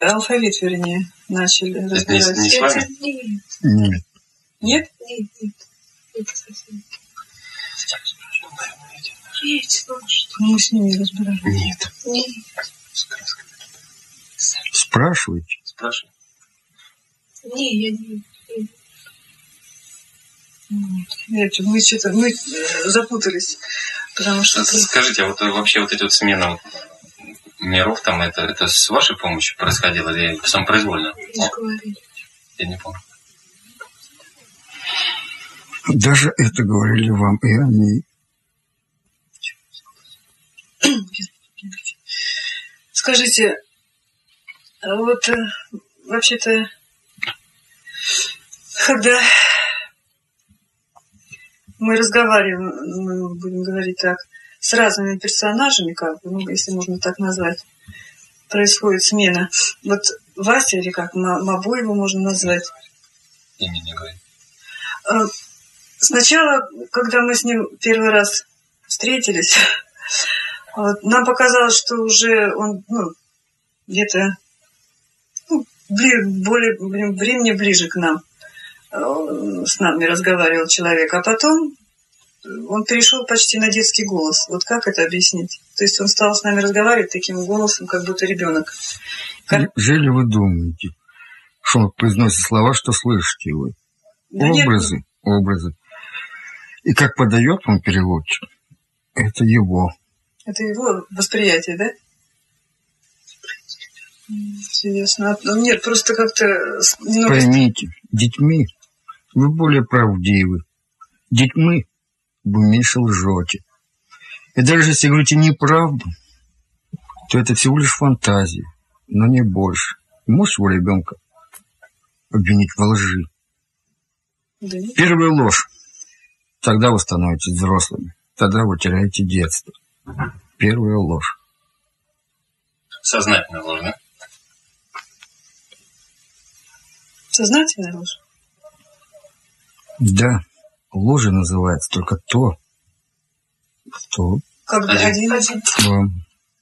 алфавит, вернее, начали Это разбирать. не, не с вами? Нет, Нет? Нет. нет, нет. Есть, ну что? Ну, Мы с ними разбирали. Нет. Нет. С красками. Спрашивайте. Спрашивай. Не, я не... Нет, мы что-то мы э, запутались, потому что Скажите, а вот э, вообще вот эти вот смены миров там, это, это с вашей помощью происходило или самопроизвольно? Я не помню. Даже это говорили вам и они. Скажите, а вот э, вообще-то, когда мы разговариваем, мы будем говорить так, с разными персонажами, как бы, ну, если можно так назвать, происходит смена. Вот Вася, или как, Ма- Мабу его можно назвать, Имя не говори. Э, Сначала, когда мы с ним первый раз встретились, вот, нам показалось, что уже он ну, где-то ну, бли- более времени ближе к нам э, с нами разговаривал человек, а потом он перешел почти на детский голос. Вот как это объяснить? То есть он стал с нами разговаривать таким голосом, как будто ребенок. Как- Неужели вы думаете, что он произносит слова, что слышите вы? Да нет, образы, образы. И как подает он переводчик, это его. Это его восприятие, да? Интересно. А, ну, Нет, просто как-то немного... Поймите, детьми вы более правдивы. Детьми вы меньше лжете. И даже если говорите неправду, то это всего лишь фантазия, но не больше. Можешь его ребенка обвинить во лжи? Да. Первая ложь. Тогда вы становитесь взрослыми. Тогда вы теряете детство. Первая ложь. Сознательно ложь, да? Сознательная ложь? Да, ложью называется только то, что Когда Один. один, вам.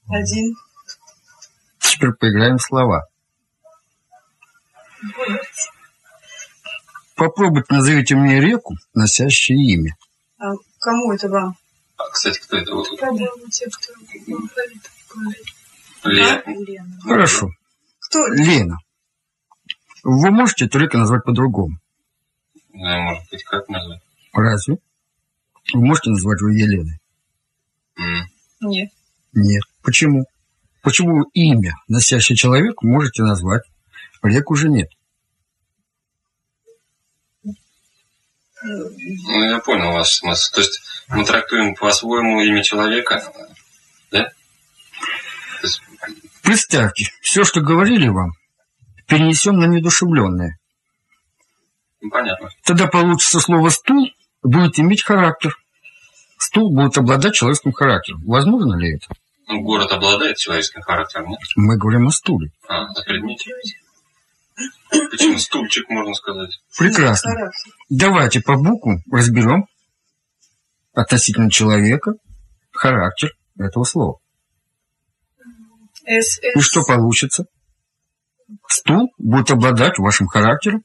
один. Теперь поиграем в слова. Попробуйте назовите мне реку, носящую имя. А кому это вам? А, кстати, кто это? Вот, По-моему, те, кто алфавит говорит. Ле- Лена. Хорошо. Кто? Лена. Вы можете реку назвать по-другому. Да, может быть, как назвать? Разве? Вы можете назвать его Еленой? Нет. Нет. Почему? Почему имя, носящий человек, можете назвать? Реку же нет. Ну, я понял ваш смысл. То есть мы трактуем по-своему имя человека, да? Есть, Представьте, все, что говорили вам, перенесем на недушевленное. ну, понятно. Тогда получится слово «стул» будет иметь характер. Стул будет обладать человеческим характером. Возможно ли это? Ну, город обладает человеческим характером, нет? Мы говорим о стуле. А, о предмете. Почему стульчик, можно сказать? Прекрасно. Давайте по букву разберем относительно человека характер этого слова. С, И что получится? Стул будет обладать вашим характером.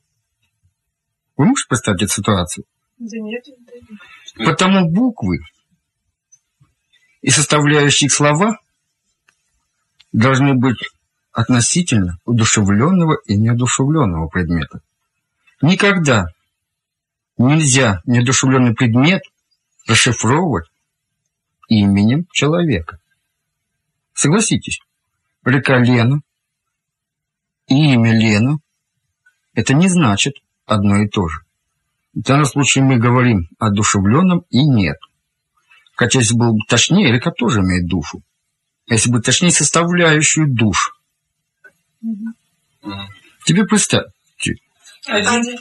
Вы можете представить эту ситуацию? Да нет. Потому буквы и составляющие слова должны быть относительно удушевленного и неодушевленного предмета. Никогда нельзя неодушевленный предмет расшифровывать именем человека. Согласитесь, река Лена и имя Лена – это не значит одно и то же. В данном случае мы говорим о душевленном и нет. Хотя если было бы точнее, река тоже имеет душу. Если бы точнее составляющую душ. М. Тебе представьте, Один.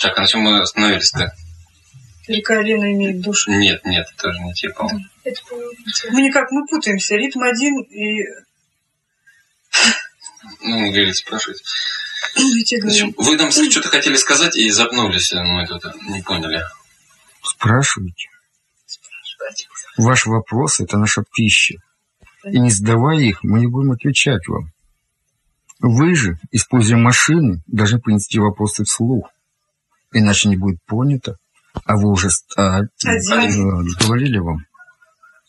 Так, а на чем мы остановились-то? Река Лена имеет душу. Нет, нет, это же не те. Это, по-моему, те. Мы никак, мы путаемся. Ритм один и... Ну, говорите, спрашивайте. Вы нам что-то хотели сказать и запнулись, мы тут не поняли. спрашивайте. Ваш вопрос – это наша пища. И не задавая их, мы не будем отвечать вам. Вы же, используя машины, должны принести вопросы вслух. Иначе не будет понято. А вы уже а, э, говорили вам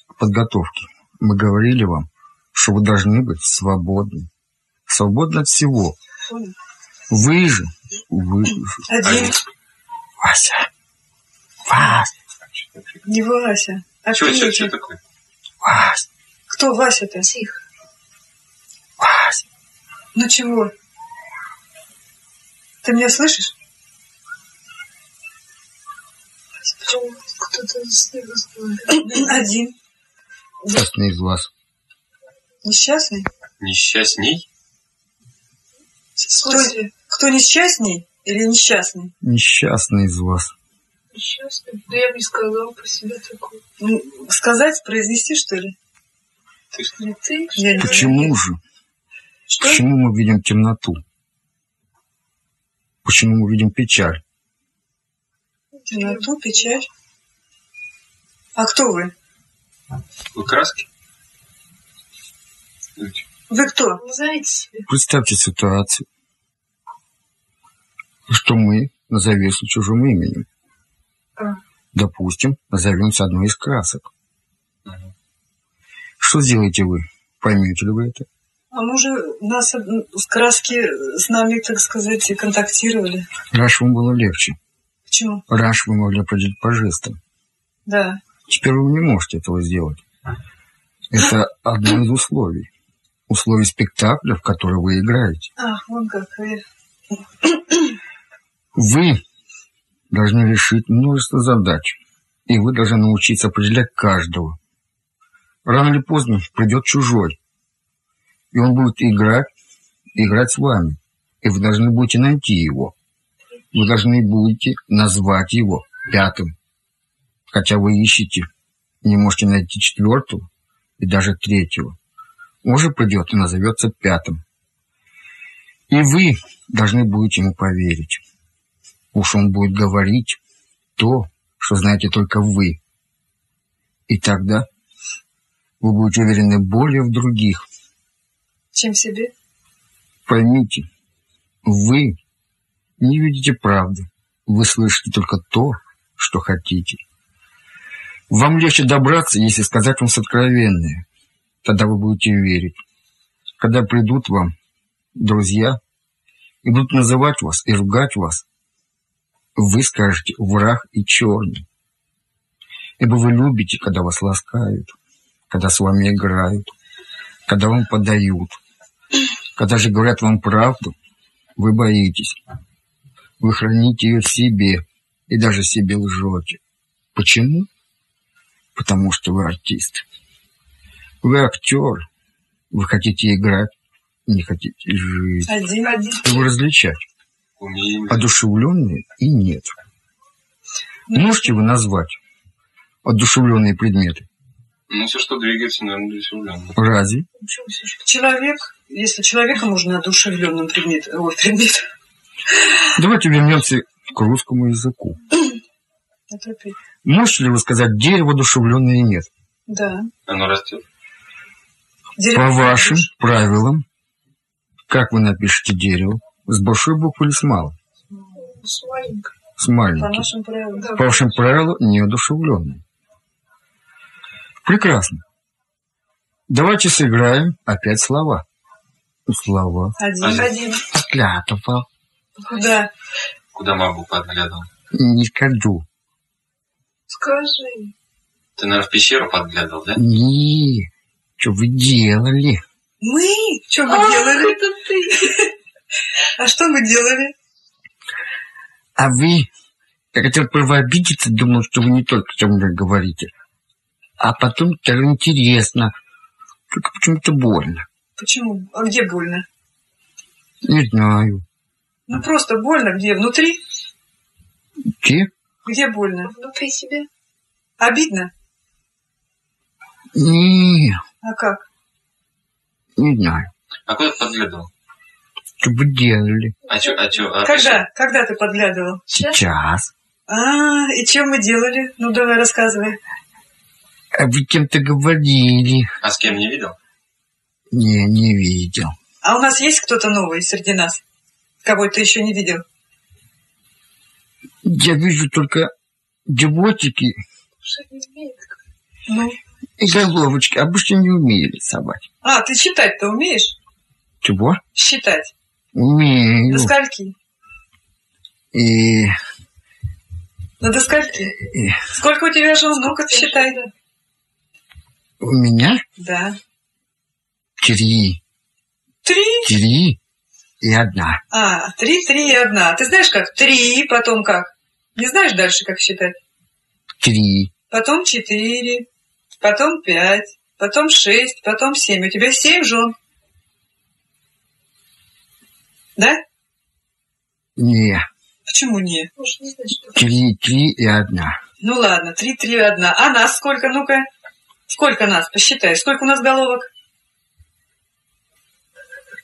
в подготовке. Мы говорили вам, что вы должны быть свободны. Свободны от всего. Понял. Вы же, вы же, Один. Вася, Вася, Не Вася. А Что, что, что такое? Вася, Кто Вася-то? Тихо. Вася. Ну чего? Ты меня слышишь? Почему кто-то с ним разговаривает? Один. Ясный из вас. Несчастный? Несчастней? Смысле? Кто несчастней или несчастный? Несчастный из вас. Несчастный? Да я бы не сказала по себе такое. Ну, Сказать, произнести, что ли? Ты что? Не ты? Я не Почему же? Что? Почему мы видим темноту? Почему мы видим печаль? Темноту, печаль. А кто вы? Вы краски? Люди. Вы кто? Вы знаете себе? Представьте ситуацию, что мы назовемся чужим именем. А. Допустим, назовемся одной из красок. Мгм. Что сделаете вы? Поймете ли вы это? А мы уже нас м, с краски с нами, так сказать, и контактировали. Раньше вам было легче. Почему? Раньше вы могли определить по жестам. Да. Теперь вы не можете этого сделать. Это одно из условий. Условий спектакля, в который вы играете. Ах, вон как. э. Вы должны решить множество задач, и вы должны научиться определять каждого. Рано или поздно придет чужой, и он будет играть, играть с вами, и вы должны будете найти его. Вы должны будете назвать его пятым, хотя вы ищете, не можете найти четвертого и даже третьего. Он же придет и назовется пятым. И вы должны будете ему поверить. Уж он будет говорить то, что знаете только вы. И тогда вы будете уверены более в других. Чем в себе? Поймите, вы не видите правды. Вы слышите только то, что хотите. Вам легче добраться, если сказать вам с откровенное. Тогда вы будете верить. Когда придут вам друзья и будут называть вас и ругать вас, вы скажете «враг и черный». Ибо вы любите, когда вас ласкают, когда с вами играют, когда вам подают. Когда же говорят вам правду, вы боитесь. Вы храните ее в себе и даже себе лжете. Почему? Потому что вы артист. Вы актер. Вы хотите играть, не хотите жить. Один. Один. Вы различать Умеем. одушевленные и нет. Можете вы назвать одушевленные предметы? Ну, все, что двигается, наверное, удушевленно. Разве? Человек, если человека можно одушевленным предметом, ой, предметом, Давайте вернемся к русскому языку. Можете ли вы сказать дерево одушевленное и нет? Да. Оно растет. Дерево По вашим душ- правилам, как вы напишете дерево? С большой буквы или с малой? С маленькой. С По маленькой. нашим правилам. Да. По вашим правилам неодушевленное. Прекрасно. Давайте сыграем опять слова. Слова. Один. Один. Клятва. Куда? Куда маму подглядывал? Не скажу. Скажи. Ты, наверное, в пещеру подглядывал, да? Не. Что вы делали? Мы? Что мы Ах, делали? это ты. А что мы делали? А вы... Я хотел право обидеться, думал, что вы не только со мной говорите. А потом даже интересно. Только почему-то больно. Почему? А где больно? Не знаю. Ну просто больно. Где? Внутри? Где? Где больно? Внутри себя. Обидно? Не, А как? не знаю. А куда ты подглядывал? Что вы делали А чё, а чё? А Когда? Когда ты подглядывал? Сейчас. сейчас? А, и чем мы делали? Ну, давай рассказывай. А вы кем-то говорили. А с кем не видел? Не, не видел. А у нас есть кто-то новый среди нас? Кого ты еще не видел? Я вижу только умеет. Ну. И головочки. Обычно не умею рисовать. А, ты считать-то умеешь? Чего? Считать. Умею. До скольки? И, Ну, до скольки? и Сколько у тебя жен? Ну-ка, посчитай. у меня Да. три. Три? Три и одна. А, три, три и одна. Ты знаешь как? Три, потом как? Не знаешь дальше, как считать? Три. Потом четыре, потом пять, потом шесть, потом семь. У тебя семь жен. Да? Не. Почему не? Не Три, три и одна. Ну ладно, три, три, одна. А нас сколько, ну-ка? Сколько нас? Посчитай. Сколько у нас головок?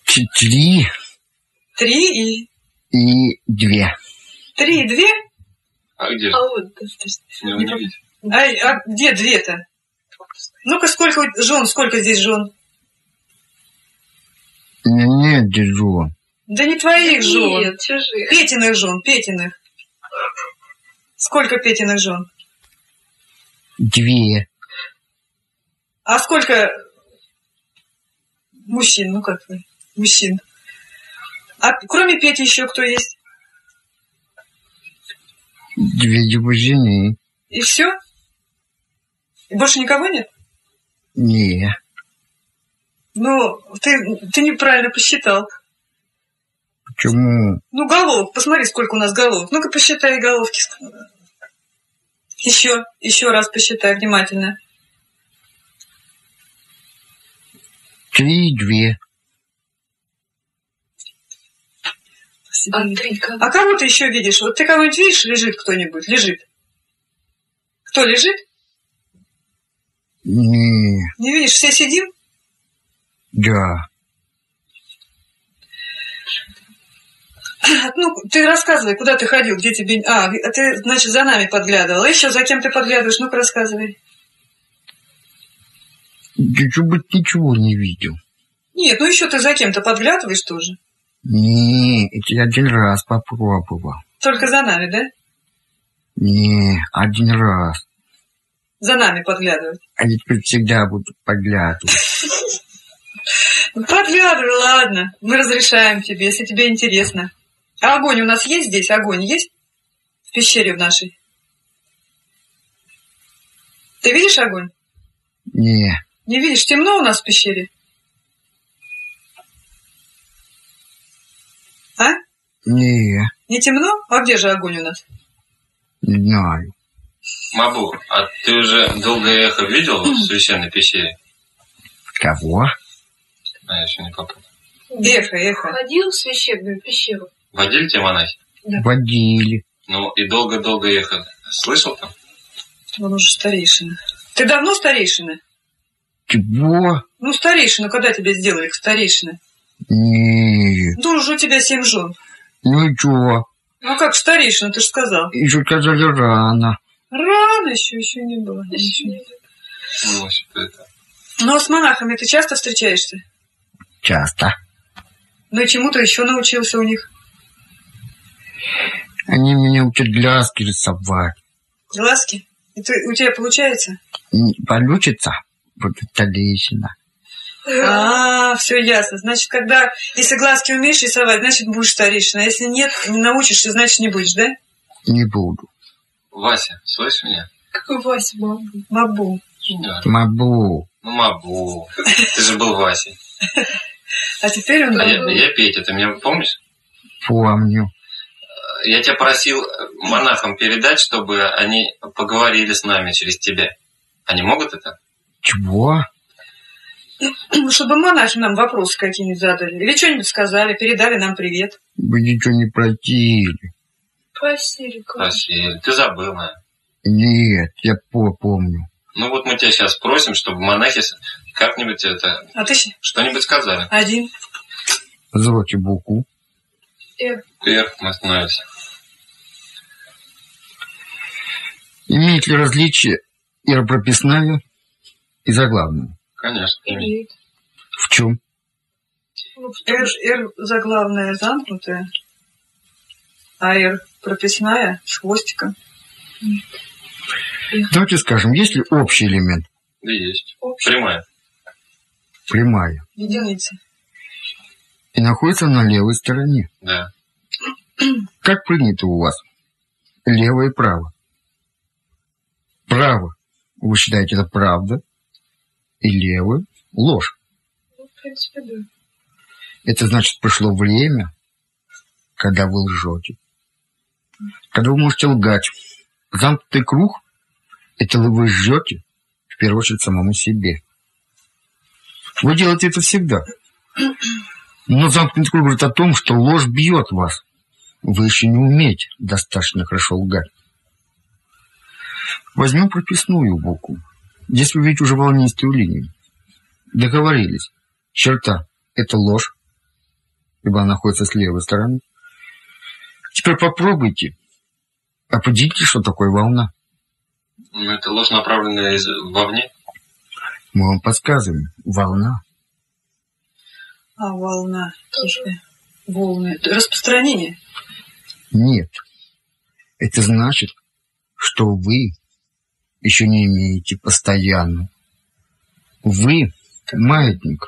Три Три и... и две. Три и две? А где? А вот, есть, Не удивить. А, а где две-то? Ну-ка, сколько жен? Сколько здесь жен? Нет жен. Да не твоих жен. Нет, чужие. Петиных жен, Петиных. Сколько Петиных жен? Две. А сколько мужчин? Ну как вы? Мужчин. А кроме Пети еще кто есть? Две его жены. И все? И больше никого нет? Не. Ну, ты, ты неправильно посчитал. Почему? Ну, головок, посмотри, сколько у нас головок. Ну-ка, посчитай головки. Еще, еще раз посчитай внимательно. Три и две. А три кого? А кого ты еще видишь? Вот ты кого-нибудь видишь, лежит кто-нибудь? Лежит. Кто лежит? Не. Не видишь, все сидим? Да. Ну, ты рассказывай, куда ты ходил, где тебе... А, ты, значит, за нами подглядывал. А еще за кем ты подглядываешь? Ну-ка, рассказывай. Я что бы ничего не видел. Нет, ну еще ты за кем-то подглядываешь тоже. Не, это я один раз попробовал. Только за нами, да? Не, один раз. За нами подглядывать. Я теперь всегда буду подглядывать. Ну, Подглядывай, ладно. Мы разрешаем тебе, если тебе интересно. А огонь у нас есть здесь? Огонь есть? В пещере в нашей? Ты видишь огонь? Не, Не видишь? Темно у нас в пещере? А? не, Не темно? А где же огонь у нас? не знаю. Мабу, а ты уже долгое эхо видел в священной пещере? Кого? А я еще не попал. Эхо, эхо. Ходил в священную пещеру. Водили тебя монахи? Водили. Ну и долго-долго эхо. Слышал там? Он уже старейшина. Ты давно старейшина? Чего? Ну, старейшина, когда тебя сделали их старейшина? Не, Ну, уже у тебя семь жен. ну и чё? Ну, как старейшина, ты же сказал. Еще сказали рано. Рано еще, еще не было. Еще Еще. не- Ну, это? Ну, а с монахами ты часто встречаешься? Часто. Ну, и чему-то еще научился у них. Они меня учат глазки рисовать. Глазки? И ты, у тебя получается? Не Получится? Вот это лично. А, все ясно. Значит, когда, если глазки умеешь рисовать, значит, будешь старейшина. А если нет, не научишься, значит, не будешь, да? Не буду. Вася, слышишь меня? Какой Вася маму? Мабу. Да. Мабу. Ну, Мабу. Ты же был Васей. А теперь он... А я, я Петя, ты меня помнишь? Помню. Я тебя просил монахам передать, чтобы они поговорили с нами через тебя. Они могут это? Чего? Ну, чтобы монахи нам вопросы какие-нибудь задали. Или что-нибудь сказали, передали нам привет. Вы ничего не просили. Просили? Просили. Ты забыл, наверное. Нет, я по помню. Ну вот мы тебя сейчас просим, чтобы монахи как-нибудь это А ты что-нибудь сказали. один. Звуки букву. Эх, Вверх мы остановимся. Имеет ли различие иеропрописная и заглавная? Конечно. имеет. В чем? Ну, Р, Р заглавная замкнутая, а Р прописная с хвостиком. Давайте скажем, есть ли общий элемент? Да есть. общий. Прямая. Прямая. Единица. И находится на левой стороне. Да. Как принято у вас? Лево и право. Право. Вы считаете это правда. И левое – ложь. Ну, в принципе, да. Это значит, пришло время, когда вы лжете. Когда вы можете лгать. Замкнутый круг – это вы лжете, в первую очередь, самому себе. Вы делаете это всегда. Но замкнутый круг говорит о том, что ложь бьет вас. Вы еще не умеете достаточно хорошо лгать. Возьмем прописную букву. Здесь вы видите уже волнистую линию. Договорились. Черта – это ложь, ибо она находится с левой стороны. Теперь попробуйте определите, что такое волна. Ну, это ложь, направленная из... вовне. Мы вам подсказываем. Волна. А волна. Какие волны. Это Распространение. Нет. Это значит, что вы еще не имеете постоянно. Вы маятник.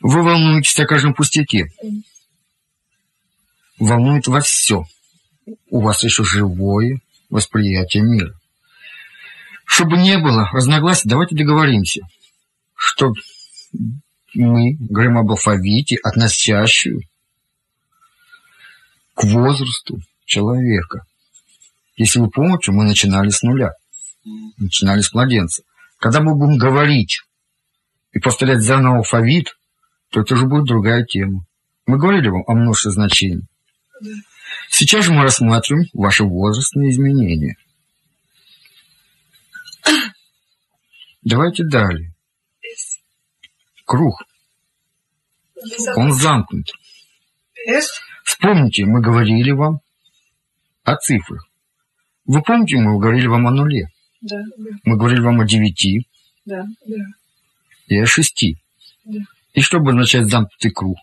Вы волнуетесь о каждом пустяке. Волнует вас все. У вас еще живое восприятие мира. Чтобы не было разногласий, давайте договоримся, что мы говорим об алфавите, относящую к возрасту человека. Если вы помните, мы начинали с нуля, начинали с младенца. Когда мы будем говорить и повторять заново алфавит, то это уже будет другая тема. Мы говорили вам о множестве значений. Сейчас же мы рассматриваем ваши возрастные изменения. Давайте далее. Круг. Он замкнут. Вспомните, мы говорили вам о цифрах. Вы помните, мы говорили вам о нуле. Да. Мы говорили вам о девяти Да. И о шести. Да. И что обозначает замкнутый круг?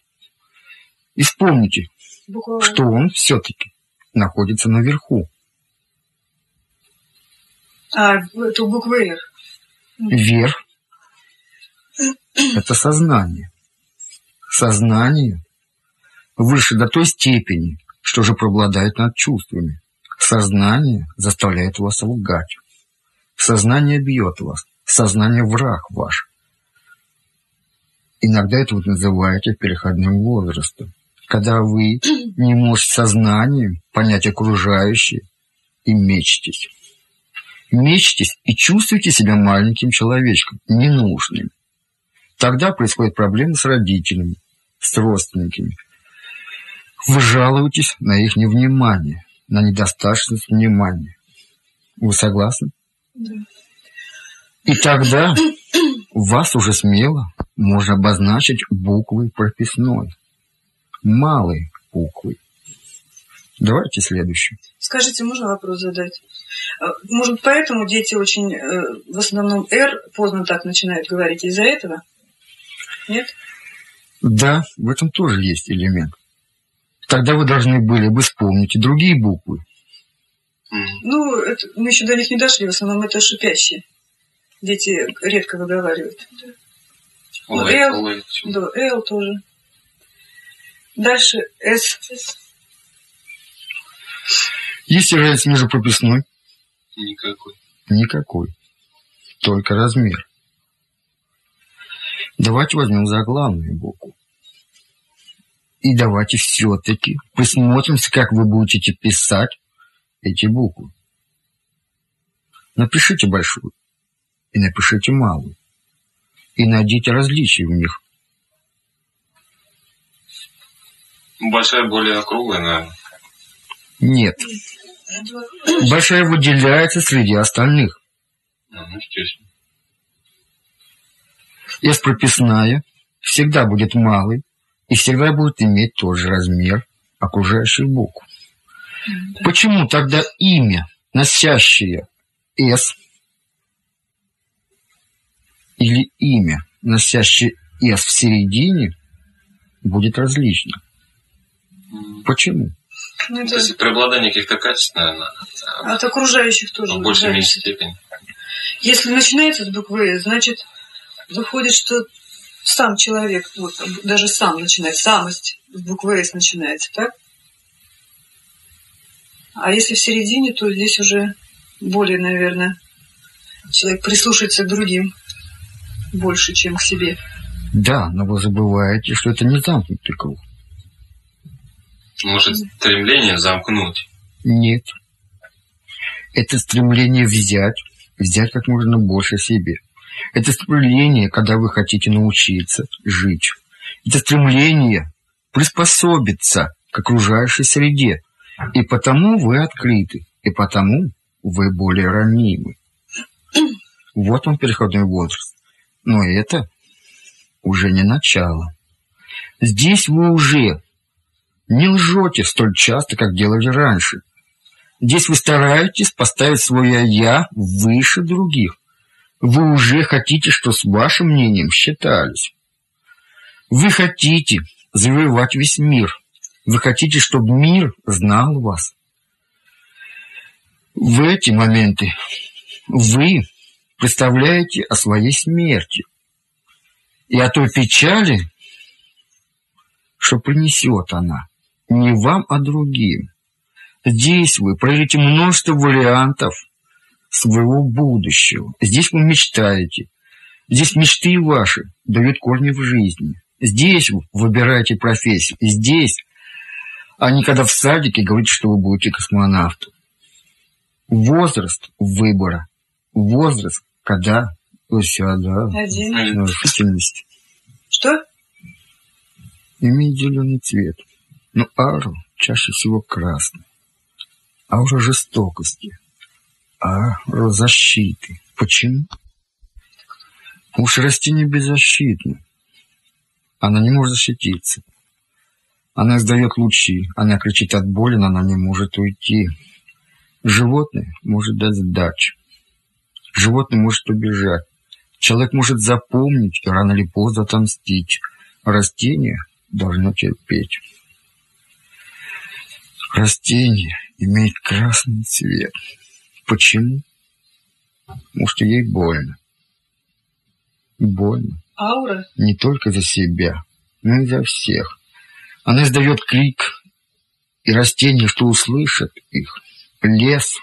И вспомните, что он все-таки находится наверху. А, это у буквы Р. Вверх – это сознание. Сознание выше до той степени, что же преобладает над чувствами. Сознание заставляет вас лгать. Сознание бьет вас. Сознание враг ваш. Иногда это вот называете переходным возрастом. Когда вы не можете сознанием понять окружающее и мечтесь. Мечтесь и чувствуете себя маленьким человечком, ненужным. Тогда происходят проблемы с родителями, с родственниками. Вы жалуетесь на их невнимание, на недостаточность внимания. Вы согласны? Да. И тогда вас уже смело можно обозначить буквой прописной. Малой буквой. Давайте следующий. Скажите, можно вопрос задать? А, Может, поэтому дети очень, э, в основном, «р» поздно так начинают говорить из-за этого? Нет? Да, в этом тоже есть элемент. Тогда вы должны были бы вспомнить и другие буквы. Ну, это, мы еще до них не дошли, в основном это шипящие. Дети редко выговаривают. Л. чё. Да, «л» тоже. Дальше «с». Есть ли разница между прописной? Никакой. Никакой. Только размер. Давайте возьмем заглавную букву. И давайте все-таки присмотримся, как вы будете писать эти буквы. Напишите большую и напишите малую. И найдите различия в них. Большая более округлая, наверное. Нет. Большая выделяется среди остальных. Ну, естественно. S прописная всегда будет малой и всегда будет иметь тот же размер окружающих букв. Почему тогда имя, носящее S, или имя, носящий S в середине, будет различно. Почему? Ну, То есть преобладание каких-то качеств, наверное, от окружающих тоже. в большей меньшей степени. Если начинается с буквы «С», значит, выходит, что сам человек, вот, даже сам начинает, самость с буквы «С» начинается, так? А если в середине, то здесь уже более, наверное, человек прислушается к другим больше, чем к себе. Да, но вы забываете, что это не замкнутый круг. Может, стремление замкнуть. Нет. Это стремление взять, взять как можно больше себе. Это стремление, когда вы хотите научиться жить. Это стремление приспособиться к окружающей среде. И потому вы открыты, и потому вы более ранимы. Вот он переходный возраст. Но это уже не начало. Здесь вы уже не лжете столь часто, как делали раньше. Здесь вы стараетесь поставить свое «я» выше других. Вы уже хотите, что с вашим мнением считались. Вы хотите завоевать весь мир. Вы хотите, чтобы мир знал вас. В эти моменты вы представляете о своей смерти и о той печали, что принесет она. Не вам, а другим. Здесь вы пройдете множество вариантов своего будущего. Здесь вы мечтаете. Здесь мечты ваши дают корни в жизни. Здесь вы выбираете профессию. Здесь, а не когда в садике говорите, что вы будете космонавтом. Возраст выбора. Возраст, когда вы себя, да, Один. Что? имеет зеленый цвет. Но ару чаще всего красный. Аура жестокости. Аура защиты. Почему? Уж растение беззащитно. Она не может защититься. Она издает лучи. Она кричит от боли, но она не может уйти. Животное может дать сдачу. Животное может убежать. Человек может запомнить и рано или поздно отомстить. Растение должно терпеть. Растение имеет красный цвет. Почему? Потому что ей больно. Больно Аура? не только за себя, но и за всех. Она издает крик, и растения, что услышат их, лес,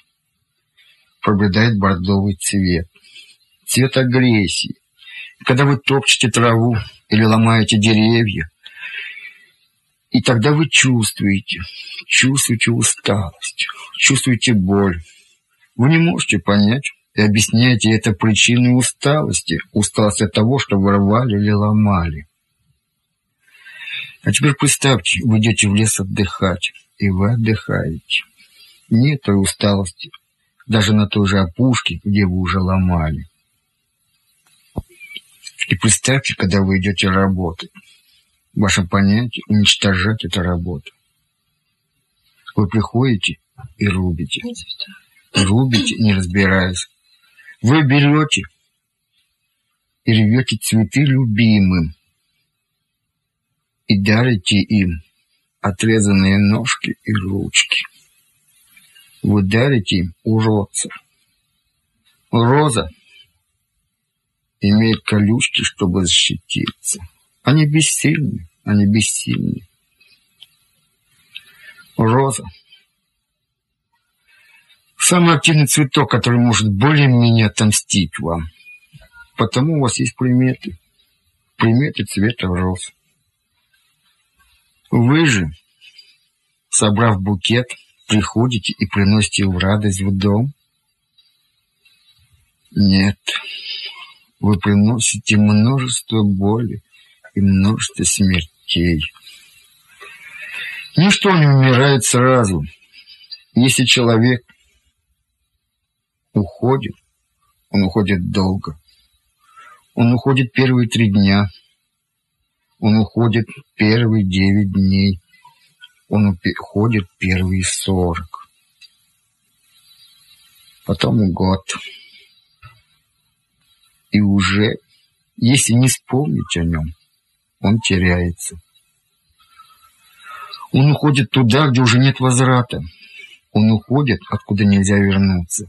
пробредает бордовый цвет. Цвет агрессии. Когда вы топчете траву или ломаете деревья, и тогда вы чувствуете, чувствуете усталость, чувствуете боль. Вы не можете понять и объясняете это причиной усталости. Усталость от того, что вы рвали или ломали. А теперь представьте, вы идете в лес отдыхать, и вы отдыхаете. Нет той усталости, даже на той же опушке, где вы уже ломали. И представьте, когда вы идете работать. В вашем понятии уничтожать эту работу. Вы приходите и рубите. Рубите, не разбираясь. Вы берете и рвете цветы любимым и дарите им отрезанные ножки и ручки. Вы дарите им уродцев. Роза имеет колючки, чтобы защититься. Они бессильны, они бессильны. Роза. Самый активный цветок, который может более-менее отомстить вам. Потому у вас есть приметы. Приметы цвета роз. Вы же, собрав букет, приходите и приносите в радость в дом? Нет. Вы приносите множество боли и множество смертей. Ничто не умирает сразу. Если человек уходит, он уходит долго. Он уходит первые три дня. Он уходит первые девять дней. Он уходит первые сорок. Потом год. И уже Если не вспомнить о нем, он теряется. Он уходит туда, где уже нет возврата. Он уходит, откуда нельзя вернуться.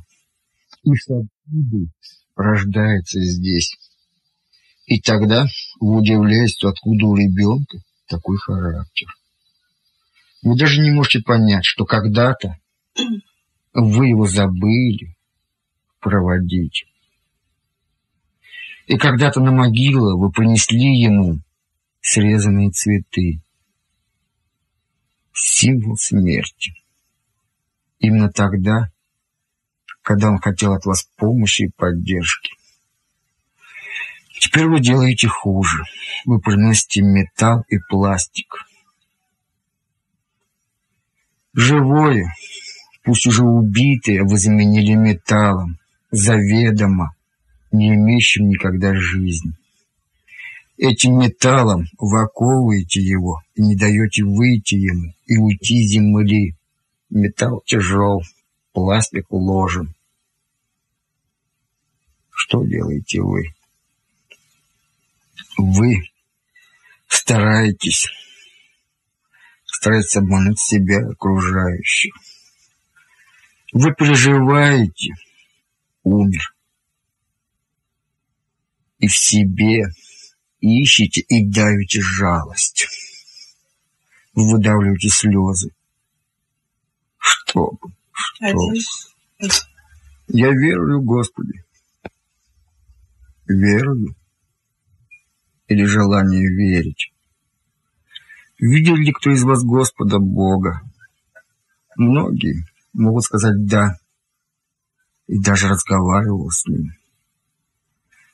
И свободы рождается здесь. И тогда вы удивляетесь, откуда у ребенка такой характер. Вы даже не можете понять, что когда-то вы его забыли проводить. И когда-то на могилу вы принесли ему срезанные цветы. Символ смерти. Именно тогда, когда он хотел от вас помощи и поддержки. Теперь вы делаете хуже. Вы приносите металл и пластик. Живое, пусть уже убитое, вы заменили металлом, заведомо, не имеющим никогда жизни. Этим металлом вы его и не даете выйти ему и уйти земли. Металл тяжел, пластик уложен. Что делаете вы? Вы стараетесь, стараетесь обмануть себя окружающих. Вы переживаете, умер. И в себе ищете и давите жалость. Вы выдавливаете слезы. Что бы, что Один. Я верую, Господи. Верую. Или желание верить. Видел ли кто из вас Господа Бога? Многие могут сказать «да». И даже разговаривал с Ним.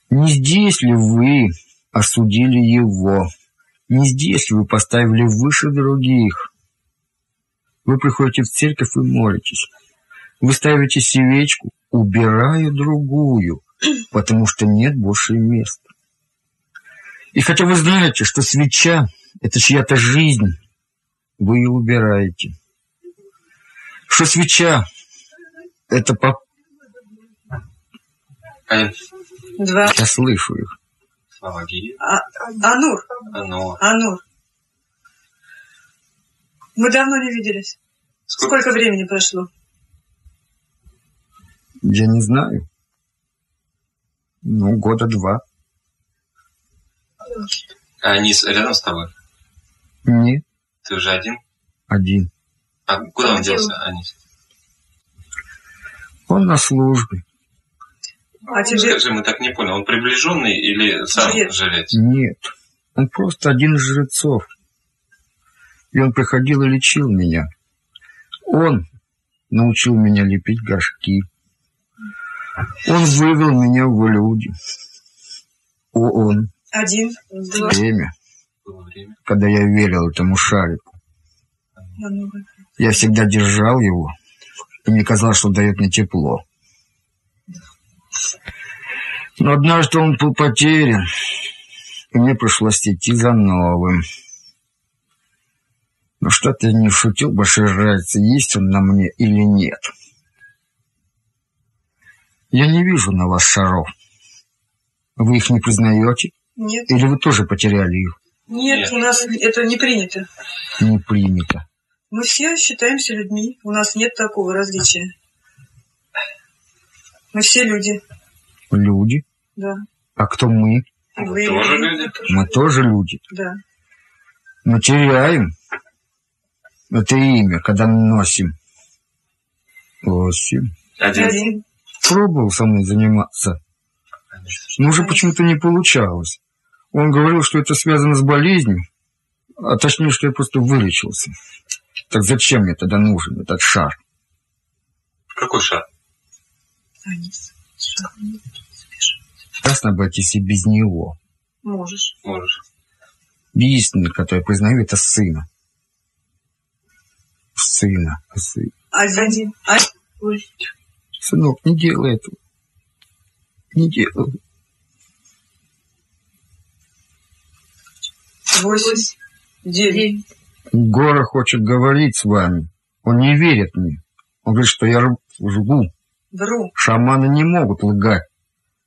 Не здесь ли вы осудили Его? Не здесь вы поставили выше других? Вы приходите в церковь и молитесь. Вы ставите свечку, убирая другую, потому что нет больше места. И хотя вы знаете, что свеча — это чья-то жизнь, вы ее убираете. Что свеча — это по... Два. Я слышу их. Гири. А, Анур. Оно. Анур. Мы давно не виделись. Сколько? Сколько времени прошло? Я не знаю. Ну, года два. А они рядом с тобой? Нет, Ты уже один? один. А куда он делся, Анис? Он на службе. А тебе... Скажи, мы так не поняли, он приближенный или сам Жрец. жрец? Нет, он просто один из жрецов. И он приходил и лечил меня. Он научил меня лепить горшки. Он вывел меня в люди. О, он. Один. Два. Время, время. когда я верил этому шарику. Я всегда держал его, и мне казалось, что дает мне тепло. Но однажды он был потерян, и мне пришлось идти за новым. Но что-то я не шутил, большой разницы, есть он на мне или нет. Я не вижу на вас шаров. Вы их не признаете? Нет. Или вы тоже потеряли их? Нет, Нет. у нас это не принято. Не принято. Мы все считаемся людьми. У нас нет такого различия. Мы все люди. Люди. Да. А кто мы? Вы, и Тоже мы. люди? Мы тоже люди. Да. Мы теряем это имя, когда носим. Восемь. Один. Один. Пробовал со мной заниматься, но уже почему-то не получалось. Он говорил, что это связано с болезнью, а точнее, что я просто вылечился. Так зачем мне тогда нужен этот шар? Какой шар? Анис. Ясно обойтись и без него. Можешь. Можешь. Единственный, который я признаю, это сына. Сына. Сы- Один. Один. Сынок, не делай этого. Не делай. Восемь. Девять. Гора хочет говорить с вами. Он не верит мне. Он говорит, что я рв- лгу. Вру. Шаманы не могут лгать.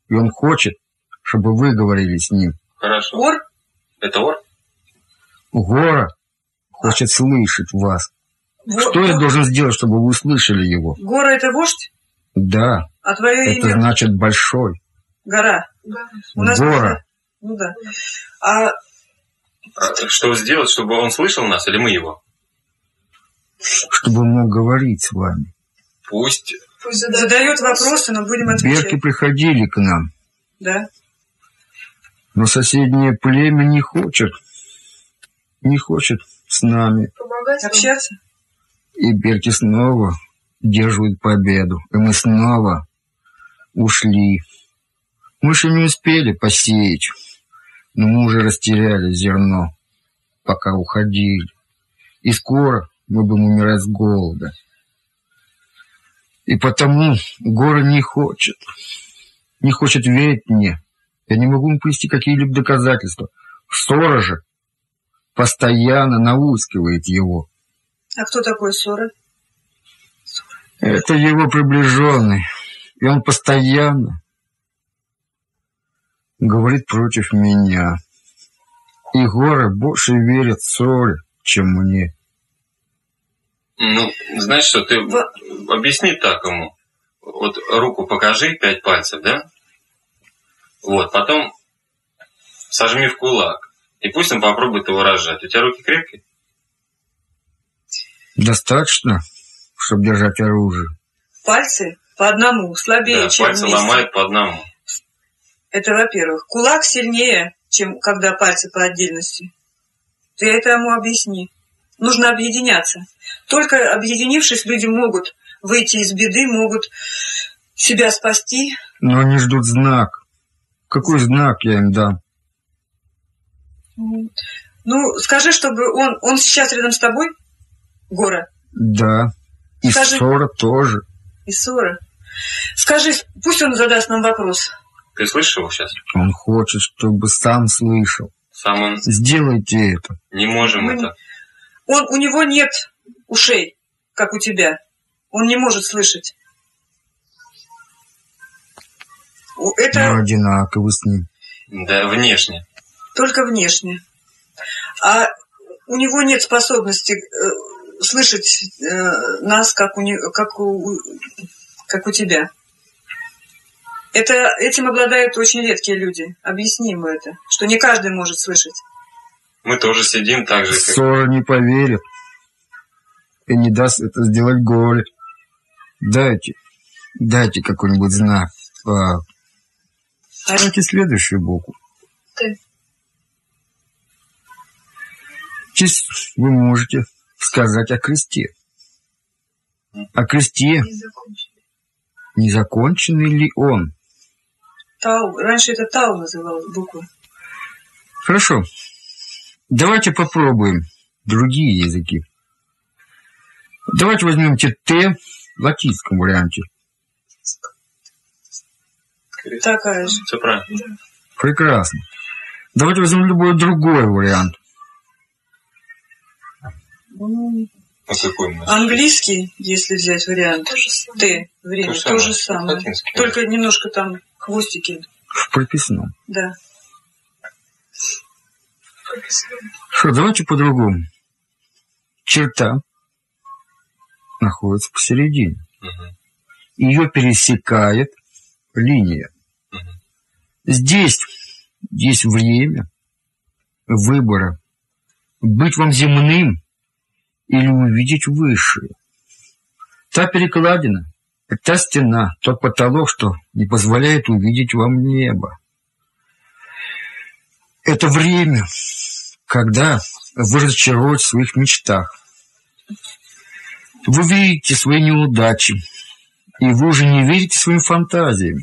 И он хочет, чтобы вы говорили с ним. Хорошо. Ор? Это ор? Гора хочет слышать вас. Во- Что я должен сделать, чтобы вы услышали его? Гора это вождь? Да, А твое это имя? значит большой. Гора. Да. У нас Гора. Ну да. А А Что сделать, чтобы он слышал нас, или мы его? Чтобы он мог говорить с вами. Пусть. Пусть задает, задает вопросы, но будем Берки отвечать. приходили к нам, Да. но соседнее племя не хочет. Не хочет с нами. помогать. Общаться? И Берки снова держат победу. И мы снова ушли. Мы еще не успели посеять, но мы уже растеряли зерно, пока уходили. И скоро мы будем умирать с голода. И потому Гора не хочет. Не хочет верить мне. Я не могу ему привести какие-либо доказательства. Ссора же постоянно наускивает его. А кто такой Сора? Это его приближенный. И он постоянно говорит против меня. И горы больше верят Соре, чем мне. Ну, знаешь что, ты Во- объясни так ему. Вот руку покажи, пять пальцев, да? Вот, потом сожми в кулак. И пусть он попробует его разжать. У тебя руки крепкие? Достаточно, чтобы держать оружие. Пальцы по одному, слабее, Да, чем пальцы вместе. ломает по одному. Это во-первых. Кулак сильнее, чем когда пальцы по отдельности. Ты это ему объясни. Нужно объединяться. Только объединившись, люди могут выйти из беды, могут себя спасти. Но они ждут знак. Какой знак я им дам? Ну, скажи, чтобы он... Он сейчас рядом с тобой? Гора Да. И Скажи- ссора тоже. и Сора. Скажи, пусть он задаст нам вопрос. Ты слышишь его сейчас? Он хочет, чтобы сам слышал. Сам он Сделайте это. не можем Мы это. Он, у него нет ушей, как у тебя. Он не может слышать. Это Мы одинаковы с ним. Да, внешне. только внешне. А у него нет способности э, слышать э, нас, как у, не- как, у, как у тебя. Это, этим обладают очень редкие люди. Объясни ему это, что не каждый может слышать. Мы тоже сидим так же, как... Ссора не поверит и не даст это сделать горе. Дайте, дайте какой-нибудь знак. А, Давайте следующую букву. Ты. Здесь вы можете сказать о кресте. О кресте, Не законченный ли он? Тау. Раньше это Тау называлось буква. Хорошо. Давайте попробуем другие языки. Давайте возьмемте Т в латинском варианте. Такая же. Все правильно. Прекрасно. Давайте возьмем любой другой вариант. А какой у нас? Английский, если взять вариант. То же самое. Т. Время. То же То же самое. Латинский. Только немножко там хвостики. В прописном. Да. Прописано. Что, давайте по-другому. Черта находится посередине. Мгм. Ее пересекает линия. Мгм. Здесь есть время выбора. Быть вам земным или увидеть высшее. Та перекладина, та стена, тот потолок, что не позволяет увидеть вам небо. Это время, когда вы разочаруетесь в своих мечтах. Вы видите свои неудачи, и вы уже не верите своим фантазиям.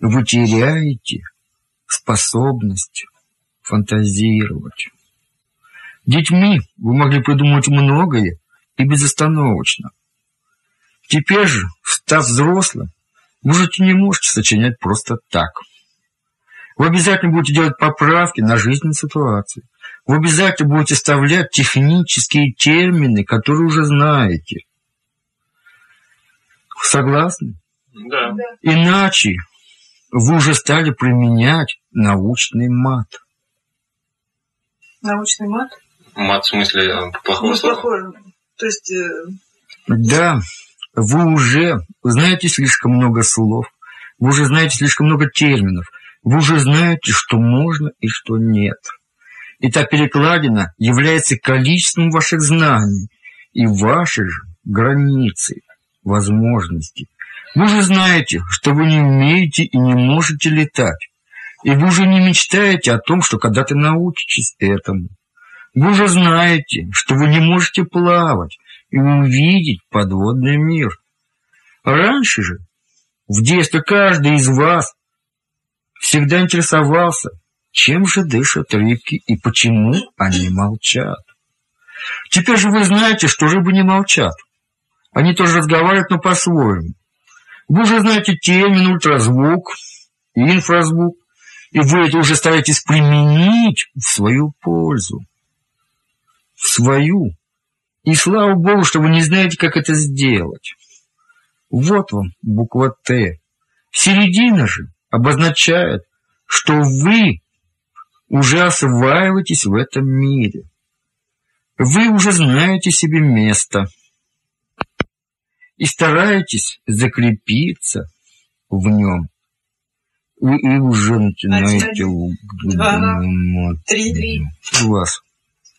Вы теряете способность фантазировать. Детьми вы могли придумать многое и безостановочно. Теперь же, став взрослым, вы уже не можете сочинять просто так. Вы обязательно будете делать поправки на жизненные ситуации. Вы обязательно будете вставлять технические термины, которые уже знаете. Согласны? Да. Иначе вы уже стали применять научный мат. Научный мат? Мат в смысле э, плохого Ну, слова? плохое. То есть, э, Да, вы уже знаете слишком много слов, вы уже знаете слишком много терминов, вы уже знаете, что можно и что нет. И та перекладина является количеством ваших знаний и вашей же границей возможностей. Вы уже знаете, что вы не умеете и не можете летать. И вы уже не мечтаете о том, что когда-то научитесь этому. Вы уже знаете, что вы не можете плавать и увидеть подводный мир. Раньше же, в детстве, каждый из вас всегда интересовался, чем же дышат рыбки и почему они молчат. Теперь же вы знаете, что рыбы не молчат. Они тоже разговаривают, но по-своему. Вы уже знаете термин ультразвук и инфразвук, и вы это уже стараетесь применить в свою пользу. В свою. И слава Богу, что вы не знаете, как это сделать. Вот вам буква «Т». Середина же обозначает, что вы уже осваиваетесь в этом мире. Вы уже знаете себе место и стараетесь закрепиться в нем. Вы и уже начинаете... Один, два, три. Вас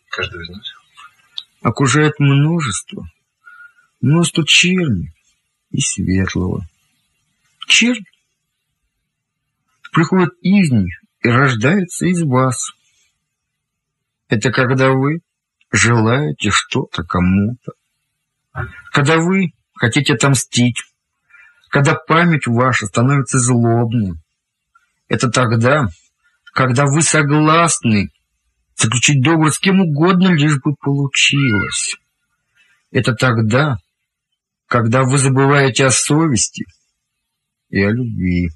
Каждый из нас. окружает множество, множество черни и светлого. Чернь приходит из них и рождается из вас. Это когда вы желаете что-то кому-то, когда вы хотите отомстить, когда память ваша становится злобной. Это тогда, когда вы согласны заключить договор с кем угодно, лишь бы получилось. Это тогда, когда вы забываете о совести и о любви.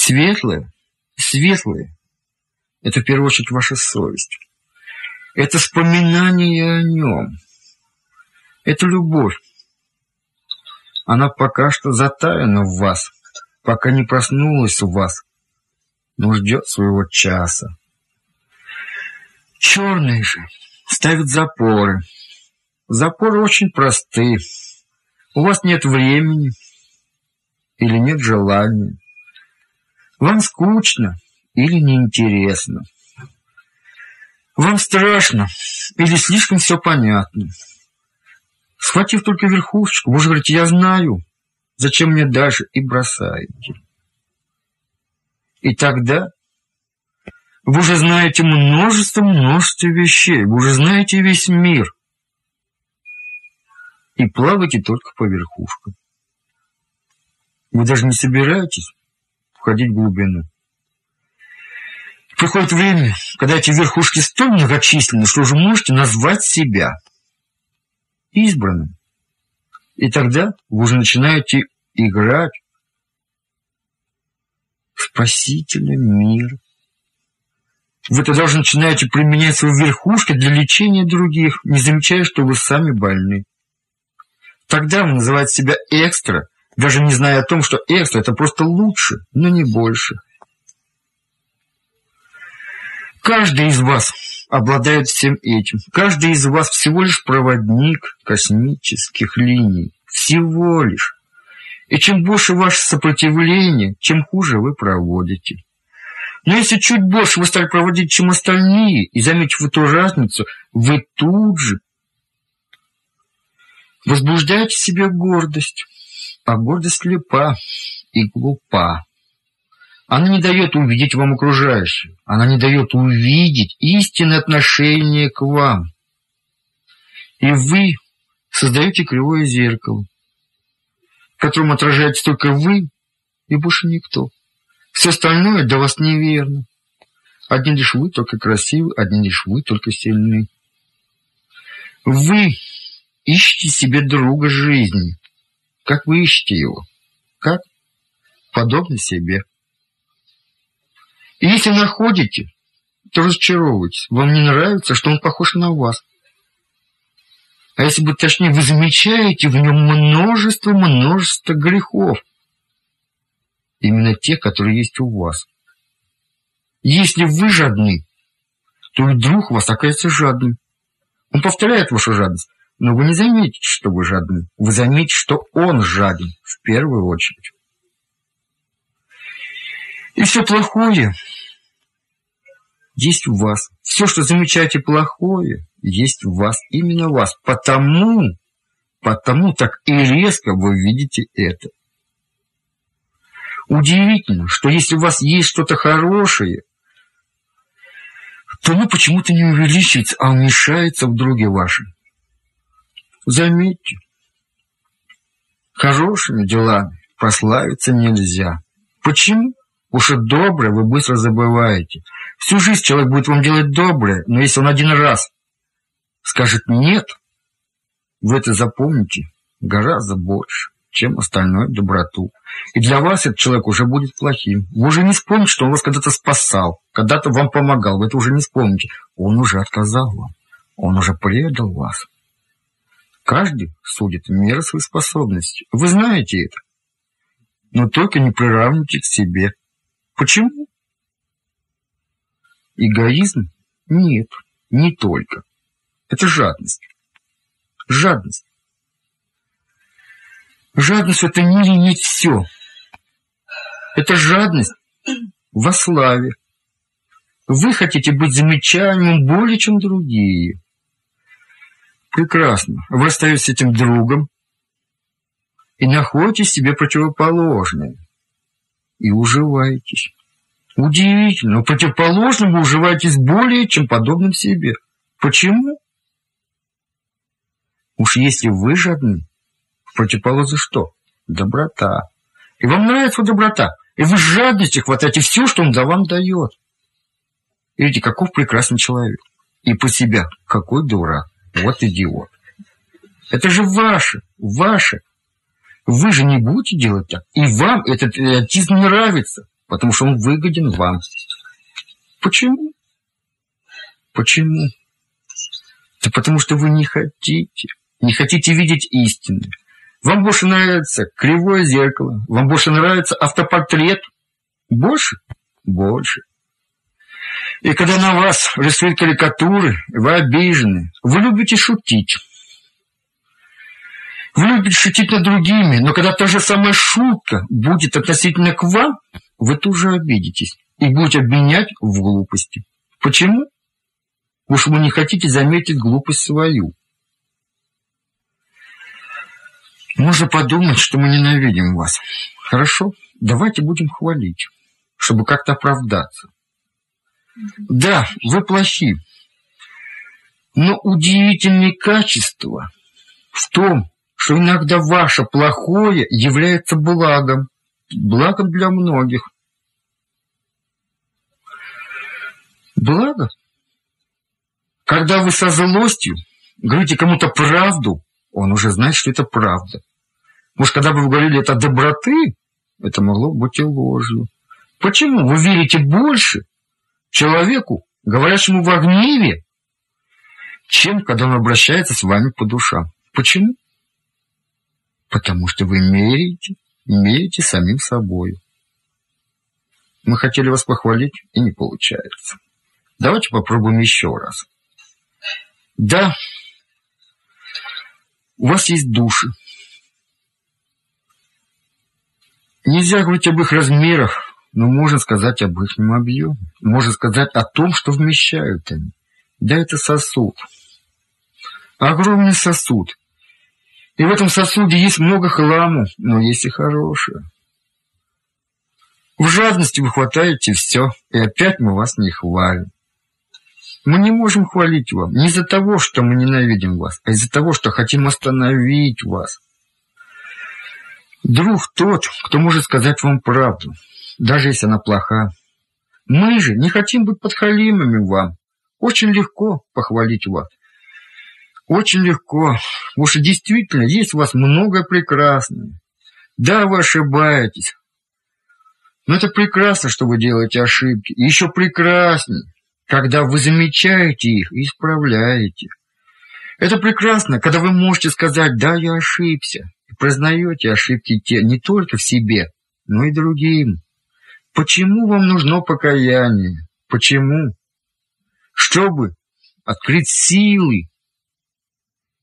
Светлое, светлое – это в первую очередь ваша совесть. Это вспоминание о нем. Это любовь. Она пока что затаяна в вас, пока не проснулась в вас, но ждет своего часа. Черные же ставят запоры. Запоры очень просты. У вас нет времени или нет желания. Вам скучно или неинтересно. Вам страшно или слишком все понятно. Схватив только верхушечку, вы же говорите, я знаю, зачем мне дальше, и бросаете. И тогда вы уже знаете множество-множество вещей, вы уже знаете весь мир. И плаваете только по верхушкам. Вы даже не собираетесь входить в глубину. Приходит время, когда эти верхушки столь многочисленны, что уже можете назвать себя избранным. И тогда вы уже начинаете играть в спасительный мир. Вы тогда уже начинаете применять свои верхушки для лечения других, не замечая, что вы сами больны. Тогда вы называете себя экстра, даже не зная о том, что экстра – это просто лучше, но не больше. Каждый из вас обладает всем этим. Каждый из вас всего лишь проводник космических линий. Всего лишь. И чем больше ваше сопротивление, чем хуже вы проводите. Но если чуть больше вы стали проводить, чем остальные, и заметив эту разницу, вы тут же возбуждаете в себе гордость. А гордость слепа и глупа. Она не дает увидеть вам окружающее. Она не дает увидеть истинное отношение к вам. И вы создаете кривое зеркало, в котором отражаетесь только вы и больше никто. Все остальное для вас неверно. Одни лишь вы только красивы, одни лишь вы только сильны. Вы ищете себе друга жизни. Как вы ищете его? Как? Подобно себе. И если находите, то разочаровываетесь. Вам не нравится, что он похож на вас. А если бы точнее, вы замечаете в нем множество-множество грехов. именно те, которые есть у вас. Если вы жадны, то и друг вас оказывается жадным. Он повторяет вашу жадность, но вы не заметите, что вы жадны. Вы заметите, что он жаден в первую очередь. И все плохое есть у вас. Все, что замечаете плохое, есть у вас, именно у вас. Потому, потому так и резко вы видите это. Удивительно, что если у вас есть что-то хорошее, то оно почему-то не увеличивается, а уменьшается в друге вашем. Заметьте, хорошими делами прославиться нельзя. Почему? Уж и доброе вы быстро забываете. Всю жизнь человек будет вам делать доброе, но если он один раз скажет «нет», вы это запомните гораздо больше, чем остальную доброту. И для вас этот человек уже будет плохим. Вы уже не вспомните, что он вас когда-то спасал, когда-то вам помогал. Вы это уже не вспомните. Он уже отказал вам. Он уже предал вас. Каждый судит в меру своей способности. Вы знаете это. Но только не приравните к себе. Почему? Эгоизм? Нет, не только. Это жадность. Жадность. Жадность мире не все. Это жадность во славе. Вы хотите быть замечаемым более, чем другие. Прекрасно. Вы остаетесь этим другом и находите себе противоположное и уживаетесь. Удивительно, противоположным вы уживаетесь более, чем подобным себе. Почему? Уж если вы жадны, противоположно что? Доброта. И вам нравится доброта. И вы с жадностью хватаете все, что он да вам дает. Видите, каков прекрасный человек. И по себя, какой дурак. Вот идиот. Это же ваше, ваше. Вы же не будете делать так. И вам этот идиотизм нравится, потому что он выгоден вам. Почему? Почему? Да потому что вы не хотите. Не хотите видеть истины. Вам больше нравится кривое зеркало. Вам больше нравится автопортрет. Больше? Больше. И когда на вас рисуют карикатуры, вы обижены. Вы любите шутить. Вы любите шутить над другими, но когда та же самая шутка будет относительно к вам, вы тоже обидитесь и будете обвинять в глупости. Почему? Уж вы не хотите заметить глупость свою. Можно подумать, что мы ненавидим вас. Хорошо, давайте будем хвалить, чтобы как-то оправдаться. Да, вы плохи, но удивительные качества в том, что иногда ваше плохое является благом, благом для многих. Благо? Когда вы со злостью говорите кому-то правду, он уже знает, что это правда. Может, когда бы вы говорили это доброты, это могло быть и ложью. Почему? Вы верите больше человеку, говорящему во гневе, чем когда он обращается с вами по душам. Почему? Потому что вы меряете, меряете самим собой. Мы хотели вас похвалить, и не получается. Давайте попробуем еще раз. Да, у вас есть души. Нельзя говорить об их размерах, но можно сказать об их объеме. Можно сказать о том, что вмещают они. Да, это сосуд. Огромный сосуд. И в этом сосуде есть много хламу, но есть и хорошее. В жадности вы хватаете все, и опять мы вас не хвалим. Мы не можем хвалить вам не из-за того, что мы ненавидим вас, а из-за того, что хотим остановить вас. Друг тот, кто может сказать вам правду, даже если она плоха. Мы же не хотим быть подхалимами вам. Очень легко похвалить вас. Очень легко. Уж действительно, есть у вас многое прекрасное. Да, вы ошибаетесь. Но это прекрасно, что вы делаете ошибки. И еще прекраснее, когда вы замечаете их и исправляете. Это прекрасно, когда вы можете сказать «да, я ошибся», и признаете ошибки те не только в себе, но и другим. Почему вам нужно покаяние? Почему? Чтобы открыть силы,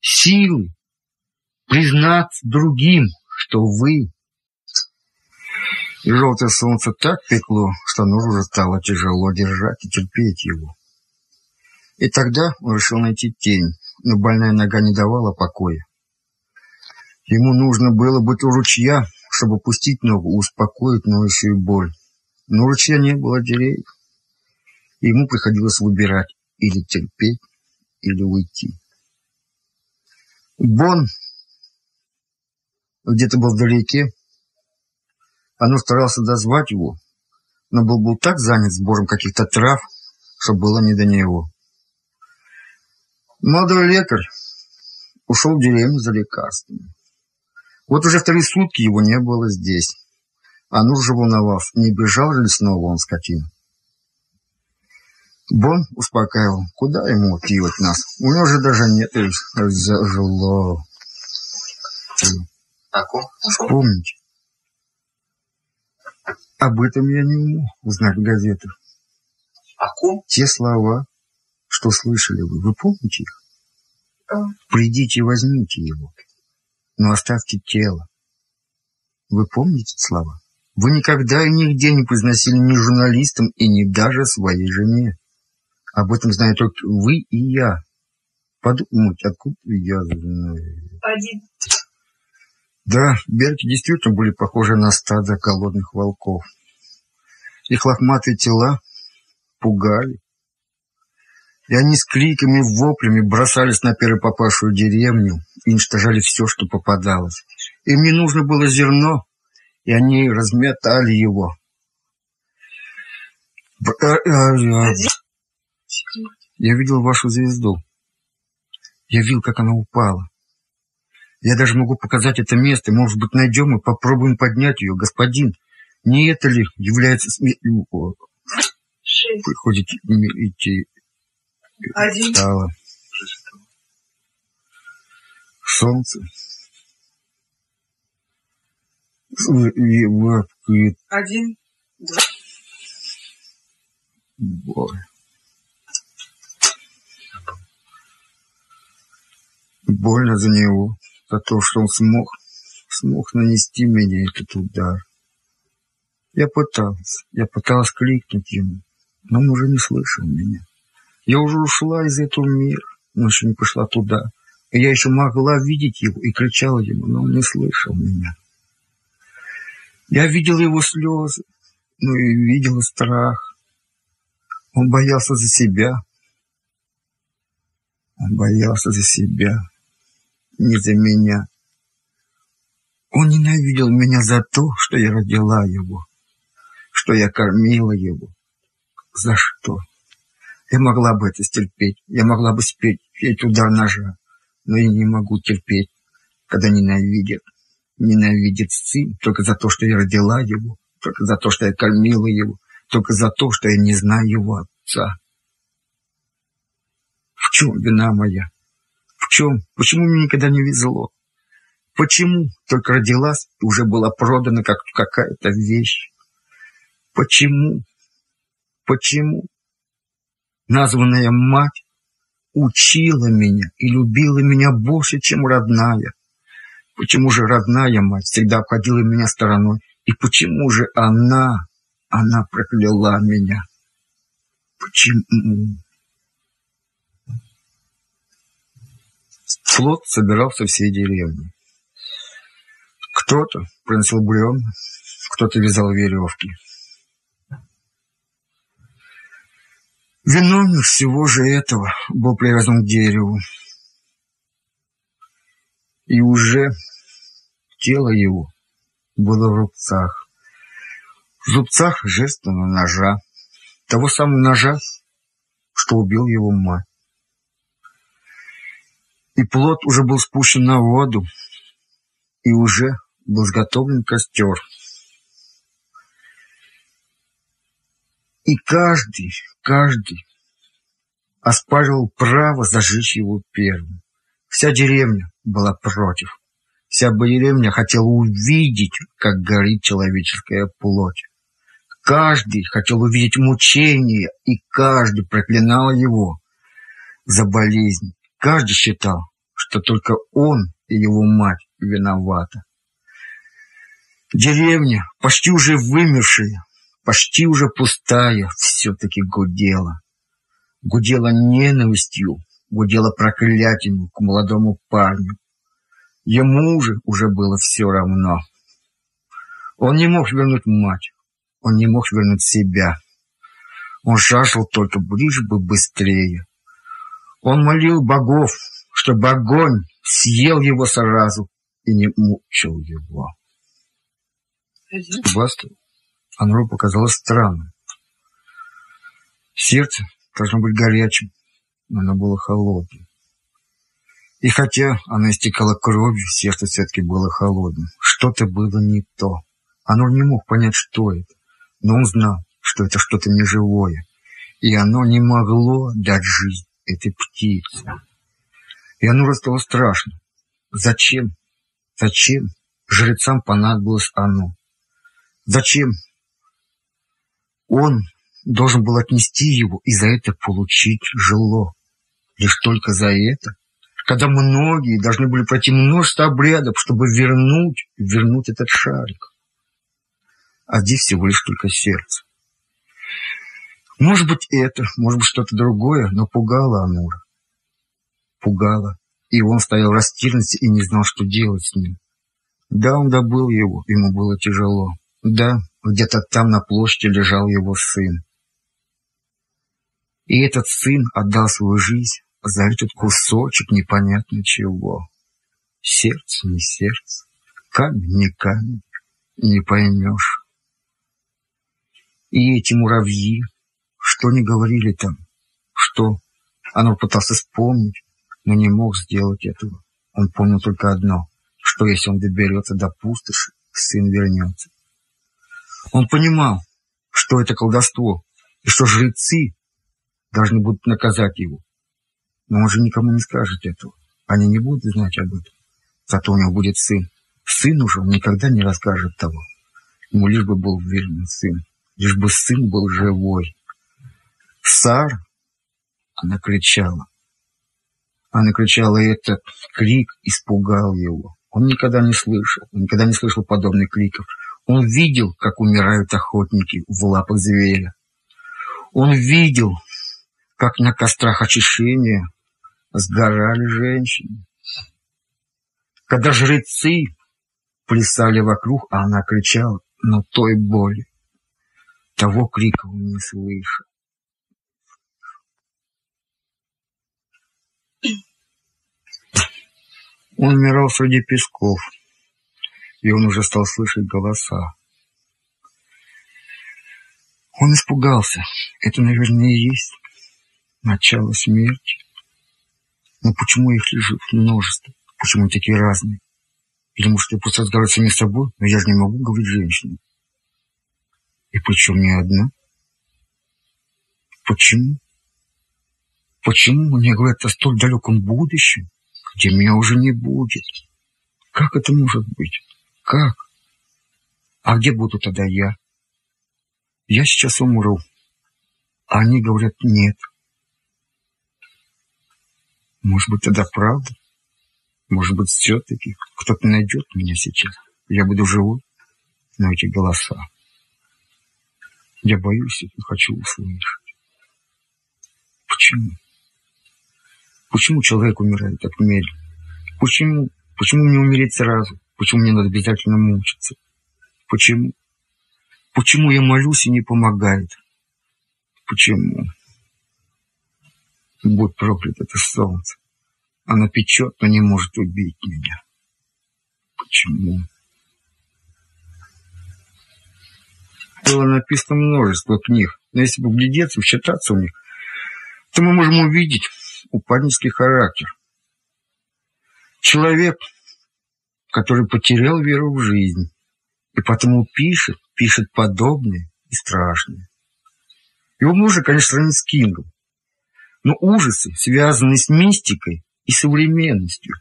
силы, признать другим, что вы. И желтое солнце так пекло, что уже стало тяжело держать и терпеть его. И тогда он решил найти тень, но больная нога не давала покоя. Ему нужно было быть у ручья, чтобы пустить ногу, успокоить ноющую боль. Но у ручья не было деревьев. Ему приходилось выбирать или терпеть, или уйти. Бон где-то был вдалеке. Оно старался дозвать его, но был, был так занят сбором каких-то трав, что было не до него. Молодой лекарь ушел в деревню за лекарствами. Вот уже вторые сутки его не было здесь. А Нур же волновался, не бежал ли снова он скотина. Бон успокаивал, куда ему пивать нас? У него же даже нет жило. Вспомните. Об этом я не мог узнать в газетах. О ком? Те слова, что слышали вы, вы помните их? Придите и возьмите его, но оставьте тело. Вы помните слова? Вы никогда и нигде не произносили ни журналистам и ни даже своей жене. Об этом знают только вы и я. Подумайте, откуда я знаю. Один. Да, берки действительно были похожи на стадо голодных волков. Их лохматые тела пугали. И они с криками и воплями бросались на первопопавшую деревню и уничтожали все, что попадалось. Им не нужно было зерно, и они разметали его. Э, э, э, Я видел вашу звезду. Я видел, как она упала. Я даже могу показать это место. Может быть, найдем и попробуем поднять ее. Господин, не это ли является смертью? Приходите идти. Один. Стало. Солнце. Лапки. Один. Два. Боль. Больно за него, за то, что он смог, смог нанести мне этот удар. Я пытался, я пытался крикнуть ему, но он уже не слышал меня. Я уже ушла из этого мира, но еще не пошла туда. И я еще могла видеть его и кричала ему, но он не слышал меня. Я видела его слезы, но и видела страх. Он боялся за себя. Он боялся за себя, не за меня. Он ненавидел меня за то, что я родила его, что я кормила его. За что? Я могла бы это стерпеть, я могла бы спеть, петь удар ножа, но я не могу терпеть, когда ненавидят. Ненавидит сын только за то, что я родила его, только за то, что я кормила его, только за то, что я не знаю его отца. В чем вина моя? В чем? Почему мне никогда не везло? Почему только родилась и уже была продана как какая-то вещь? Почему? Почему? Названная мать учила меня и любила меня больше, чем родная. Почему же родная мать всегда обходила меня стороной? И почему же она, она прокляла меня? Почему? Флот собирался всей деревни. Кто-то приносил бревна, кто-то вязал веревки. Виновник всего же этого был привязан к дереву. И уже тело его было в рубцах. В зубцах жественного ножа, того самого ножа, что убил его мать. И плод уже был спущен на воду, и уже был изготовлен костер. И каждый, каждый оспаривал право зажечь его первым. Вся деревня была против. Вся деревня хотела увидеть, как горит человеческая плоть. Каждый хотел увидеть мучение, и каждый проклинал его за болезнь. Каждый считал, что только он и его мать виноваты. Деревня, почти уже вымершая, почти уже пустая, все-таки гудела. Гудела ненавистью, гудела проклятием к молодому парню. Ему же уже было все равно. Он не мог вернуть мать, он не мог вернуть себя. Он жаждал только ближе бы быстрее. Он молил богов, чтобы огонь съел его сразу и не мучил его. Баста Анру показалось странным. Сердце должно быть горячим, но оно было холодным. И хотя оно истекало кровью, сердце все-таки было холодным. Что-то было не то. Анур не мог понять, что это, но он знал, что это что-то неживое, и оно не могло дать жизнь этой птице. И Ануру стало страшно. Зачем? Зачем жрецам понадобилось оно? Зачем? Он должен был отнести его и за это получить жило. Лишь только за это? Когда многие должны были пройти множество обрядов, чтобы вернуть, вернуть этот шарик. А здесь всего лишь только сердце. Может быть это, может быть что-то другое, но пугало Амура. Пугало. И он стоял в растерянности и не знал, что делать с ним. Да, он добыл его, ему было тяжело. Да, где-то там на площади лежал его сын. И этот сын отдал свою жизнь за этот кусочек непонятно чего. Сердце не сердце, камень не камень, не поймешь. И эти муравьи, что они говорили там, что? Оно пытался вспомнить, но не мог сделать этого. Он помнил только одно, что если он доберется до пустоши, сын вернется. Он понимал, что это колдовство, и что жрецы должны будут наказать его. Но он же никому не скажет этого. Они не будут знать об этом. Зато у него будет сын. Сын уже он никогда не расскажет того. Ему лишь бы был верный сын. Лишь бы сын был живой. Сар, она кричала. Она кричала, и этот крик испугал его. Он никогда не слышал, он никогда не слышал подобных криков. Он видел, как умирают охотники в лапах зверя. Он видел, как на кострах очищения сгорали женщины. Когда жрецы плясали вокруг, а она кричала, но той боли, того крика он не слышал. Он умирал среди песков, и он уже стал слышать голоса. Он испугался. Это, наверное, и есть начало смерти. Но почему их лежит множество? Почему такие разные? Или, может, я просто разговариваю с собой, но я же не могу говорить женщине. И причем не одна. Почему? Почему мне говорят о столь далеком будущем, где меня уже не будет? Как это может быть? Как? А где буду тогда я? Я сейчас умру. А они говорят нет. Может быть, тогда правда? Может быть, все-таки кто-то найдет меня сейчас. Я буду живой. Но эти голоса. Я боюсь их и хочу услышать. Почему? Почему человек умирает так медленно? Почему? Почему мне умереть сразу? Почему мне надо обязательно мучиться? Почему? Почему я молюсь и не помогает? Почему? Будь проклят это солнце. Оно печет, но не может убить меня. Почему? Было написано множество книг, но если поглядеться, вчитаться в них, то мы можем увидеть упаднический характер. Человек, который потерял веру в жизнь, и потому пишет, пишет подобное и страшное. Его можно, конечно, сравнить с Кингом, но ужасы, связанные с мистикой и современностью,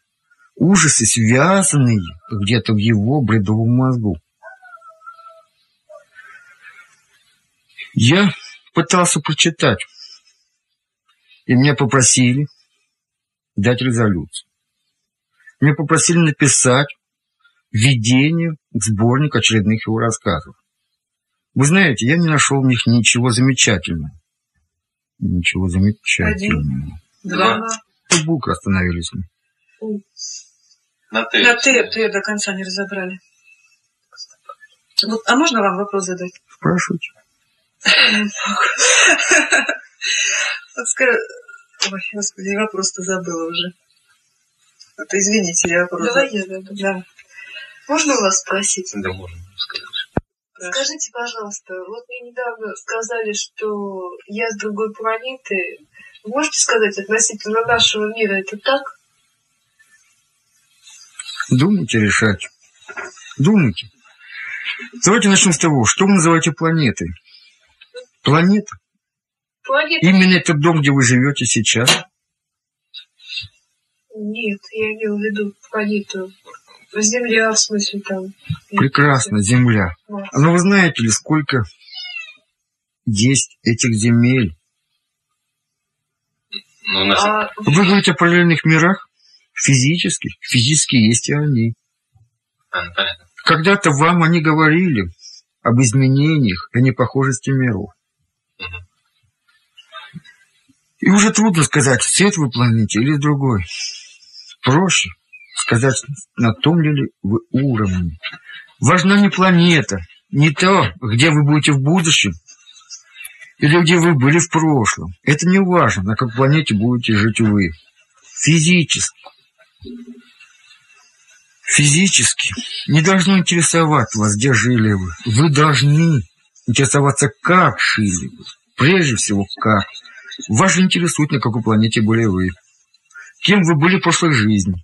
ужасы, связанные где-то в его бредовом мозгу. Я пытался прочитать, и меня попросили дать резолюцию. Меня попросили написать введение к сборнику очередных его рассказов. Вы знаете, я не нашел в них ничего замечательного. Ничего замечательного. Два. Тут буквы остановились мы. На Т. На Т, Т до конца не разобрали. Вот, а можно вам вопрос задать? Спрашивайте. Вот скажи... Ой, господи, вопрос-то забыла уже. Это извините, я вопрос... Давай я задам. Да. Можно у вас спросить? Да, можно. Скажите, пожалуйста, вот мне недавно сказали, что я с другой планеты. Вы можете сказать относительно нашего мира, это так? Думайте решать. Думайте. Давайте начнем с того, что вы называете планетой. Планета. Планета? Именно этот дом, где вы живете сейчас. Нет, я имел в виду планету. Земля, в смысле, там. Прекрасно, Земля. Марс. Но вы знаете ли, сколько есть этих земель? Ну, нас А Вы говорите о параллельных мирах? Физически. Физически есть и они. А, ну, понятно. Когда-то вам они говорили об изменениях и непохожести миров. И уже трудно сказать, с этой планете или другой. Проще сказать, на том ли вы уровне. Важна не планета, не то, где вы будете в будущем, или где вы были в прошлом. Это не важно, на какой планете будете жить вы. Физически. Физически не должно интересовать вас, где жили вы. Вы должны интересоваться, как жили вы. Прежде всего, как. Вас же интересует, на какой планете были вы. Кем вы были в прошлой жизни.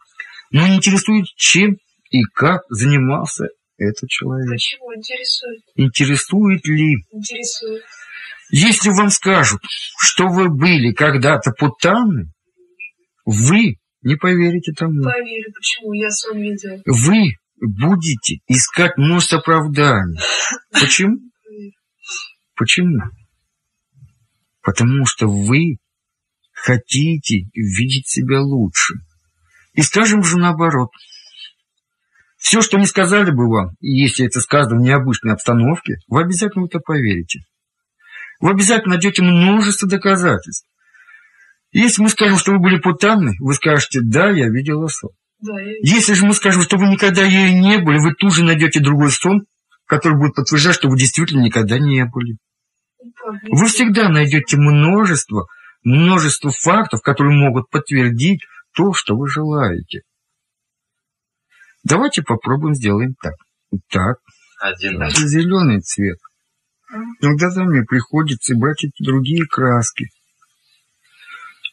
Но интересует, чем и как занимался этот человек. почему? Интересует. Интересует ли Интересует. если вам скажут, что вы были когда-то путаны, вы не поверите тому. Поверю, почему? Я сон видел. Вы будете искать множество оправданий. Почему? Почему? Потому что вы хотите видеть себя лучше. И скажем же наоборот. Все, что не сказали бы вам, если это сказано в необычной обстановке, вы обязательно в это поверите. Вы обязательно найдете множество доказательств. Если мы скажем, что вы были путанны, вы скажете, да, я видела сон. Да, я Если же мы скажем, что вы никогда ею не были, вы тут же найдете другой сон, который будет подтверждать, что вы действительно никогда не были. Вы всегда найдете множество, множество фактов, которые могут подтвердить то, что вы желаете. Давайте попробуем сделаем так. Так, Один. Это зеленый цвет. Иногда за мне приходится брать эти другие краски.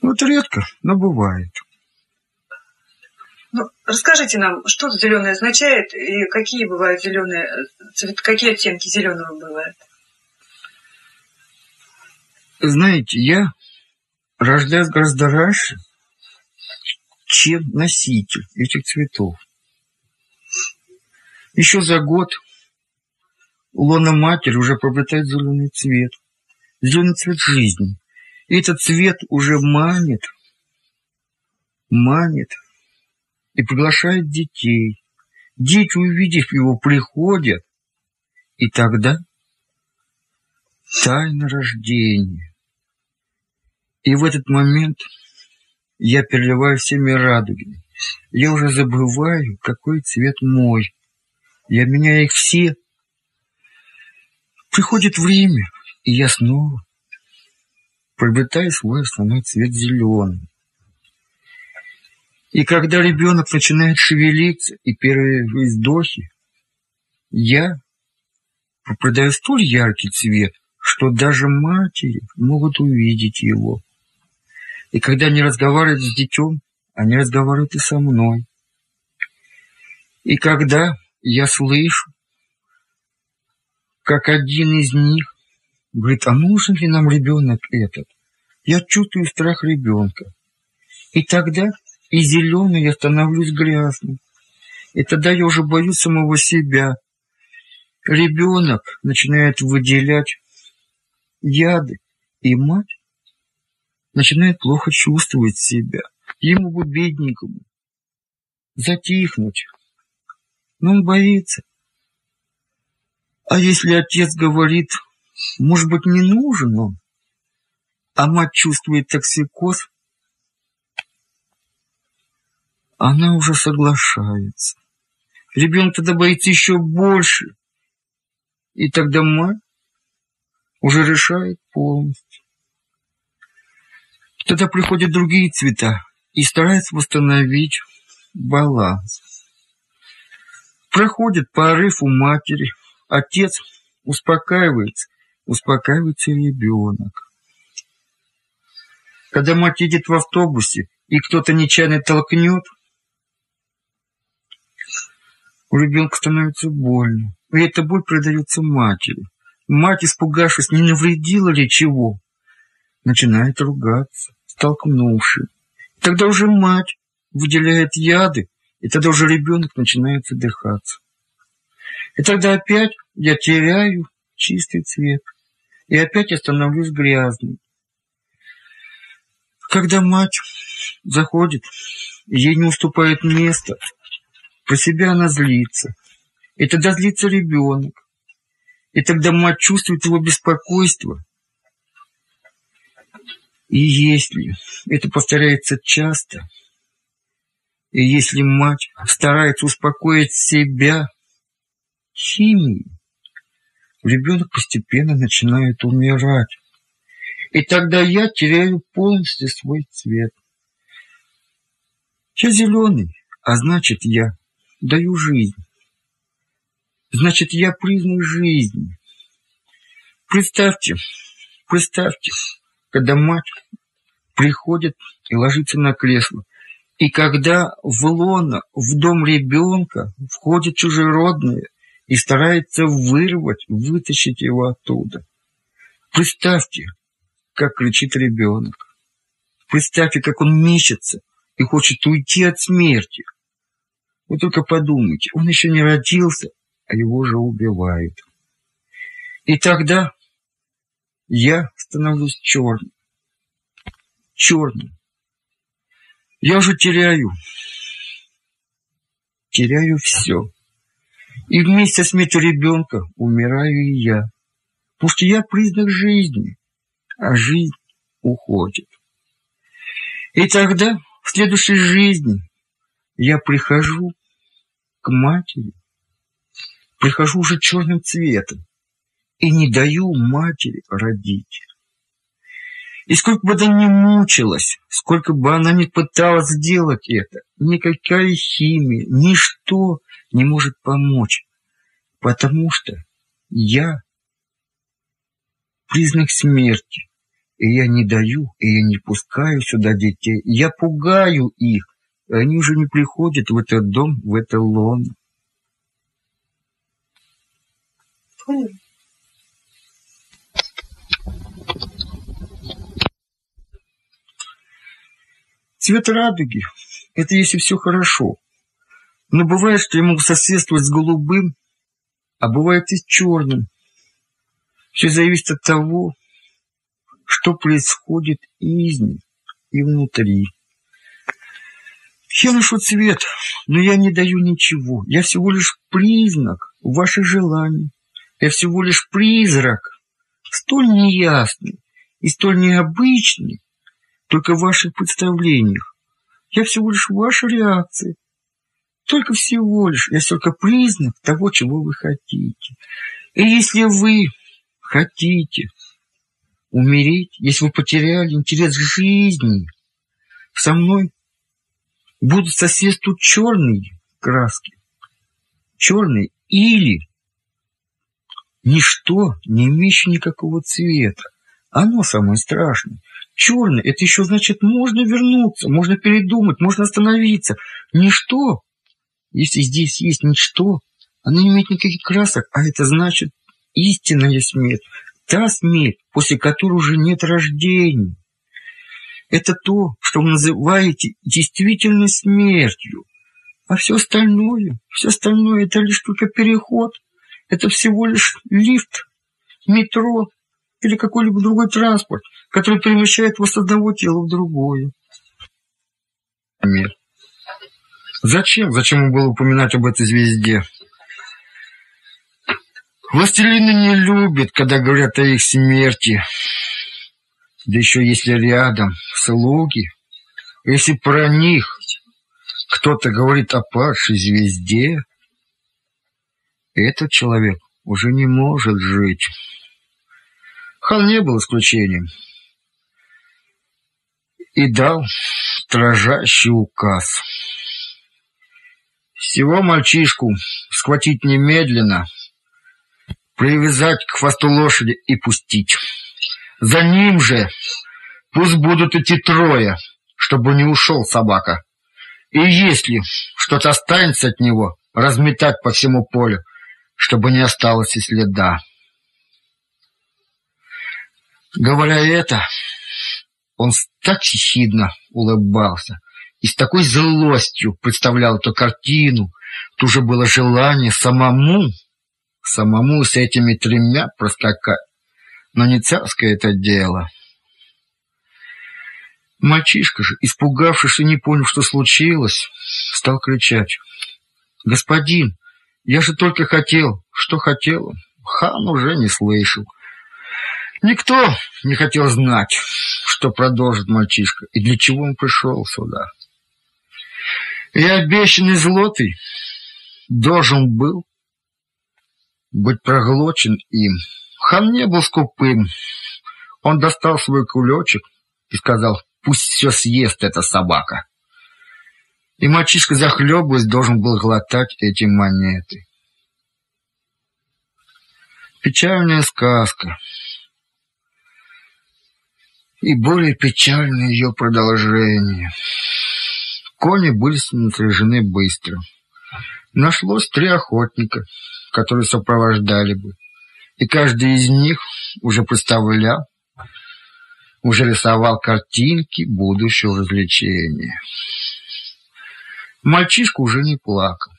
Вот редко, но бывает. Ну, расскажите нам, что зеленый означает и какие бывают зеленые цвет, какие оттенки зеленого бывают? Знаете, я рождаюсь гораздо раньше, чем носитель этих цветов. Еще за год лона матери уже приобретает зеленый цвет. Зеленый цвет жизни. И этот цвет уже манит, манит и приглашает детей. Дети, увидев его, приходят, и тогда тайна рождения. И в этот момент я переливаю всеми радугами. Я уже забываю, какой цвет мой. Я меняю их все. Приходит время, и я снова приобретаю свой основной цвет зеленый. И когда ребенок начинает шевелиться и первые вздохи, я придаю столь яркий цвет, что даже матери могут увидеть его. И когда они разговаривают с детем, они разговаривают и со мной. И когда я слышу, как один из них говорит, а нужен ли нам ребенок этот? Я чувствую страх ребенка. И тогда и зеленый я становлюсь грязным. И тогда я уже боюсь самого себя. Ребенок начинает выделять яды, и мать начинает плохо чувствовать себя. Ему бы бедненькому затихнуть. Но он боится. А если отец говорит, может быть, не нужен он, а мать чувствует токсикоз, она уже соглашается. Ребенок тогда боится еще больше. И тогда мать уже решает полностью. Тогда приходят другие цвета и стараются восстановить баланс. Проходит порыв у матери, отец успокаивается, успокаивается ребенок. Когда мать едет в автобусе, и кто-то нечаянно толкнет, у ребенка становится больно. И эта боль передается матери. Мать, испугавшись, не навредила ли чего, начинает ругаться, столкнувши. Тогда уже мать выделяет яды, и тогда уже ребенок начинает задыхаться. И тогда опять я теряю чистый цвет, и опять я становлюсь грязным. Когда мать заходит, ей не уступает место, про себя она злится. И тогда злится ребенок. И тогда мать чувствует его беспокойство. И если это повторяется часто, и если мать старается успокоить себя химией, ребенок постепенно начинает умирать. И тогда я теряю полностью свой цвет. Я зеленый, а значит я даю жизнь. Значит, я признак жизни. Представьте, представьте, когда мать приходит и ложится на кресло, и когда в лоно, в дом ребенка входит чужеродное и старается вырвать, вытащить его оттуда. Представьте, как кричит ребенок. Представьте, как он мечется и хочет уйти от смерти. Вы только подумайте, он еще не родился, а его же убивают. И тогда я становлюсь черным. Черным. Я уже теряю. Теряю все. И вместе с смертью ребенка умираю и я. Потому что я признак жизни, а жизнь уходит. И тогда в следующей жизни я прихожу к матери, прихожу уже черным цветом и не даю матери родить. И сколько бы она ни мучилась, сколько бы она ни пыталась сделать это, никакая химия, ничто не может помочь, потому что я признак смерти, и я не даю, и я не пускаю сюда детей, я пугаю их, и они уже не приходят в этот дом, в это лоно. Понял? Цвет радуги – это если все хорошо. Но бывает, что я могу соседствовать с голубым, а бывает и с черным. Все зависит от того, что происходит из них и внутри. Я ношу цвет, но я не даю ничего. Я всего лишь признак ваших желаний. Я всего лишь призрак, столь неясный и столь необычный, только в ваших представлениях. Я всего лишь ваша реакция. Только всего лишь. Я только признак того, чего вы хотите. И если вы хотите умереть, если вы потеряли интерес к жизни, со мной будут соседствовать черные краски. Черные или ничто, не имеющее никакого цвета. Оно самое страшное. Черное – это еще значит, можно вернуться, можно передумать, можно остановиться. Ничто, если здесь есть ничто, оно не имеет никаких красок, а это значит истинная смерть. Та смерть, после которой уже нет рождения. Это то, что вы называете действительно смертью. А все остальное, все остальное это лишь только переход. Это всего лишь лифт, метро или какой-либо другой транспорт, который перемещает вас с одного тела в другое. Мир. Зачем? Зачем ему было упоминать об этой звезде? Властелины не любят, когда говорят о их смерти. Да еще если рядом слуги, если про них кто-то говорит о падшей звезде, этот человек уже не может жить. Хан не был исключением и дал строжайший указ. Всего мальчишку схватить немедленно, привязать к хвосту лошади и пустить. За ним же пусть будут идти трое, чтобы не ушел собака. И если что-то останется от него, разметать по всему полю, чтобы не осталось и следа. Говоря это, он так ехидно улыбался и с такой злостью представлял эту картину, тут же было желание самому, самому с этими тремя проскакать. Но не царское это дело. Мальчишка же, испугавшись и не понял, что случилось, стал кричать. «Господин, я же только хотел, что хотел». Хан уже не слышал. Никто не хотел знать, что продолжит мальчишка и для чего он пришел сюда. И обещанный злотый должен был быть проглочен им. Хан не был скупым. Он достал свой кулечек и сказал, пусть все съест эта собака. И мальчишка, захлебываясь, должен был глотать эти монеты. Печальная сказка. И более печальное ее продолжение. Кони были снаряжены быстро. Нашлось три охотника, которые сопровождали бы. И каждый из них уже представлял, уже рисовал картинки будущего развлечения. Мальчишка уже не плакал.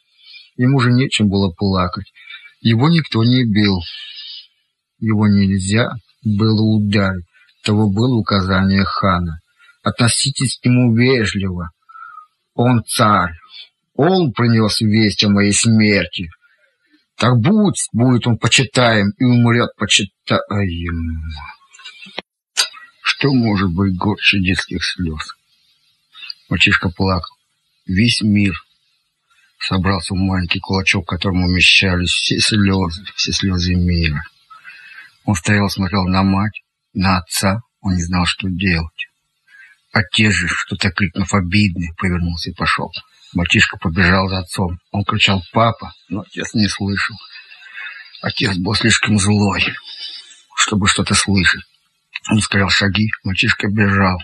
Ему уже нечем было плакать. Его никто не бил. Его нельзя было ударить. Того было указание хана. Относитесь к нему вежливо. Он царь. Он принес весть о моей смерти. Так будь, будет он почитаем и умрет почитаем. Что может быть горше детских слез? Мальчишка плакал. Весь мир собрался в маленький кулачок, в котором умещались все слезы, все слезы мира. Он стоял, смотрел на мать, на отца. Он не знал, что делать. Отец же, что-то крикнув обидный, повернулся и пошел. Мальчишка побежал за отцом. Он кричал «папа», но отец не слышал. Отец был слишком злой, чтобы что-то слышать. Он ускорял шаги, мальчишка бежал.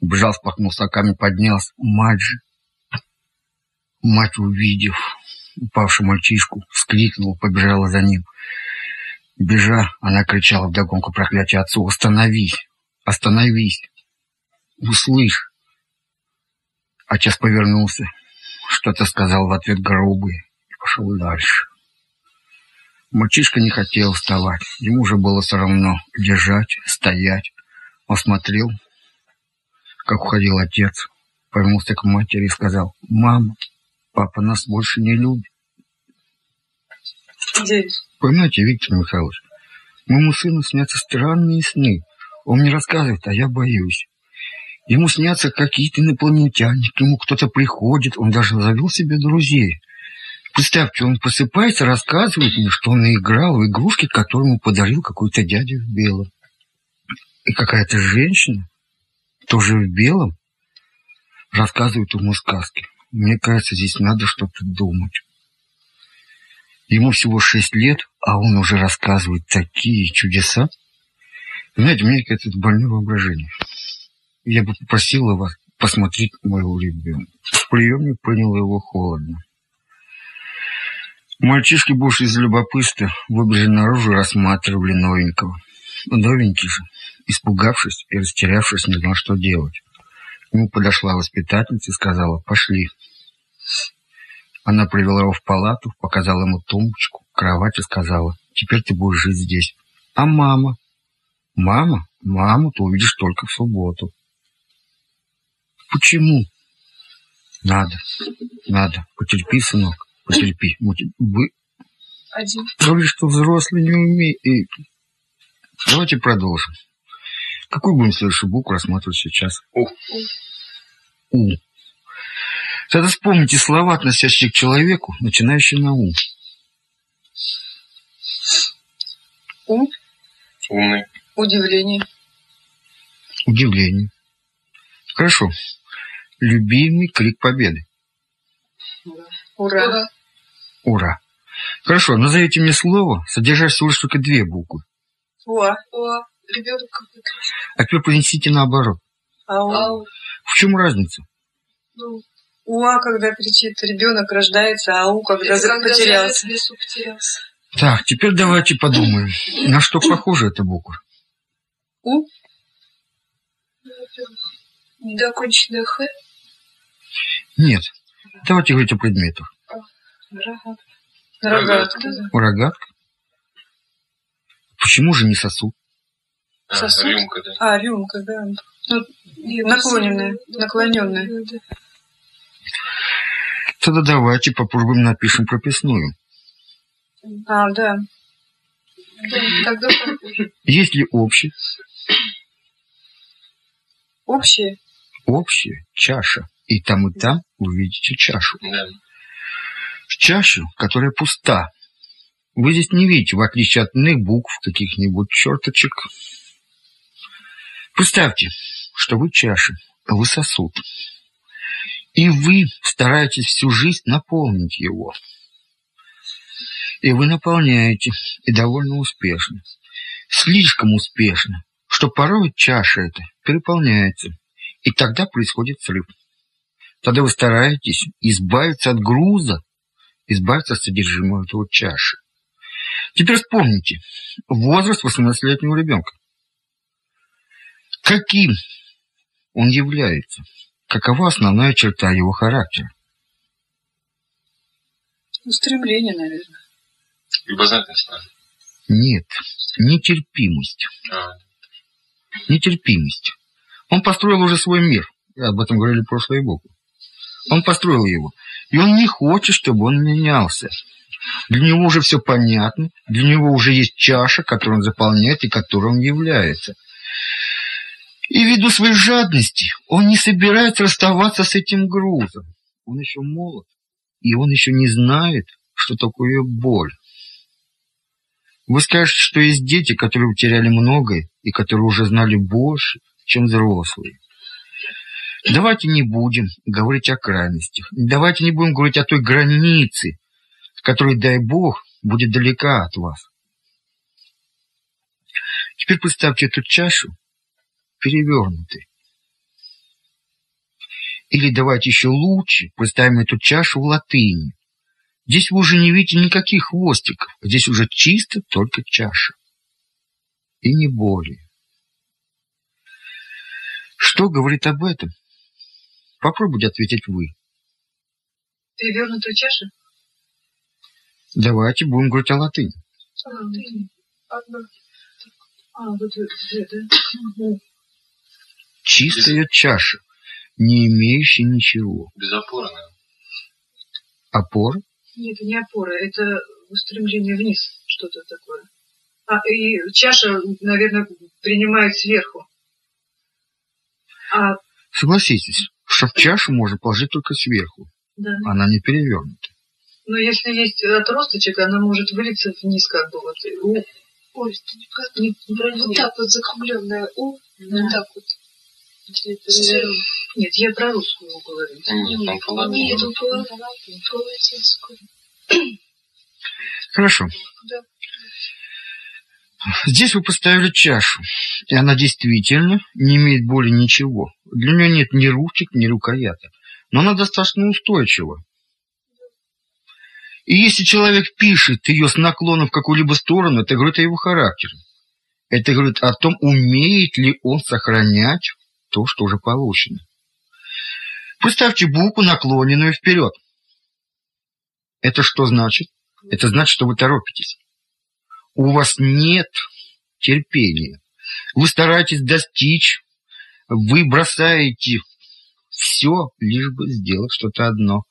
Бежал, споткнулся, камень поднялся. Мать же, мать, увидев упавшую мальчишку, вскрикнула, побежала за ним. Бежа, она кричала вдогонку проклятие отцу «Остановись! Остановись! Услышь!» Отец повернулся, что-то сказал в ответ грубый и пошел дальше. Мальчишка не хотел вставать. Ему уже было все равно лежать, стоять. Он смотрел, как уходил отец. Повернулся к матери и сказал, «Мама, папа нас больше не любит». Девять. Понимаете, Виктор Михайлович, моему сыну снятся странные сны. Он мне рассказывает, а я боюсь. Ему снятся какие-то инопланетяне, к нему кто-то приходит, он даже завел себе друзей. Представьте, он просыпается, рассказывает мне, что он играл в игрушки, которые ему подарил какой-то дядя в белом. И какая-то женщина, тоже в белом, рассказывает ему сказки. Мне кажется, здесь надо что-то думать. Ему всего шесть лет, а он уже рассказывает такие чудеса. Знаете, у меня какое-то больное воображение. Я бы попросила вас посмотреть моего ребенка. В приемник принял его холодно. Мальчишки больше из любопытства выбежали наружу и рассматривали новенького. Новенький же, испугавшись и растерявшись, не знал, что делать. К нему подошла воспитательница и сказала «Пошли». Она привела его в палату, показала ему тумбочку, кровать и сказала «Теперь ты будешь жить здесь». «А мама?» «Мама? Маму ты увидишь только в субботу». «Почему?» «Надо, надо. Потерпи, сынок, потерпи. Вы Один. Говорит, что взрослый не умеет. И... Давайте продолжим. Какую будем следующую букву рассматривать сейчас? У. У. Тогда вспомните слова, относящиеся к человеку, начинающие на У. Ум. Умный. Удивление. Удивление. Хорошо. Любимый крик победы. Ура. Ура. Хорошо, назовите мне слово, содержащее всего лишь только две буквы. Уа. Уа. Ребенок какой-то. А теперь принесите наоборот. Ау. Ау. В чем разница? Ну, Уа, когда кричит ребенок, рождается, а у, когда, когда потерялся. лесу потерялся. Так, теперь давайте подумаем, на что похожа эта буква. У? Недоконченное Х. Нет. Давайте говорить о предметах. Рогатка. Рогатка. да. Рогатка. Почему же не сосуд? А, Сосуд? рюмка, да. А, рюмка, да. Ну, наклоненная, наклоненная. Да, да. Тогда давайте попробуем напишем прописную. А, да. Есть ли общее? Общее. Общее чаша. И там, и там увидите чашу. Да. Чашу, которая пуста. Вы здесь не видите, в отличие от иных букв, каких-нибудь черточек. Представьте, что вы чаша, вы сосуд. И вы стараетесь всю жизнь наполнить его. И вы наполняете, и довольно успешно. Слишком успешно, что порой чаша эта переполняется. И тогда происходит срыв. Тогда вы стараетесь избавиться от груза, избавиться от содержимого этого чаши. Теперь вспомните возраст 18-летнего ребенка. Каким он является? Какова основная черта его характера? Устремление, наверное. Любознательность, да. Нет, нетерпимость. А, Нетерпимость. Он построил уже свой мир. Об этом говорили прошлые буквы. Он построил его. И он не хочет, чтобы он менялся. Для него уже все понятно. Для него уже есть чаша, которую он заполняет и которой он является. И ввиду своей жадности он не собирается расставаться с этим грузом. Он еще молод. И он еще не знает, что такое боль. Вы скажете, что есть дети, которые утеряли многое и которые уже знали больше, чем взрослые. Давайте не будем говорить о крайностях. Давайте не будем говорить о той границе, которая, дай Бог, будет далека от вас. Теперь представьте эту чашу перевернутой. Или давайте еще лучше представим эту чашу в латыни. Здесь вы уже не видите никаких хвостиков. Здесь уже чисто только чаша. И не более. Что говорит об этом? Попробуйте ответить вы. Перевернутая чаша? Давайте будем говорить о латыни. А, ты. Одна. А, вот это, да? Чистая чаша, не имеющая ничего. безопорная. Опора? Нет, это не опора, это устремление вниз, что-то такое. А, и чаша, наверное, принимает сверху. А, Согласитесь, что в чашу можно положить только сверху. да. Она не перевернута. Но если есть отросточек, она может вылиться вниз, как бы вот. У. Ой, это неправильно. Не, неправильно. Вот так вот закругленная У. Вот так вот. Нет, я про русскую говорю. Нет. Хорошо. Да. Здесь вы поставили чашу, и она действительно не имеет более ничего. Для нее нет ни ручек, ни рукояток. Но она достаточно устойчива. И если человек пишет ее с наклоном в какую-либо сторону, это говорит о его характере. Это говорит о том, умеет ли он сохранять то, что уже получено. Представьте букву, наклоненную вперед. Это что значит? Это значит, что вы торопитесь. У вас нет терпения. Вы стараетесь достичь, вы бросаете все, лишь бы сделать что-то одно.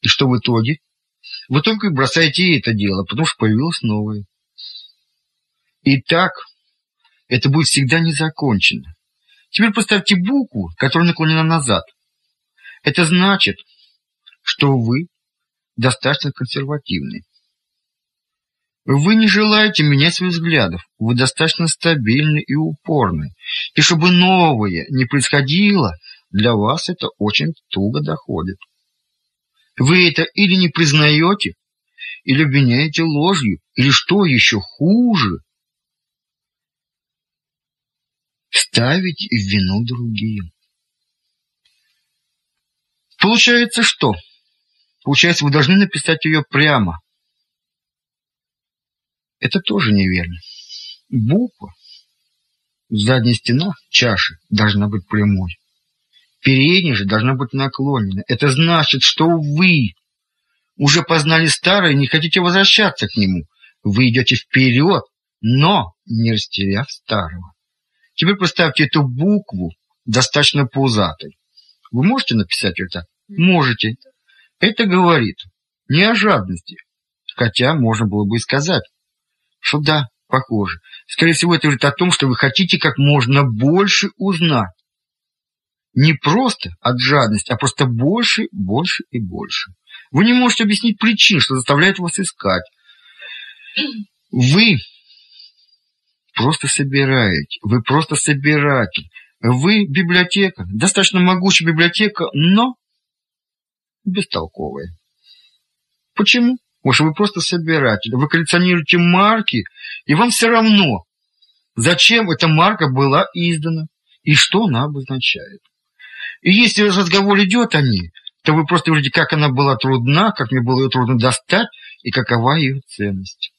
И что в итоге? Вы только бросаете это дело, потому что появилось новое. И так это будет всегда не закончено. Теперь поставьте букву, которая наклонена назад. Это значит, что вы достаточно консервативны. Вы не желаете менять своих взглядов, вы достаточно стабильны и упорны. И чтобы новое не происходило, для вас это очень туго доходит. Вы это или не признаете, или обвиняете ложью, или что еще хуже, ставить в вину другим. Получается что? Получается, вы должны написать ее прямо. Это тоже неверно. Буква, задняя стена чаши должна быть прямой. Передняя же должна быть наклонена. Это значит, что вы уже познали старое и не хотите возвращаться к нему. Вы идете вперед, но не растеряв старого. Теперь представьте эту букву достаточно пузатой. Вы можете написать это? Можете. Это говорит не о жадности, хотя можно было бы и сказать, что да, похоже. Скорее всего, это говорит о том, что вы хотите как можно больше узнать. Не просто от жадности, а просто больше, больше и больше. Вы не можете объяснить причин, что заставляет вас искать. Вы просто собираете, вы просто собиратель. Вы библиотека, достаточно могучая библиотека, но бестолковая. Почему? Потому что вы просто собиратель. Вы коллекционируете марки, и вам все равно, зачем эта марка была издана и что она обозначает. И если разговор идет о ней, то вы просто говорите, как она была трудна, как мне было ее трудно достать и какова ее ценность.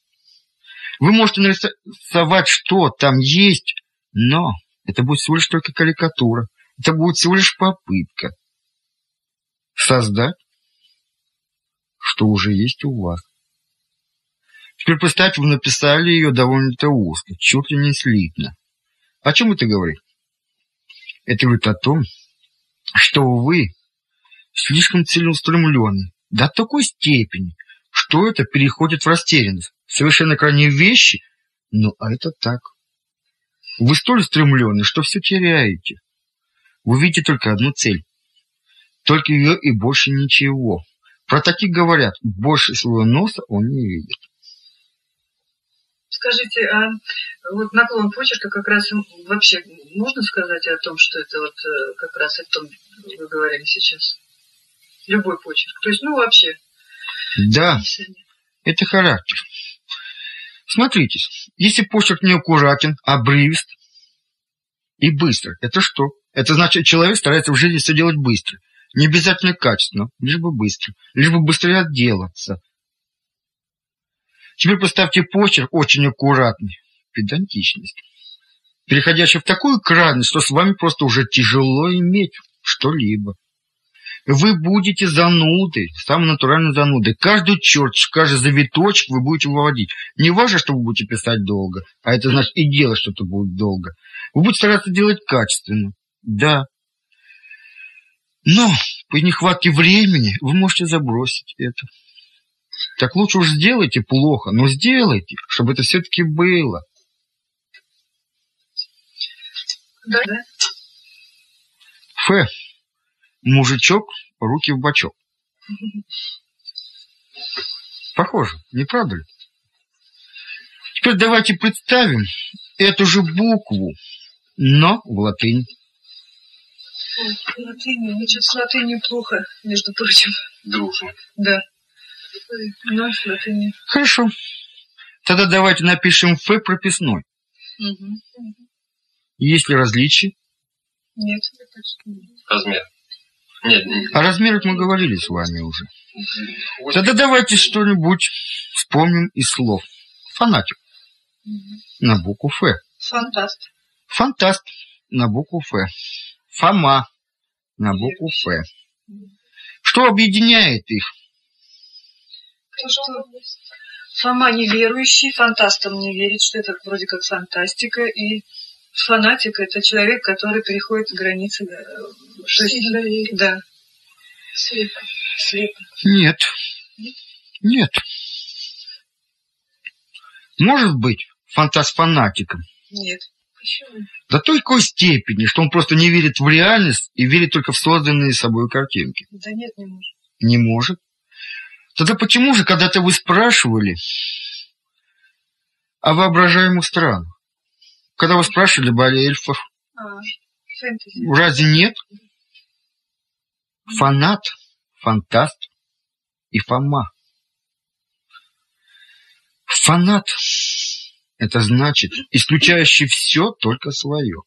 Вы можете нарисовать, что там есть, но это будет всего лишь только карикатура. Это будет всего лишь попытка создать, что уже есть у вас. Теперь представьте, вы написали ее довольно-то узко, чуть ли не слитно. О чем это говорит? Это говорит о том, что вы слишком целеустремлены до такой степени, что это переходит в растерянность. Совершенно крайние вещи, ну, а это так. Вы столь стремлены, что все теряете. Вы видите только одну цель. Только ее и больше ничего. Про таких говорят, больше своего носа он не видит. Скажите, а вот наклон почерка как раз вообще можно сказать о том, что это вот э, как раз о том, вы говорили сейчас? Любой почерк. То есть, ну, вообще. Да, это характер. Смотрите, если почерк не аккуратен, обрывист и быстро, это что? Это значит, человек старается в жизни все делать быстро. Не обязательно качественно, лишь бы быстро, лишь бы быстрее отделаться. Теперь поставьте почерк очень аккуратный. Педантичность. Переходящий в такую крайность, что с вами просто уже тяжело иметь что-либо. Вы будете занудой, самой натуральной занудой. Каждый черточек, каждый завиточек вы будете выводить. Не важно, что вы будете писать долго, а это значит и делать что-то будет долго. Вы будете стараться делать качественно. Да. Но по нехватке времени вы можете забросить это. Так лучше уж сделайте плохо, но сделайте, чтобы это все-таки было. Да. Ф. Мужичок, руки в бачок. Похоже, не правда ли? Теперь давайте представим эту же букву, но в латынь. Латынь, что-то с латынью плохо, между прочим. Дружно. Да. Но латынь. Хорошо. Тогда давайте напишем Ф прописной. Угу. Есть ли различия? Нет. Размер. Нет, О размерах мы говорили с вами уже. Тогда давайте что-нибудь вспомним из слов. Фанатик. На букву Ф. Фантаст. Фантаст на букву Ф. Фома на букву Ф. Что объединяет их? Что Фома неверующий, фантастом не верит, что это вроде как фантастика, и фанатик – это человек, который переходит границы. Сильно верит. Да, Слепо. слепо. Нет. Нет. Может быть фантаст фанатиком. Нет. Почему? До такой степени, что он просто не верит в реальность и верит только в созданные собой картинки. Да нет, не может. Не может. Тогда почему же, когда-то вы спрашивали о воображаемых странах? Когда вы спрашивали об эльфах, фэнтези. разве нет? Фанат, фантаст и Фома. Фанат – это значит исключающий все только свое.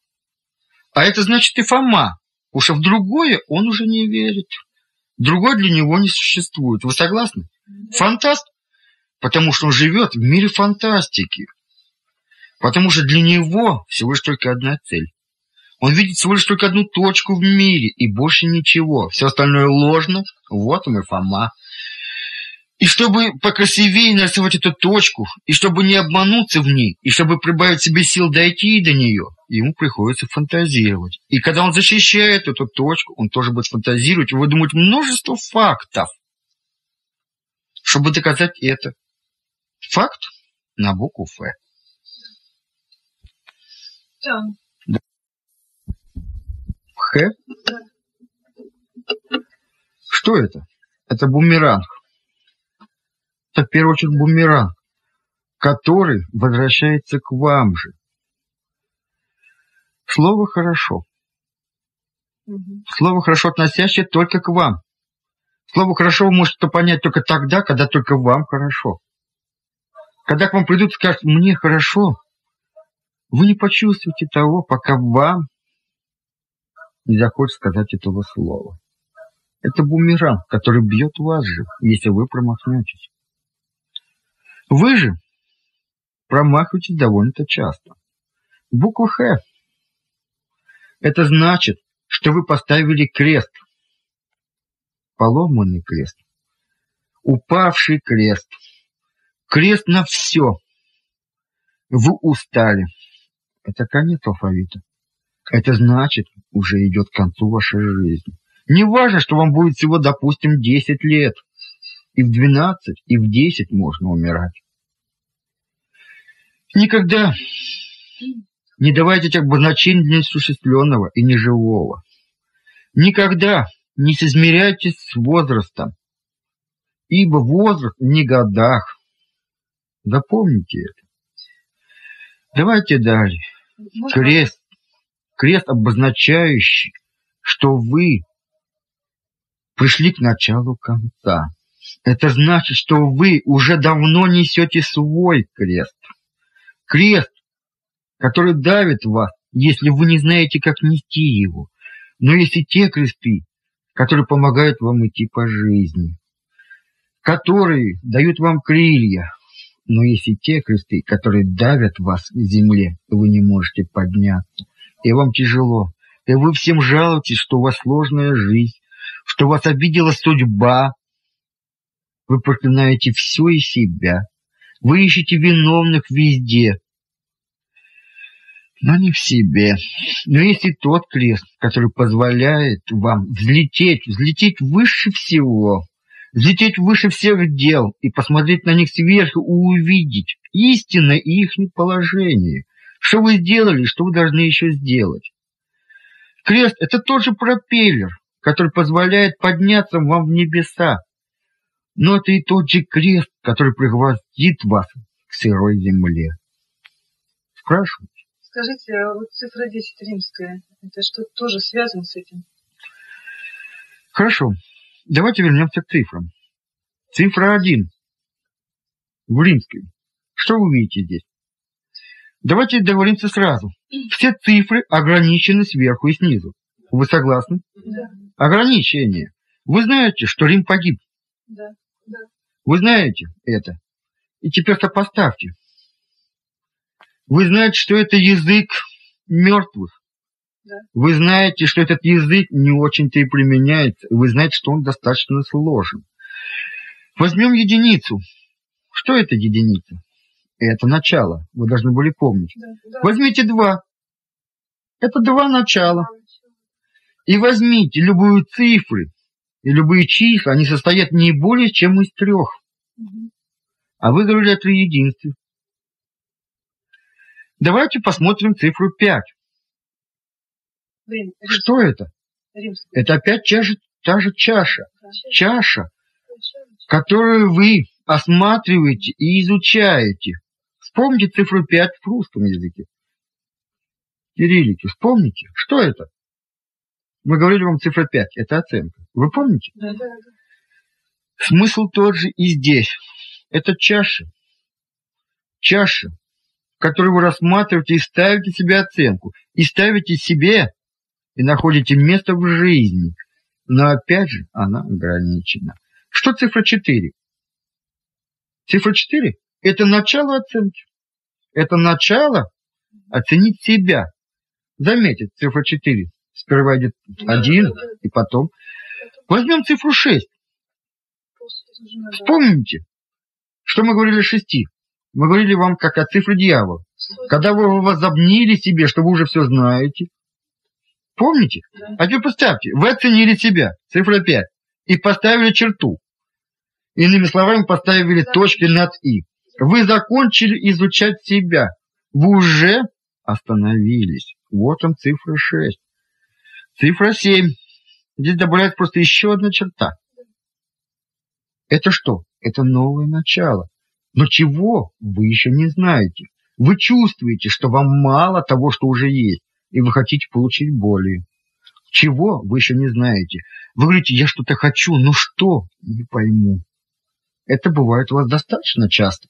А это значит и Фома, уж в другое он уже не верит. Другое для него не существует. Вы согласны? Фантаст, потому что он живет в мире фантастики. Потому что для него всего лишь только одна цель. Он видит всего лишь только одну точку в мире и больше ничего. Все остальное ложно. Вот он и Фома. И чтобы покрасивее нарисовать эту точку, и чтобы не обмануться в ней, и чтобы прибавить себе сил дойти до нее, ему приходится фантазировать. И когда он защищает эту точку, он тоже будет фантазировать, выдумать множество фактов, чтобы доказать это. Факт на букву «Ф». Да. Х? Что это? Это бумеранг. Это в первую очередь бумеранг, который возвращается к вам же. Слово «хорошо». Слово «хорошо» относящее только к вам. Слово «хорошо» вы можете понять только тогда, когда только вам хорошо. Когда к вам придут и скажут «мне хорошо», вы не почувствуете того, пока вам не захочет сказать этого слова. Это бумеранг, который бьет вас же, если вы промахнетесь. Вы же промахиваетесь довольно-то часто. Буква «Х» – это значит, что вы поставили крест. Поломанный крест. Упавший крест. Крест на все. Вы устали. Это конец алфавита. Это значит, уже идет к концу вашей жизни. Не важно, что вам будет всего, допустим, 10 лет. И в 12, и в 10 можно умирать. Никогда не давайте этих обозначений для несуществленного и неживого. Никогда не соизмеряйтесь с возрастом, ибо возраст не годах. Запомните это. Давайте далее. Крест. Крест, обозначающий, что вы пришли к началу конца. Это значит, что вы уже давно несете свой крест. Крест, который давит вас, если вы не знаете, как нести его. Но есть и те кресты, которые помогают вам идти по жизни, которые дают вам крылья. Но есть и те кресты, которые давят вас к земле, вы не можете подняться. И вам тяжело. И вы всем жалуетесь, что у вас сложная жизнь, что вас обидела судьба. Вы проклинаете все и себя. Вы ищете виновных везде, но не в себе. Но есть и тот крест, который позволяет вам взлететь, взлететь выше всего, взлететь выше всех дел и посмотреть на них сверху и увидеть истинное их положение. Что вы сделали, что вы должны еще сделать. Крест – это тот же пропеллер, который позволяет подняться вам в небеса. Но это и тот же крест, который пригвоздит вас к сырой земле. Спрашиваю. Скажите, а вот цифра 10 римская, это что тоже связано с этим? Хорошо. Давайте вернемся к цифрам. Цифра 1 в римской. Что вы видите здесь? Давайте договоримся сразу. Все цифры ограничены сверху и снизу. Вы согласны? Да. Ограничение. Вы знаете, что Рим погиб. Да. Вы знаете это. И теперь сопоставьте. Вы знаете, что это язык мертвых. Да. Вы знаете, что этот язык не очень-то и применяется. Вы знаете, что он достаточно сложен. Возьмем единицу. Что это единица? Это начало. Вы должны были помнить. Да, да. Возьмите два. Это два начала. И возьмите любую цифры и любые числа, они состоят не более чем из трех. А вы говорили о триединстве. Давайте посмотрим цифру 5. Что это? Это опять та же, та же чаша. Чаша, которую вы осматриваете и изучаете. Вспомните цифру 5 в русском языке. Кириллики, вспомните, что это? Мы говорили вам цифра 5, это оценка. Вы помните? Да, да. Смысл тот же и здесь. Это чаша. Чаша, в которой вы рассматриваете и ставите себе оценку. И ставите себе, и находите место в жизни. Но опять же, она ограничена. Что цифра 4? Цифра 4 – это начало оценки. Это начало оценить себя. Заметьте, цифра 4. Сперва идет 1, и потом. Возьмем цифру 6. Вспомните, что мы говорили о шести. Мы говорили вам как о цифре дьявола. Когда вы возобнили себе, что вы уже все знаете. Помните? А теперь представьте, вы оценили себя, цифра 5, и поставили черту. Иными словами, поставили точки над «и». Вы закончили изучать себя. Вы уже остановились. Вот он, цифра 6. Цифра 7. Здесь добавляется просто еще одна черта. Это что? Это новое начало. Но чего вы еще не знаете? Вы чувствуете, что вам мало того, что уже есть, и вы хотите получить более. Чего вы еще не знаете? Вы говорите, я что-то хочу, но что? Не пойму. Это бывает у вас достаточно часто.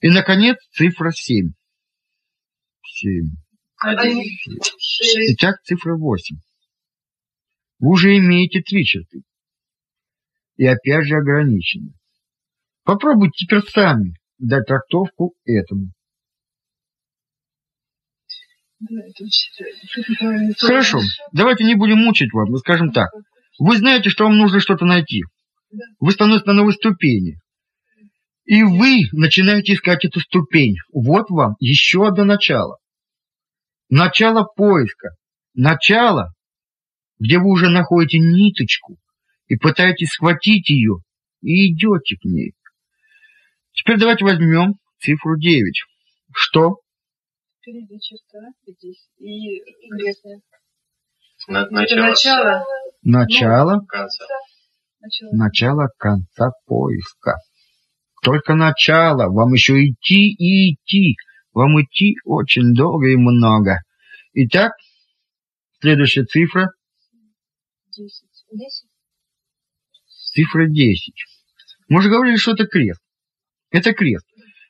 И, наконец, цифра 7. 7. Один. Шесть. Итак, цифра 8. Вы уже имеете три черты. И опять же ограничены. Попробуйте теперь сами дать трактовку этому. Хорошо, давайте не будем мучить вас, мы скажем так. Вы знаете, что вам нужно что-то найти. Вы становитесь на новой ступени. И вы начинаете искать эту ступень. Вот вам еще одно начало. Начало поиска. Начало, где вы уже находите ниточку и пытаетесь схватить ее и идете к ней. Теперь давайте возьмем цифру 9. Что? Впереди черта, здесь. И крестная. На- Это Начало начало. Начало конца. Начало. начало конца поиска. Только начало. Вам еще идти и идти. Вам идти очень долго и много. Итак, следующая цифра. Десять. Десять. Цифра 10. Мы же говорили, что это крест. Это крест.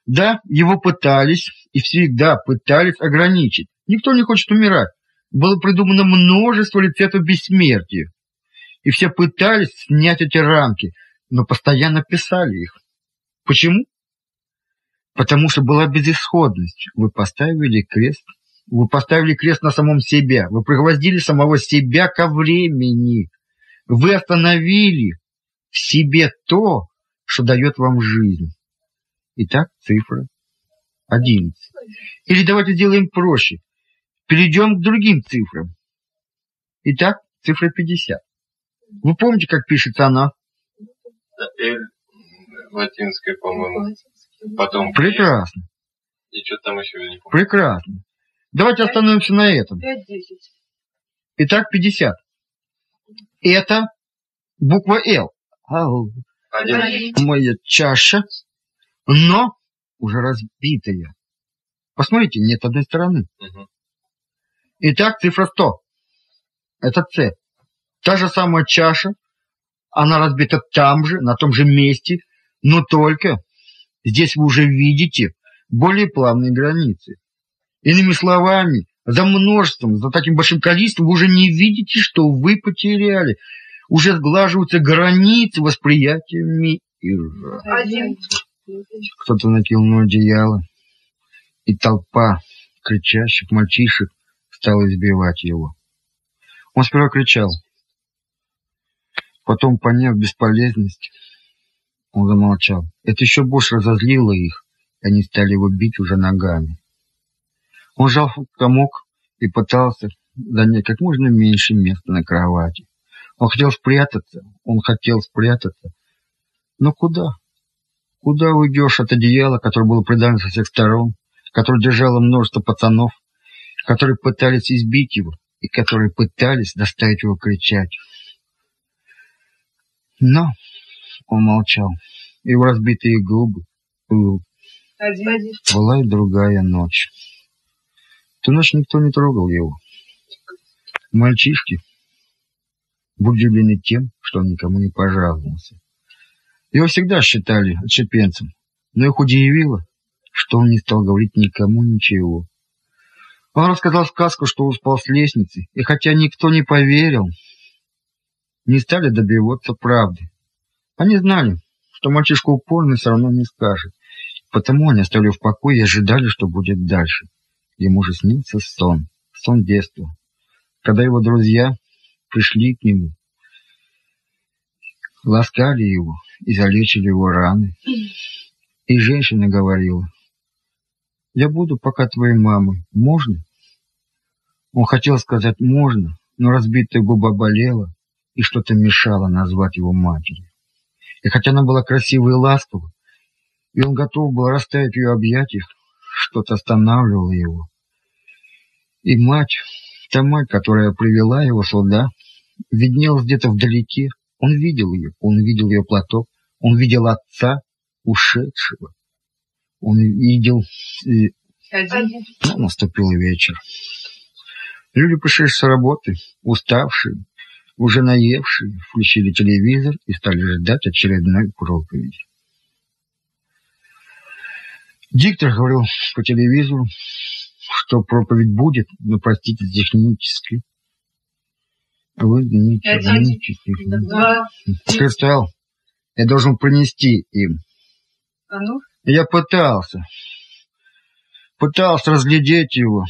Да, его пытались и всегда пытались ограничить. Никто не хочет умирать. Было придумано множество рецептов бессмертия. И все пытались снять эти рамки, но постоянно писали их. Почему? Потому что была безысходность. Вы поставили крест. Вы поставили крест на самом себе. Вы пригвоздили самого себя ко времени. Вы остановили в себе то, что дает вам жизнь. Итак, цифра 11. Или давайте сделаем проще. Перейдем к другим цифрам. Итак, цифра 50. Вы помните, как пишется она? Эль латинская, по-моему. Потом Прекрасно, И что там еще я не помню. прекрасно. Давайте остановимся на этом. Пять, десять. Итак, 50. Это буква «Л». Моя чаша, но уже разбитая. Посмотрите, нет одной стороны. Мгм. Итак, цифра 100. Это С. Та же самая чаша, она разбита там же, на том же месте, но только здесь вы уже видите более плавные границы. Иными словами, за множеством, за таким большим количеством вы уже не видите, что вы потеряли. Уже сглаживаются границы восприятия мира. Один. Кто-то накинул на одеяло, и толпа кричащих мальчишек стал избивать его. Он сперва кричал. Потом, поняв бесполезность, он замолчал. Это еще больше разозлило их, и они стали его бить уже ногами. Он жал комок и пытался занять как можно меньше места на кровати. Он хотел спрятаться, он хотел спрятаться. Но куда? Куда уйдешь от одеяла, которое было придано со всех сторон, которое держало множество пацанов, которые пытались избить его и которые пытались заставить его кричать? Но он молчал. Его разбитые губы. Была и другая ночь. Ту ночь никто не трогал его. Мальчишки были удивлены тем, что он никому не пожаловался. Его всегда считали отщепенцем, но их удивило, что он не стал говорить никому ничего. Он рассказал сказку, что успал с лестницы, и хотя никто не поверил, не стали добиваться правды. Они знали, что мальчишка упорный все равно не скажет, потому они оставили в покое и ожидали, что будет дальше. Ему же снился сон, сон детства, когда его друзья пришли к нему, ласкали его и залечили его раны. И женщина говорила, «Я буду пока твоей мамой. Можно?» Он хотел сказать «можно», но разбитая губа болела, и что-то мешало назвать его матерью. И хотя она была красивой и ласковой, и он готов был растаять ее объятиях, что-то останавливало его. И мать, та мать, которая привела его сюда, виднелась где-то вдалеке. Он видел ее, он видел ее платок, он видел отца, ушедшего. Он видел... И... Один. Ну, наступил вечер. Люди пришли с работы, уставшие, уже наевшие, включили телевизор и стали ждать очередной проповеди. Диктор говорил по телевизору, что проповедь будет, но, простите, технически. Вы не Один. технически. Два. Я должен принести им. А ну? Я пытался. Пытался разглядеть его.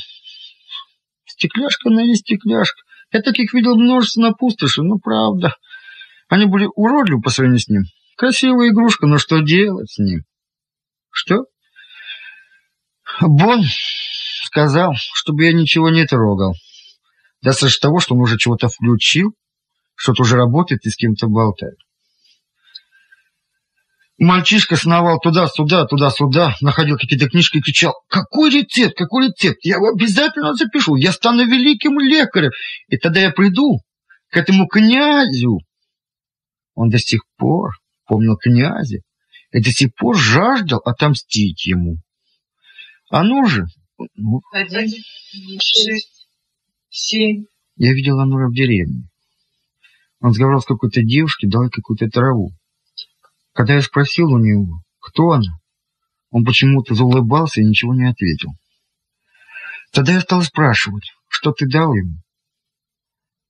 Стекляшка на есть стекляшка. Я таких видел множество на пустоши, ну правда. Они были уродливы по сравнению с ним. Красивая игрушка, но что делать с ним? Что? Бон сказал, чтобы я ничего не трогал. Достаточно того, что он уже чего-то включил, что-то уже работает и с кем-то болтает. Мальчишка сновал туда-сюда, туда-сюда, находил какие-то книжки и кричал, «Какой рецепт? Какой рецепт? Я его обязательно запишу, я стану великим лекарем, и тогда я приду к этому князю». Он до сих пор помнил князя и до сих пор жаждал отомстить ему. А ну же, ну, Один. Шесть. Семь. я видел Анура в деревне. Он разговаривал с какой-то девушкой, дал какую-то траву. Когда я спросил у него, кто она, он почему-то заулыбался и ничего не ответил. Тогда я стал спрашивать, что ты дал ему.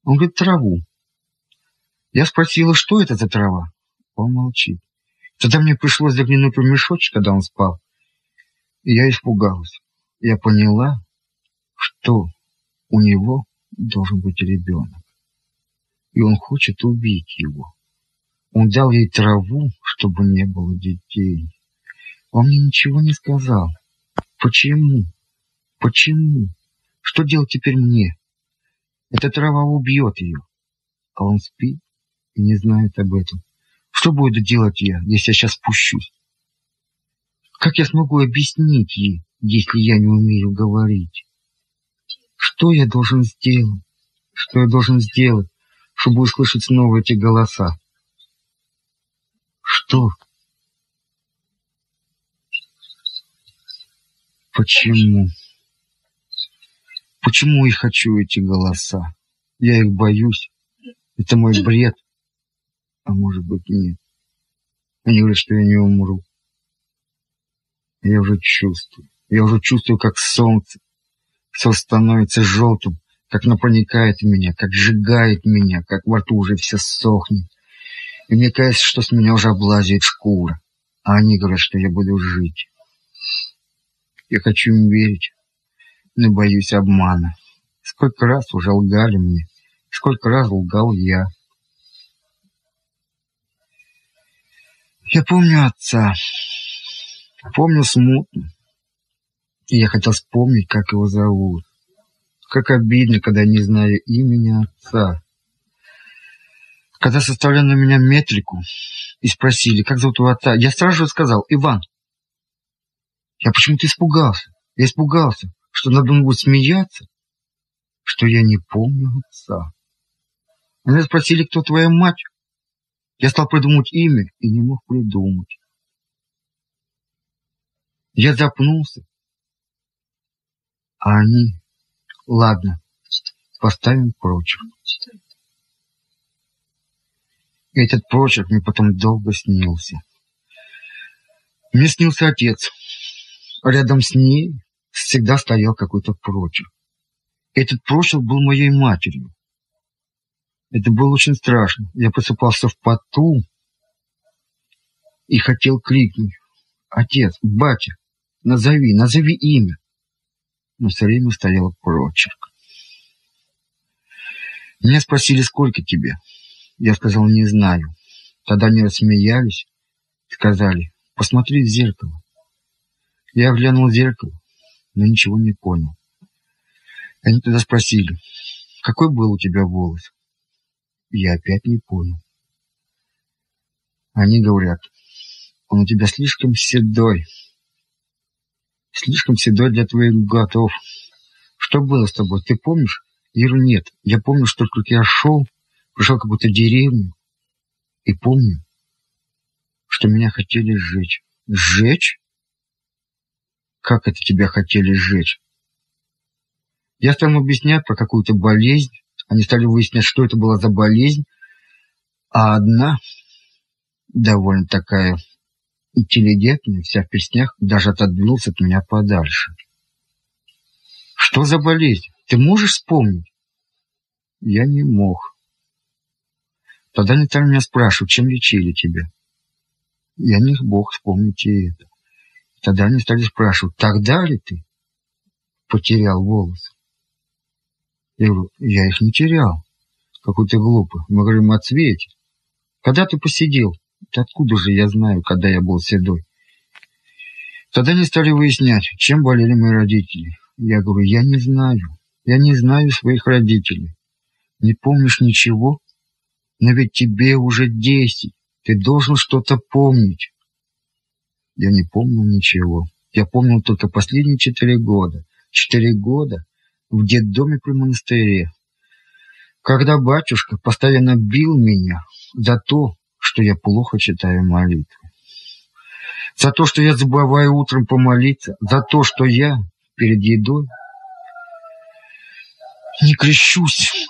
Он говорит, траву. Я спросила, что это за трава. Он молчит. Тогда мне пришлось заглянуть в мешочек, когда он спал. И я испугалась. Я поняла, что у него должен быть ребенок. И он хочет убить его. Он дал ей траву, чтобы не было детей. Он мне ничего не сказал. Почему? Почему? Что делать теперь мне? Эта трава убьет ее. А он спит и не знает об этом. Что буду делать я, если я сейчас спущусь? Как я смогу объяснить ей, если я не умею говорить? Что я должен сделать? Что я должен сделать, чтобы услышать снова эти голоса? Что? Почему? Почему я хочу эти голоса? Я их боюсь. Это мой бред. А может быть, нет. Они говорят, что я не умру. Я уже чувствую. Я уже чувствую, как солнце. Все становится желтым, как оно меня, как сжигает меня, как во рту уже все сохнет. И мне кажется, что с меня уже облазит шкура. А они говорят, что я буду жить. Я хочу им верить. но боюсь обмана. Сколько раз уже лгали мне, сколько раз лгал я. Я помню отца, помню смутно, и я хотел вспомнить, как его зовут. Как обидно, когда не знаю имени отца. Когда составляли на меня метрику и спросили, как зовут его отца, я сразу же сказал «Иван». Я почему-то испугался. Я испугался, что надо будет смеяться, что я не помню отца. Меня спросили, кто твоя мать. Я стал придумывать имя и не мог придумать. Я запнулся. А они... Ладно, поставим прочерк. Этот прочерк мне потом долго снился. Мне снился отец. Рядом с ней всегда стоял какой-то прочерк. Этот прочерк был моей матерью. Это было очень страшно. Я просыпался в поту и хотел крикнуть. Отец, батя, назови, назови имя. Но все время стоял прочерк. Меня спросили, сколько тебе. Я сказал, не знаю. Тогда они рассмеялись, сказали, посмотри в зеркало. Я глянул в зеркало, но ничего не понял. Они тогда спросили, какой был у тебя волос? Я опять не понял. Они говорят, он у тебя слишком седой. Слишком седой для твоих готов. Что было с тобой, ты помнишь? Я нет. Я помню, что только я шел, пришел в какую-то деревню, и помню, что меня хотели сжечь. Сжечь? Как это тебя хотели сжечь? Я стал им объяснять про какую-то болезнь. Они стали выяснять, что это была за болезнь. А одна, довольно такая интеллигентная, вся в перстнях, даже отодвинулся от меня подальше. Что за болезнь? Ты можешь вспомнить? Я не мог. Тогда они стали меня спрашивать, чем лечили тебя. Я не мог вспомнить и это. Тогда они стали спрашивать, тогда ли ты потерял волосы? Я говорю, я их не терял. Какой ты глупый. Мы говорим о цвете. Когда ты посидел? Откуда же я знаю, когда я был седой? Тогда они стали выяснять, чем болели мои родители. Я говорю, я не знаю. Я не знаю своих родителей. Не помнишь ничего? Но ведь тебе уже десять. Ты должен что-то помнить. Я не помню ничего. Я помнил только последние четыре года. Четыре года в детдоме при монастыре. Когда батюшка постоянно бил меня за то, что я плохо читаю молитвы. За то, что я забываю утром помолиться. За то, что я перед едой не крещусь.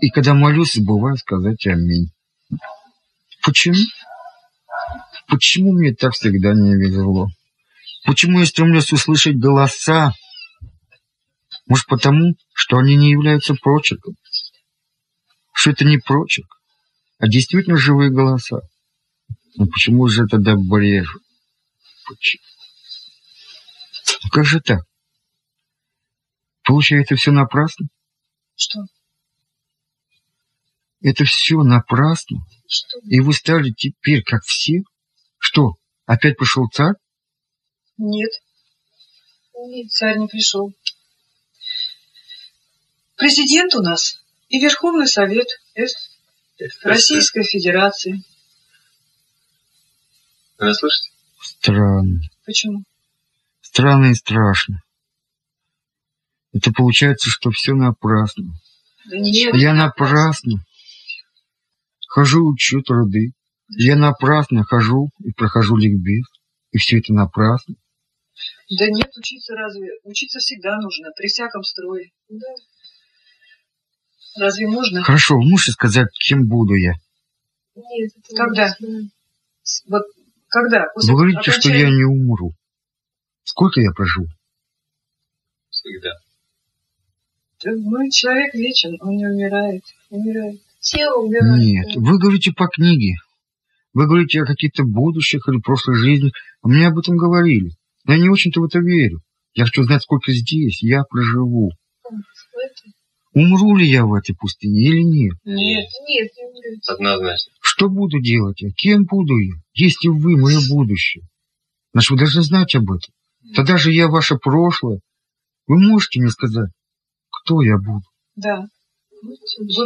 И когда молюсь, забываю сказать аминь. Почему? Почему мне так всегда не везло? Почему я стремлюсь услышать голоса? Может, потому, что они не являются прочерком? Что это не прочерк, а действительно живые голоса? Ну почему же тогда брежут? Почему? Ну как же так? Получается, все напрасно? Что? Это все напрасно? Что? И вы стали теперь, как все? Что, опять пришел царь? Нет, Нет. царь не пришел. Президент у нас и Верховный Совет С- Российской Федерации. Вы слышите? Странно. Почему? Странно и страшно. Это получается, что все напрасно. Да нет. Я напрасно хожу учу труды. Я напрасно хожу и прохожу ликбез. И все это напрасно. Да нет, учиться разве? Учиться всегда нужно, при всяком строе. Да. Разве можно? Хорошо, можете сказать, кем буду я? Нет, это Когда? не знаю. Вот когда? После Вы говорите, что я окончания- не умру. Сколько я проживу? Всегда. Да Мы человек вечен, он не умирает. Умирает. Тело убирает. Нет, вы говорите по книге. Вы говорите о каких-то будущих или прошлых жизнях. А мне об этом говорили. Но я не очень-то в это верю. Я хочу знать, сколько здесь я проживу. Умру ли я в этой пустыне или нет? Нет, нет, не умрете. Однозначно. Что буду делать я? Кем буду я? Есть ли вы мое будущее? Значит, вы должны знать об этом. Тогда же я ваше прошлое. Вы можете мне сказать, кто я буду? Да. Вот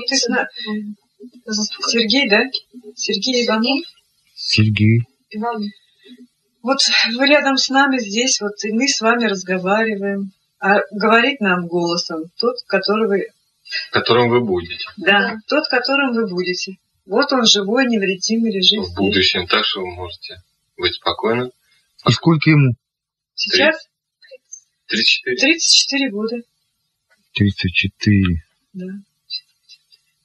ты учиться. зна- Сергей, да? Сергей Иванов. Сергей. Иван, Вот вы рядом с нами здесь, вот и мы с вами разговариваем. А говорит нам голосом тот, который вы... Которым вы будете Да, тот, которым вы будете. Вот он живой, невредимый лежит в будущем. Так что вы можете быть спокойны. И сколько ему? Сейчас 34. 34 года. 34. Да.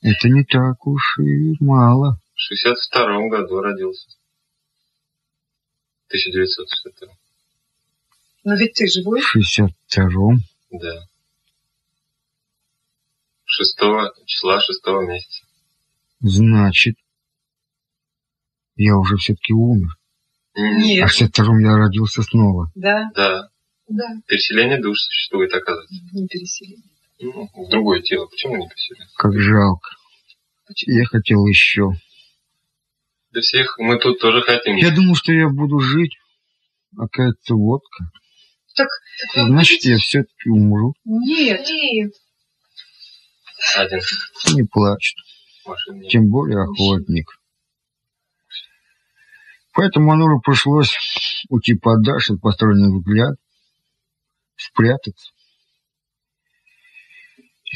Это не так уж и мало. В 62 году родился. 1962. Но ведь ты живой. В 62-м. Да. 6 числа 6 месяца. Значит, я уже все-таки умер. Нет. А в 62-м я родился снова. Да, Да. да. Переселение душ существует, оказывается. не переселение. Ну, в другое тело. Почему не переселение? Как жалко. Я хотел еще. Да всех мы тут тоже хотим. Я думал, что я буду жить. Оказывается, водка. Так, Значит, я все-таки умру. нет. Нет. Один. Не плачет. Машин нет. Тем более охотник. Поэтому Ануру пришлось уйти подальше от посторонних взгляд, спрятаться.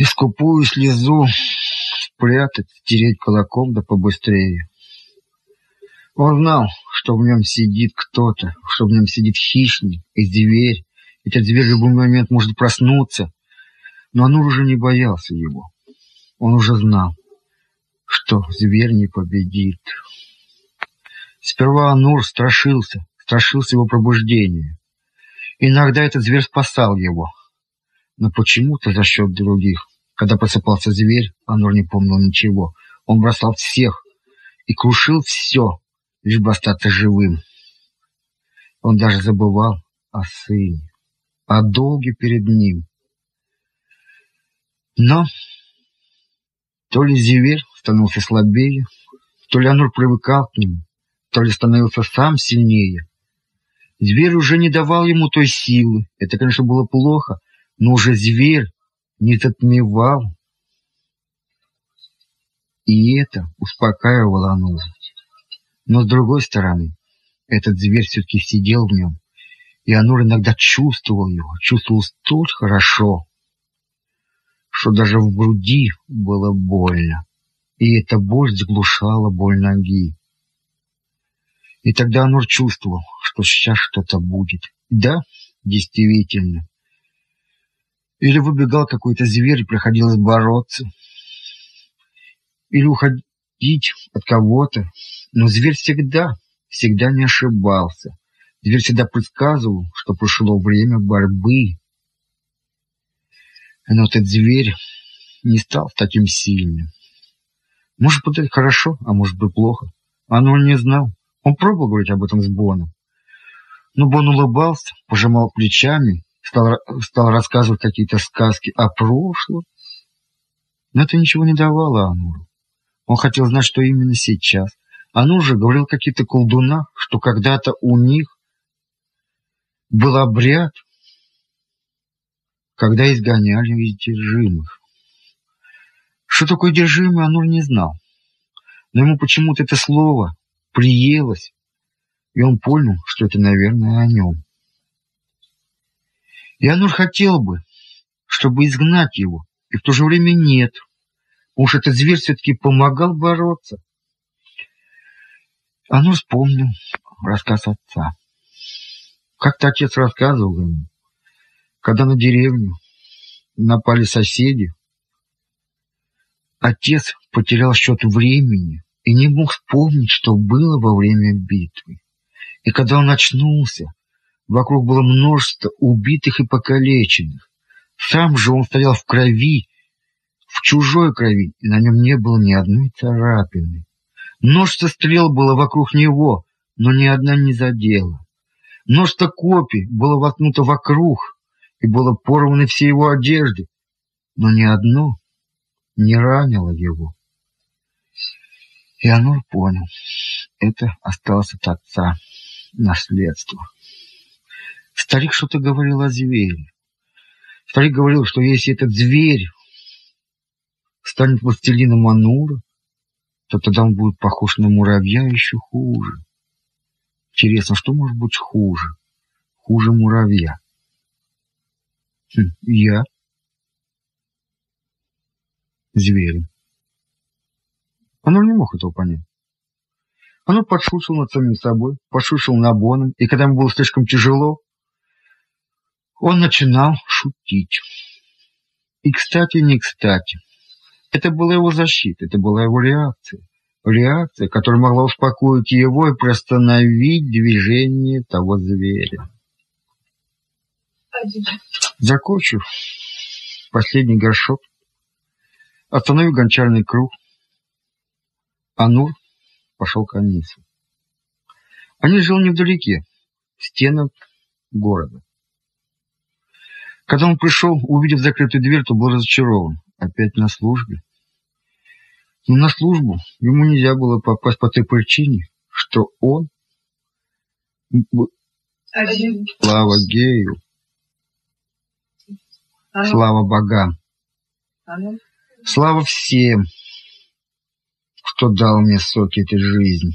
И скупую слезу спрятать, стереть кулаком да побыстрее. Он знал, что в нем сидит кто-то, что в нем сидит хищник и зверь. Этот зверь в любой момент может проснуться. Но Анур уже не боялся его. Он уже знал, что зверь не победит. Сперва Анур страшился, страшился его пробуждения. Иногда этот зверь спасал его, но почему-то за счет других. Когда просыпался зверь, Анур не помнил ничего. Он бросал всех и крушил все, лишь бы остаться живым. Он даже забывал о сыне, о долге перед ним. Но то ли зверь становился слабее, то ли Анур привыкал к нему, то ли становился сам сильнее. Зверь уже не давал ему той силы. Это, конечно, было плохо, но уже зверь не затмевал. И это успокаивало Анура. Но с другой стороны, этот зверь все-таки сидел в нем, и Анур иногда чувствовал его, чувствовал столь хорошо, что даже в груди было больно, и эта боль заглушала боль ноги. И тогда Анур чувствовал, что сейчас что-то будет. Да, действительно. Или выбегал какой-то зверь, и приходилось бороться. Или уходить от кого-то. Но зверь всегда, всегда не ошибался. Зверь всегда предсказывал, что пришло время борьбы. Но этот зверь не стал таким сильным. Может быть, хорошо, а может быть, плохо. Анур не знал. Он пробовал говорить об этом с Боном. Но Бон улыбался, пожимал плечами, стал, стал рассказывать какие-то сказки о прошлом. Но это ничего не давало Ануру. Он хотел знать, что именно сейчас. Анур же говорил какие-то колдуна, что когда-то у них был обряд, когда изгоняли издержимых. Что такое одержимый, Анур не знал. Но ему почему-то это слово приелось, и он понял, что это, наверное, о нем. Анур хотел бы, чтобы изгнать его, и в то же время нет. Уж этот зверь все-таки помогал бороться. Анур вспомнил рассказ отца. Как-то отец рассказывал ему, когда на деревню напали соседи, отец потерял счет времени и не мог вспомнить, что было во время битвы. И когда он очнулся, вокруг было множество убитых и покалеченных. Сам же он стоял в крови, в чужой крови, и на нем не было ни одной царапины. Множество стрел было вокруг него, но ни одна не задела. Множество копий было воткнуто вокруг, и было порваны все его одежды, но ни одно не ранило его. И Анур понял, это осталось от отца наследство. Старик что-то говорил о звере. Старик говорил, что если этот зверь станет властелином Анура, то тогда он будет похож на муравья еще хуже. Интересно, что может быть хуже? Хуже муравья. Хм, я зверь. Оно не мог этого понять. Оно подшучил над самим собой, подшучил над Боном, и когда ему было слишком тяжело, он начинал шутить. И, кстати, не кстати. Это была его защита, это была его реакция. Реакция, которая могла успокоить его и приостановить движение того зверя. Один. Закончив последний горшок, остановив гончарный круг, Анур пошел к Анису. Они жил невдалеке, в стенах города. Когда он пришел, увидев закрытую дверь, то был разочарован. Опять на службе. Но на службу ему нельзя было попасть по той причине, что он Один. слава гею, А ну, слава богам, а ну. слава всем, кто дал мне соки этой жизни.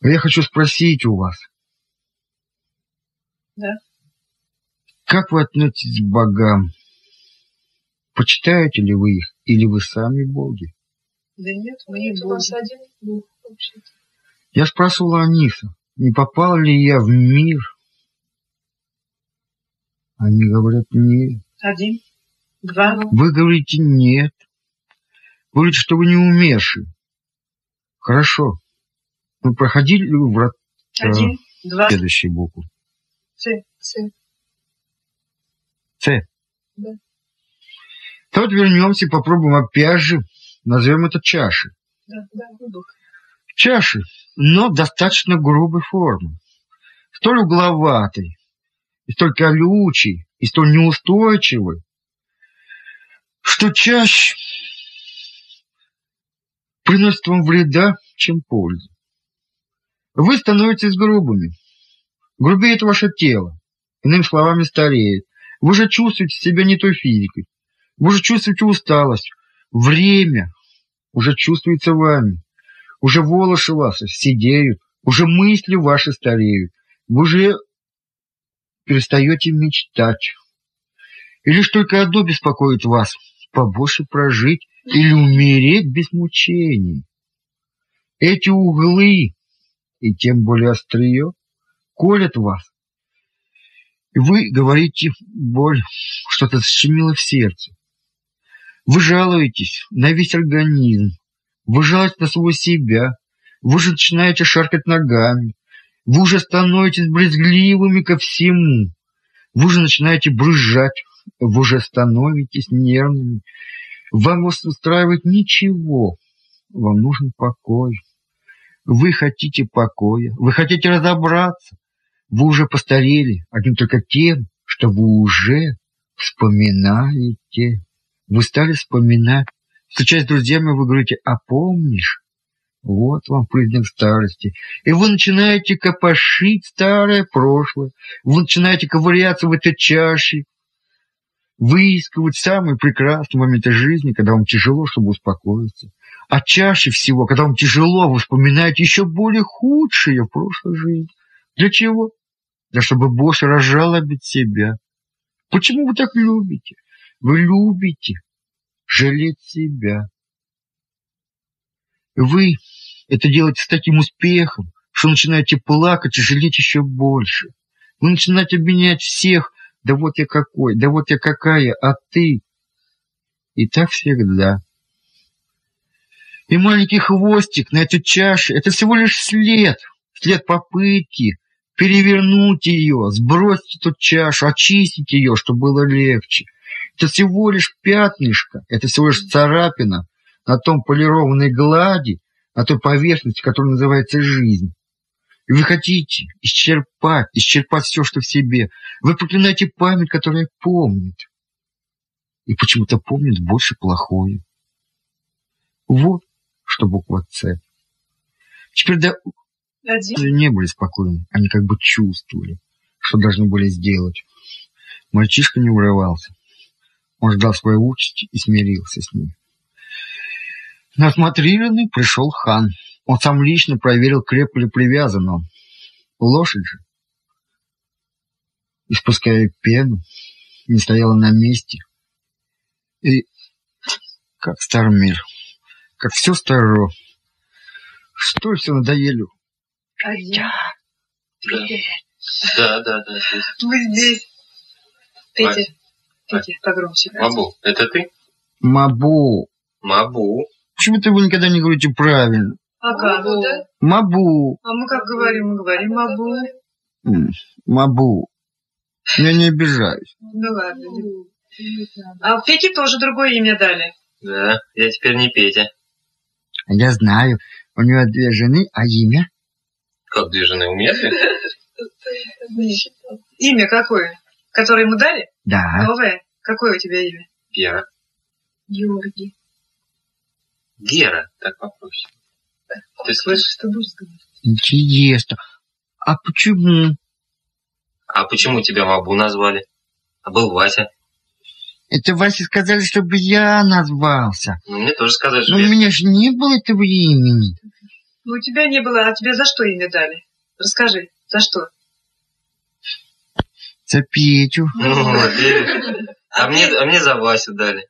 А я хочу спросить у вас. Да. Как вы относитесь к богам? Почитаете ли вы их, или вы сами боги? Да нет, мы не Нет, у нас будем. один Бог вообще-то. Я спрашивала Аниса, не попал ли я в мир? Они говорят, нет. Один, два, Вы говорите, нет. Вы говорите, что вы не умерший. Хорошо. Вы проходили ли вы врат один, два, следующую букву? Ц. Ц. С. Да. Вот вернемся и попробуем опять же, назовем это чашей. Да, да, глубоко. Чаши, но достаточно грубой формы. Столь угловатой, и столь колючей, и столь неустойчивой, что чаще приносит вам вреда, чем пользы. Вы становитесь грубыми. Грубеет ваше тело. Иными словами, стареет. Вы же чувствуете себя не той физикой. Вы же чувствуете усталость. Время уже чувствуется вами. Уже волосы ваши седеют. Уже мысли ваши стареют. Вы уже перестаете мечтать. И лишь только одно беспокоит вас – побольше прожить или умереть без мучений. Эти углы, и тем более острие, колят вас. Вы говорите, боль что-то защемило в сердце. Вы жалуетесь на весь организм. Вы жалуетесь на самого себя. Вы же начинаете шаркать ногами. Вы уже становитесь брезгливыми ко всему. Вы уже начинаете брызжать. Вы уже становитесь нервными. Вам устраивает ничего. Вам нужен покой. Вы хотите покоя. Вы хотите разобраться. Вы уже постарели одним только тем, что вы уже вспоминаете. Вы стали вспоминать. Встречаясь с друзьями, вы говорите, а помнишь? Вот вам признак старости. И вы начинаете копошить старое прошлое. Вы начинаете ковыряться в этой чаше. Выискивать самые прекрасные моменты жизни, когда вам тяжело, чтобы успокоиться. А чаще всего, когда вам тяжело, вы вспоминаете еще более худшие в прошлой жизни. Для чего? Да чтобы больше разжалобить себя. Почему вы так любите? Вы любите жалеть себя. Вы это делаете с таким успехом, что начинаете плакать и жалеть еще больше. Вы начинаете обвинять всех, да вот я какой, да вот я какая, а ты. И так всегда. И маленький хвостик на этой чаше – это всего лишь след, след попытки перевернуть ее, сбросить эту чашу, очистить ее, чтобы было легче. Это всего лишь пятнышко, это всего лишь царапина на том полированной глади, на той поверхности, которая называется жизнь. И вы хотите исчерпать, исчерпать все, что в себе. Вы проклинаете память, которая помнит. И почему-то помнит больше плохое. Вот что буква «Ц». Теперь да, Один. не были спокойны. Они как бы чувствовали, что должны были сделать. Мальчишка не урывался. Он ждал своей участи и смирился с ней. На осмотренный пришел хан. Он сам лично проверил, крепко ли привязан он. Лошадь же, испуская пену, не стояла на месте. И как старый мир, как все старо, что все надоели. Один. Да, да, да. здесь. Мы здесь. Петя. Петя, погромче. Мабу, это ты? Мабу, Мабу. почему ты вы никогда не говорите правильно? Ага. Мабу, да? Мабу, А мы как говорим? Мы говорим Мабу. Мабу. Я не обижаюсь. Ну ладно. А Пете тоже другое имя дали. Да, я теперь не Петя. Я знаю, у него две жены, а имя? У меня две? Имя какое? Которое ему дали? Да. Новое? Какое у тебя имя? Гера. Георгий. Гера, так попроще. Ты слышишь? Что будешь говорить? Интересно. А почему? А почему тебя Мабу назвали? А был Вася. Это Васе сказали, чтобы я назвался. Ну, мне тоже сказали, что Но у я... меня же не было этого имени. Ну, у тебя не было, а тебе за что имя дали? Расскажи, за что? За Петю. А мне, а мне за Васю дали.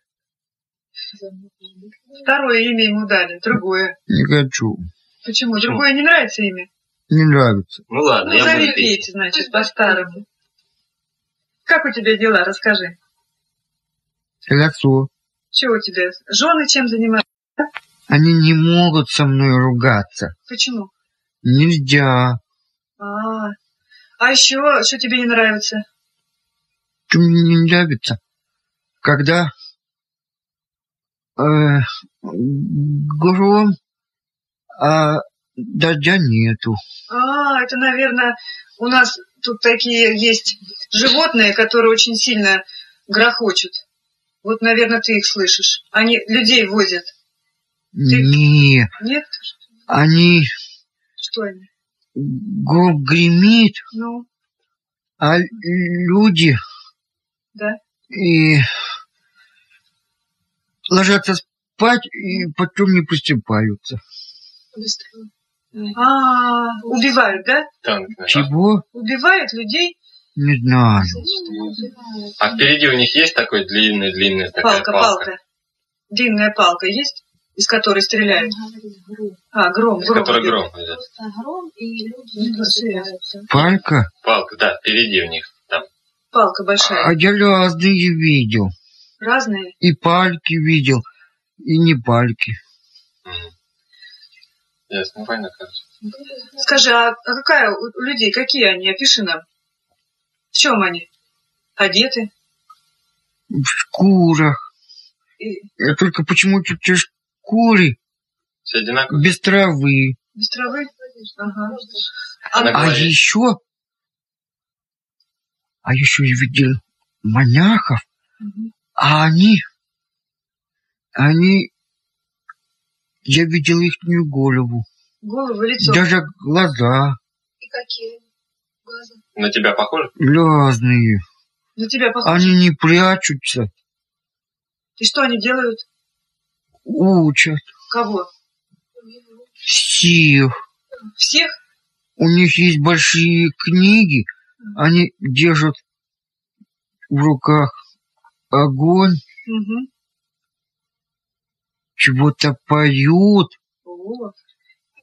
Второе имя ему дали, другое. Не хочу. Почему? Почему? Другое не нравится имя? Не нравится. Ну ладно, Ну, я зови буду петь. Петя, значит, по-старому. Как у тебя дела, расскажи. Хорошо. Что у тебя? Жены чем занимаются? Они не могут со мной ругаться. Почему? Нельзя. А, а еще, что тебе не нравится? Что мне не нравится? Когда э, гром, а дождя нету. А, это, наверное, у нас тут такие есть животные, которые очень сильно грохочут. Вот, наверное, ты их слышишь. Они людей возят. Не, Нет? они Что они? гром гремит, Ну, а люди да. и ложатся спать и потом не просыпаются. А, убивают, да? Танк. Чего? Убивают людей? Не знаю. А впереди у них есть такой длинный-длинный такая Палка, палка? палка. Длинная палка есть, из которой стреляют? А, гром, Из гром. которой гром. Просто гром, и люди не просыпаются. Палька? Палка, да, впереди у них. Там. Палка большая. А я разные видел. Разные. И пальки видел, и не пальки. Мгм. Ясно, понятно, кажется. Скажи, а, а какая у у людей, какие они? Опиши нам. В чем они? Одеты? В шкурах. И Я только почему-то те шкуры Все одинаково? без травы. без травы? Ага. А А, еще... А еще я видел монахов, мгм. а они... Они... Я видел их голову, голову, лицо. даже глаза И какие глаза? На тебя похоже? разные. На тебя похоже. Они не прячутся, И что они делают? Учат Кого? всех. Всех? У них есть большие книги, они держат в руках огонь, Угу. чего-то поют, О,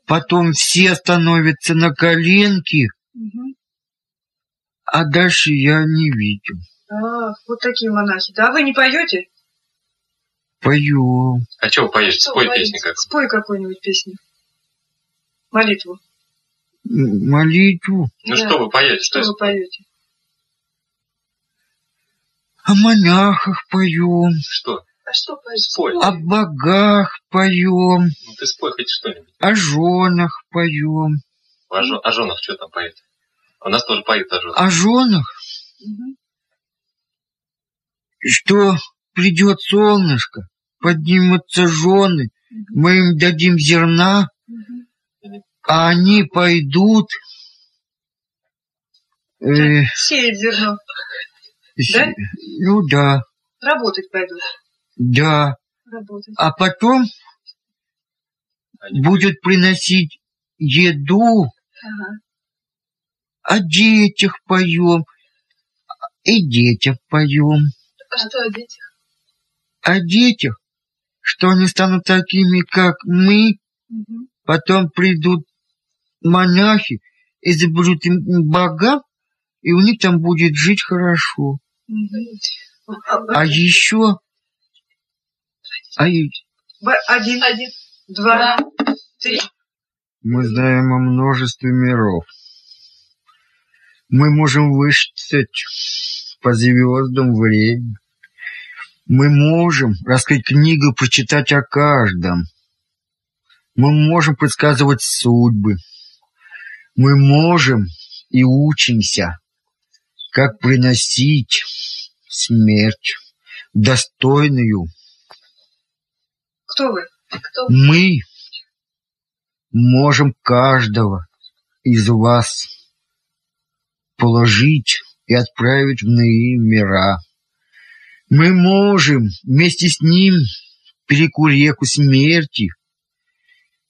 потом все становятся на коленки, мгм. а дальше я не видел. А, вот такие монахи. Да, а вы не поете? Поем. А что вы поете? Что Спой вы песню как. Спой какую-нибудь песню. Молитву. м, молитву Ну Да. что вы поете? Что Что вы поете? о монахах поем, Что? А что поешь? Спой. о богах поем, Ну ты спой хоть что-нибудь. о женах поем. О, жё- о женах что там поет? У нас тоже поют о женах. О женах, Мгм. что придет солнышко, поднимутся жены, мы им дадим зерна, а они пойдут... э, Сеять зерно. с- Да? Ну да, Работать пойдут. да. Работать. А потом Они будет приносить еду, Ага. о детях поем, и детям поем. А что о детях? О детях, что они станут такими, как мы, Мгм. потом придут монахи, изобретут им бога, и у них там будет жить хорошо. Мгм. А еще... А Один, Один. два, три. мы знаем о множестве миров. Мы можем высчитать по звездам время. Мы можем раскрыть книгу, прочитать о каждом. Мы можем предсказывать судьбы. Мы можем и учимся, как приносить смерть достойную. Кто вы? Кто? Мы можем каждого из вас положить и отправить в иные мира. Мы можем вместе с ним перекурить реку смерти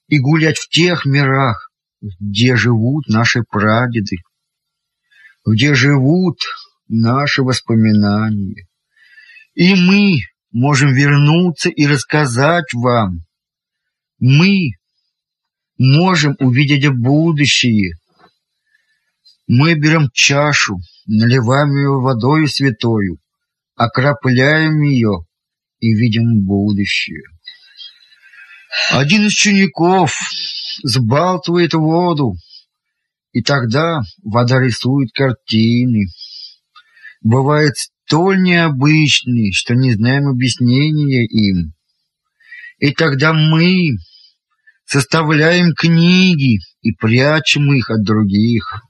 и гулять в тех мирах, где живут наши прадеды, где живут наши воспоминания. И мы можем вернуться и рассказать вам. Мы можем увидеть будущее. Мы берем чашу, наливаем ее водой святою, окропляем ее и видим будущее. Один из учеников сбалтывает воду, и тогда вода рисует картины. Бывает столь необычные, что не знаем объяснения им. И тогда мы составляем книги и прячем их от других.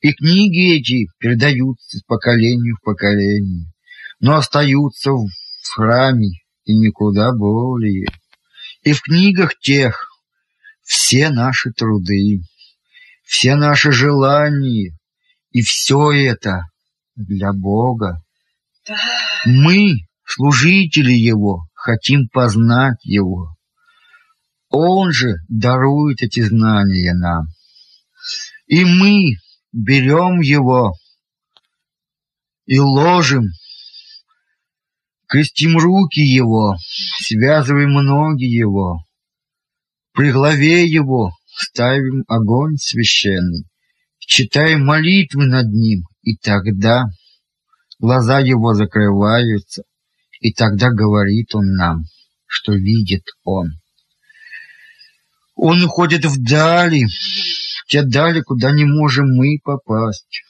И книги эти передаются из поколения в поколение, но остаются в храме и никуда более. И в книгах тех все наши труды, все наши желания, и все это для Бога. Мы, служители Его, хотим познать Его. Он же дарует эти знания нам. И мы берем Его и ложим, крестим руки Его, связываем ноги Его, при главе Его ставим огонь священный, читаем молитвы над Ним, и тогда глаза Его закрываются, и тогда говорит Он нам, что видит Он. Он уходит вдали, те дали, куда не можем мы попасть.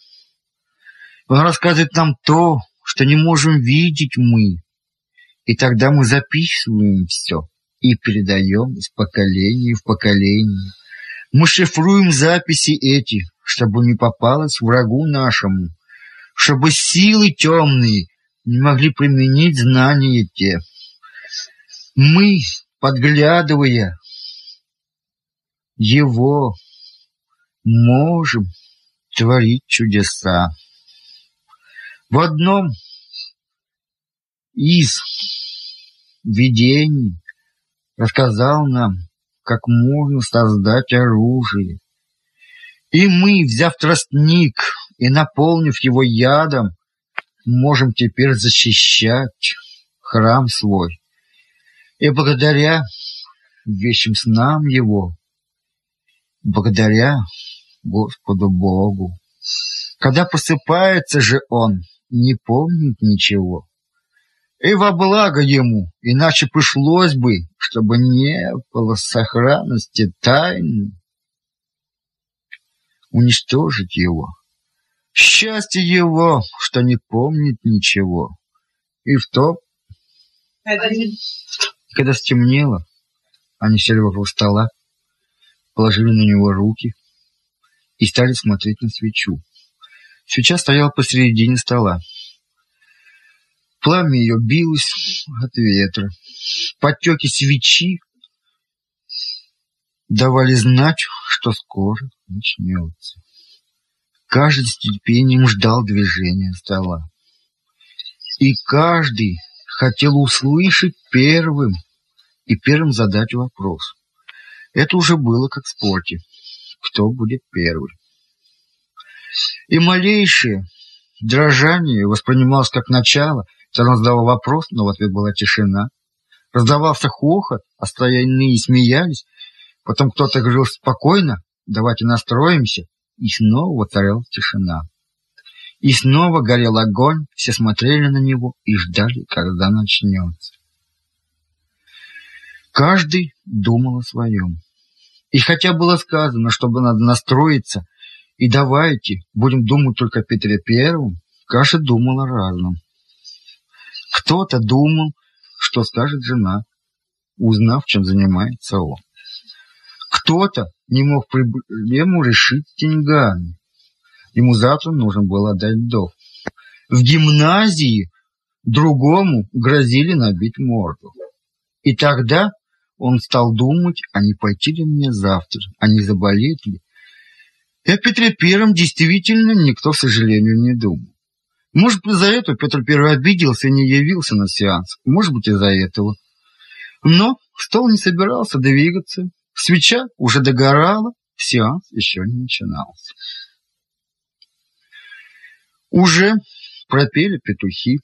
Он рассказывает нам то, что не можем видеть мы. И тогда мы записываем все и передаем из поколения в поколение. Мы шифруем записи эти, чтобы не попалось врагу нашему, чтобы силы темные не могли применить знания те. Мы, подглядывая его, можем творить чудеса. В одном из видений рассказал нам, как можно создать оружие. И мы, взяв тростник и наполнив его ядом, можем теперь защищать храм свой. И благодаря вещим снам его, благодаря Господу Богу. Когда посыпается же он, не помнит ничего. И во благо ему, иначе пришлось бы, чтобы не было сохранности тайны, уничтожить его. Счастье его, что не помнит ничего. И в Один. когда стемнело, они сели вокруг стола, положили на него руки и стали смотреть на свечу. Свеча стояла посередине стола. Пламя ее билось от ветра. Потеки свечи давали знать, что скоро начнется. Каждый с терпением ждал движения стола. И каждый хотел услышать первым и первым задать вопрос. Это уже было как в спорте. Кто будет первый? И малейшее дрожание воспринималось как начало. Царон задавал вопрос, но в ответ была тишина. Раздавался хохот, остальные смеялись. Потом кто-то говорил спокойно, давайте настроимся. И снова воцарялась тишина. И снова горел огонь, все смотрели на него и ждали, когда начнется. Каждый думал о своем. И хотя было сказано, чтобы надо настроиться, и давайте будем думать только о Петре Первом, думал о разном. Кто-то думал, что скажет жена, узнав, чем занимается он. Кто-то не мог проблему решить деньгами. Ему завтра нужно было отдать долг. В гимназии другому грозили набить морду. И тогда он стал думать, а не пойти ли мне завтра, а не заболеть ли. И о Петре Первом действительно никто, к сожалению, не думал. Может быть, из-за этого Петр Первый обиделся и не явился на сеанс. Может быть, из-за этого. Но стол не собирался двигаться. Свеча уже догорала, сеанс еще не начинался. Уже пропели петухи,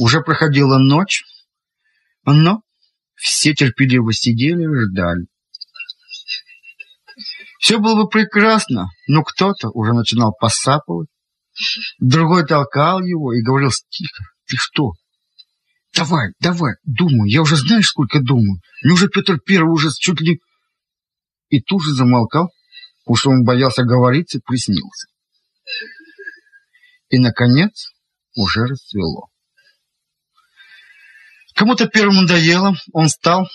уже проходила ночь, но все терпеливо сидели и ждали. Все было бы прекрасно, но кто-то уже начинал посапывать, другой толкал его и говорил тихо, ты что? Давай, давай, думаю, я уже знаешь, сколько думаю. Неужели Петр Первый уже чуть ли... И тут же замолкал, потому что он боялся говорить и приснился. И, наконец, уже расцвело. Кому-то первому надоело, он встал,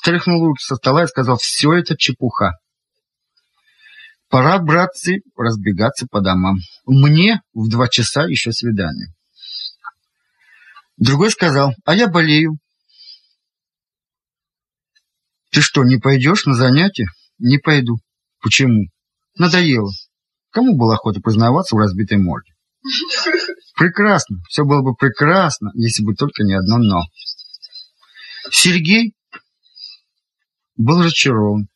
стряхнул руки со стола и сказал, все это чепуха. Пора, братцы, разбегаться по домам. Мне в два часа еще свидание. Другой сказал, а я болею. Ты что, не пойдешь на занятия? Не пойду. Почему? Надоело. Кому было охота признаваться в разбитой морде? Прекрасно, все было бы прекрасно, если бы только не одно «но». Сергей был разочарован.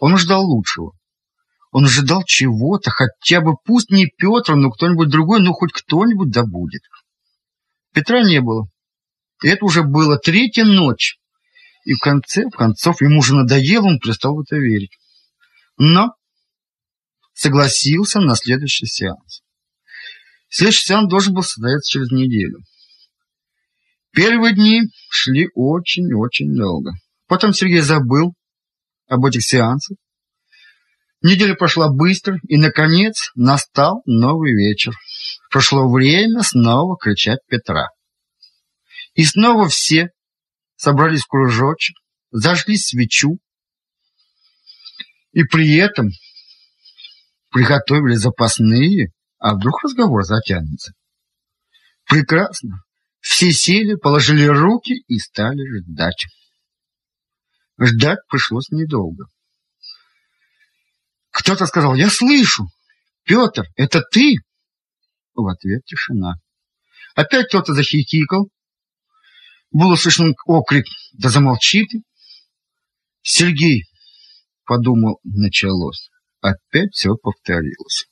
Он ждал лучшего. Он ожидал чего-то, хотя бы пусть не Петр, но кто-нибудь другой, но хоть кто-нибудь да будет. Петра не было. Это уже было третья ночь. И в конце в концов ему уже надоело, он перестал в это верить. Но согласился на следующий сеанс. Следующий сеанс должен был состояться через неделю. Первые дни шли очень-очень долго. Потом Сергей забыл об этих сеансах. Неделя прошла быстро, и, наконец, настал новый вечер. Прошло время снова кричать Петра. И снова все собрались в кружочек, зажгли свечу, и при этом приготовили запасные а вдруг разговор затянется? Прекрасно. Все сели, положили руки и стали ждать. Ждать пришлось недолго. Кто-то сказал, я слышу. Петр, это ты? В ответ тишина. Опять кто-то захихикал. Было слышно окрик, да замолчи ты. Сергей, подумал, началось. Опять все повторилось.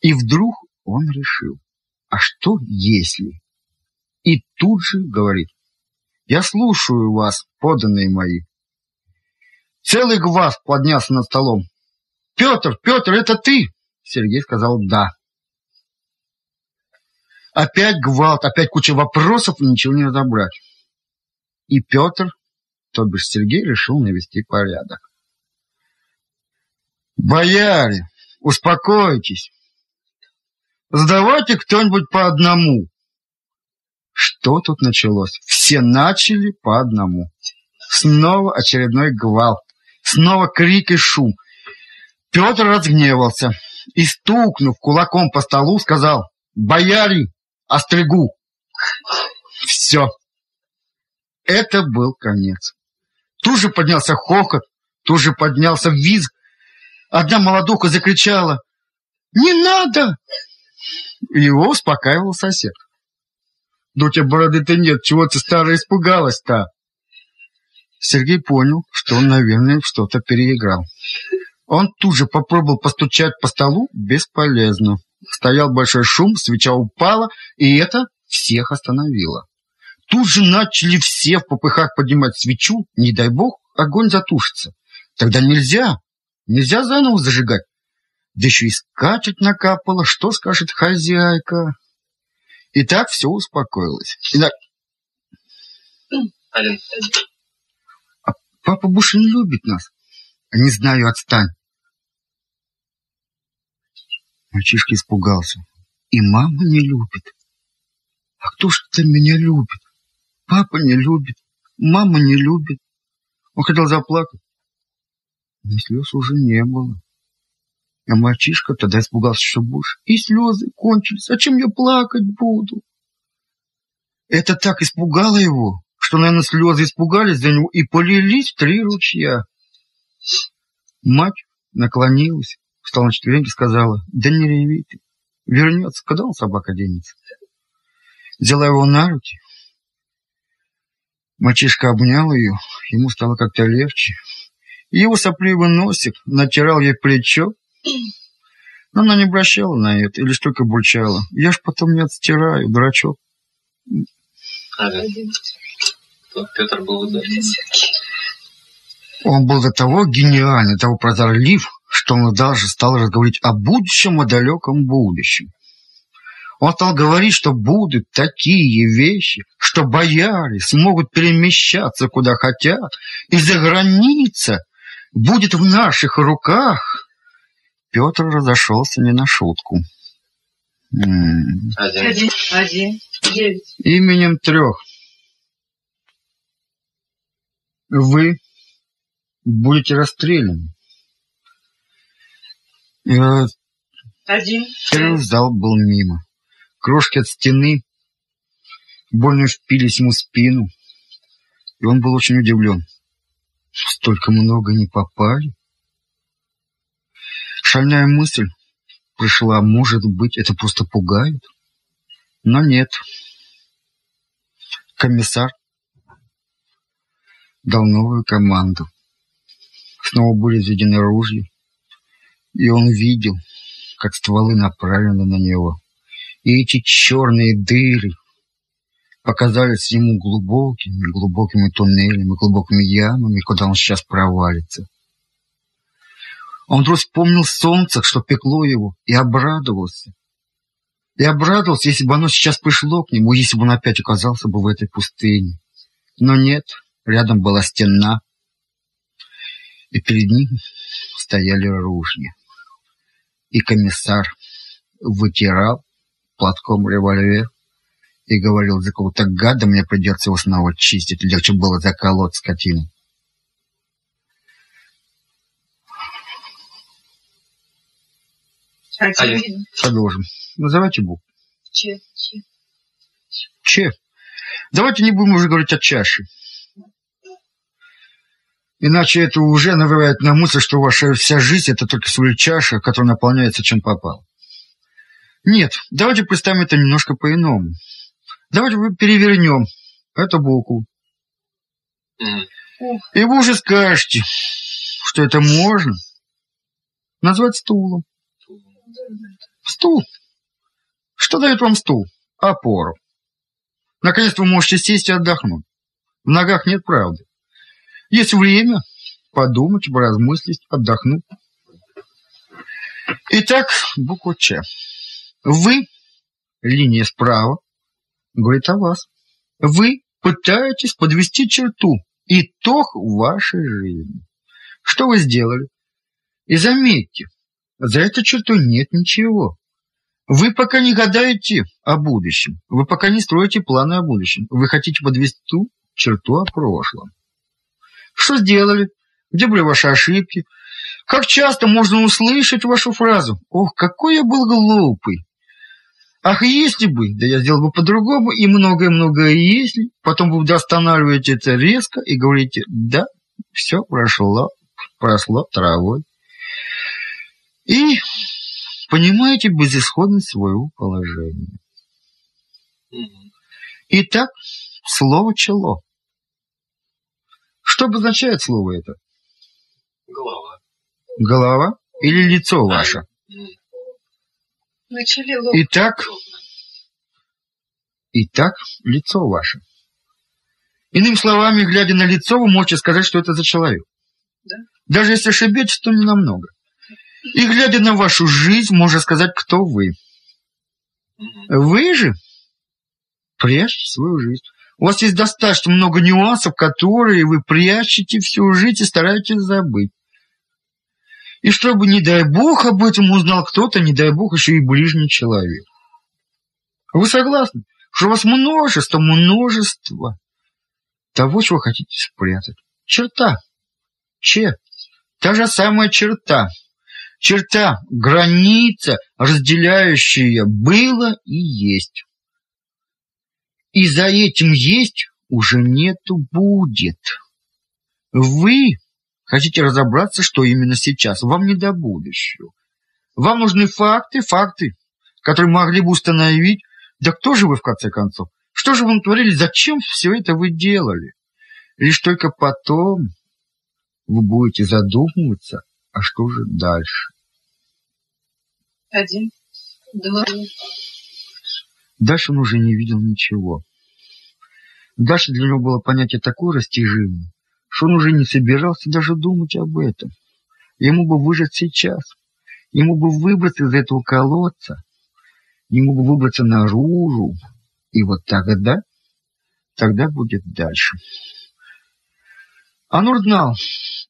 И вдруг он решил, а что если? И тут же говорит, я слушаю вас, поданные мои. Целый гвоздь поднялся над столом. Петр, Петр, это ты? Сергей сказал да. Опять гвалт, опять куча вопросов, ничего не разобрать. И Петр, то бишь Сергей, решил навести порядок. Бояре, успокойтесь. Сдавайте кто-нибудь по одному. Что тут началось? Все начали по одному. Снова очередной гвалт. Снова крик и шум. Петр разгневался и, стукнув кулаком по столу, сказал «Бояре, остригу!» Все. Это был конец. Тут же поднялся хохот, тут же поднялся визг. Одна молодуха закричала «Не надо!» Его успокаивал сосед. «Да тебя бороды-то нет, чего ты старая испугалась-то?» Сергей понял, что он, наверное, что-то переиграл. Он тут же попробовал постучать по столу, бесполезно. Стоял большой шум, свеча упала, и это всех остановило. Тут же начали все в попыхах поднимать свечу, не дай бог, огонь затушится. Тогда нельзя, нельзя заново зажигать. Да еще и скачать накапало, что скажет хозяйка. И так все успокоилось. И так... Алин, А папа не любит нас. Не знаю, отстань. Мальчишка испугался. И мама не любит. А кто ж это меня любит? Папа не любит, мама не любит. Он хотел заплакать, но слез уже не было. А мальчишка тогда испугался еще больше. И слезы кончились. А чем я плакать буду? Это так испугало его, что, наверное, слезы испугались за него и полились в три ручья. Мать наклонилась, встала на четвереньки и сказала, да не реви ты, вернется, когда он собака денется. Взяла его на руки. Мальчишка обнял ее, ему стало как-то легче. И его сопливый носик натирал ей плечо, но она не обращала на это, или только бурчала. Я ж потом не отстираю, дурачок. Кто? Петр был ударен. Он был до того гениальный, того прозорлив, что он даже стал разговаривать о будущем, о далеком будущем. Он стал говорить, что будут такие вещи, что бояре смогут перемещаться куда хотят, и за граница будет в наших руках. Петр разошелся не на шутку. Один. Один. Один. Девять. Именем трех. Вы будете расстреляны. Э, Один. Первый зал был мимо. Крошки от стены больно впились ему в спину, и он был очень удивлен. Столько много не попали. Шальная мысль пришла, может быть, это просто пугает. Но нет. Комиссар дал новую команду. Снова были взведены ружья, и он видел, как стволы направлены на него. И эти черные дыры показались ему глубокими, глубокими туннелями, глубокими ямами, куда он сейчас провалится. Он вдруг вспомнил солнце, что пекло его, и обрадовался. И обрадовался, если бы оно сейчас пришло к нему, если бы он опять оказался бы в этой пустыне. Но нет, рядом была стена, и перед ним стояли ружья. И комиссар вытирал платком револьвер и говорил, за кого-то гада мне придется его снова чистить, легче было заколоть скотину. Один. Продолжим. Называйте букву. Че. Че. Че. Давайте не будем уже говорить о чаше. Иначе это уже навевает на мысль, что ваша вся жизнь это только лишь чаша, которая наполняется чем попало. Нет, давайте представим это немножко по-иному. Давайте мы перевернем эту букву. Мгм. И вы уже скажете, что это можно назвать стулом. Стул. Что дает вам стул? Опору. Наконец-то вы можете сесть и отдохнуть. В ногах нет правды. Есть время подумать, поразмыслить, отдохнуть. Итак, буква Ч. Вы, линия справа, говорит о вас. Вы пытаетесь подвести черту, итог вашей жизни. Что вы сделали? И заметьте, за этой чертой нет ничего. Вы пока не гадаете о будущем. Вы пока не строите планы о будущем. Вы хотите подвести ту черту о прошлом. Что сделали? Где были ваши ошибки? Как часто можно услышать вашу фразу «Ох, какой я был глупый!» Ах, если бы, да я сделал бы по-другому, и многое-многое если. Потом вы останавливаете это резко и говорите «Да, все прошло, прошло травой». И понимаете безысходность своего положения. Итак, слово «чело». Что обозначает слово это? Голова. Голова или лицо ваше? На челе лоб. Итак, итак, лицо ваше. Иными словами, глядя на лицо, вы можете сказать, что это за человек. Да. Даже если ошибетесь, то не намного. И глядя на вашу жизнь, можно сказать, кто вы. Вы же прячете свою жизнь. У вас есть достаточно много нюансов, которые вы прячете всю жизнь и стараетесь забыть. И чтобы, не дай бог, об этом узнал кто-то, не дай бог, еще и ближний человек. Вы согласны, что у вас множество, множество того, чего хотите спрятать? Черта. Че? Та же самая черта. Черта, граница, разделяющая было и есть. И за этим есть уже нету будет. Вы хотите разобраться, что именно сейчас. Вам не до будущего. Вам нужны факты, факты, которые могли бы установить, да кто же вы в конце концов? Что же вы натворили? Зачем все это вы делали? Лишь только потом вы будете задумываться, а что же дальше? Один, два. Дальше он уже не видел ничего. Дальше для него было понятие такое растяжимое, что он уже не собирался даже думать об этом. Ему бы выжить сейчас. Ему бы выбраться из этого колодца. Ему бы выбраться наружу. И вот тогда, тогда будет дальше. Анур знал,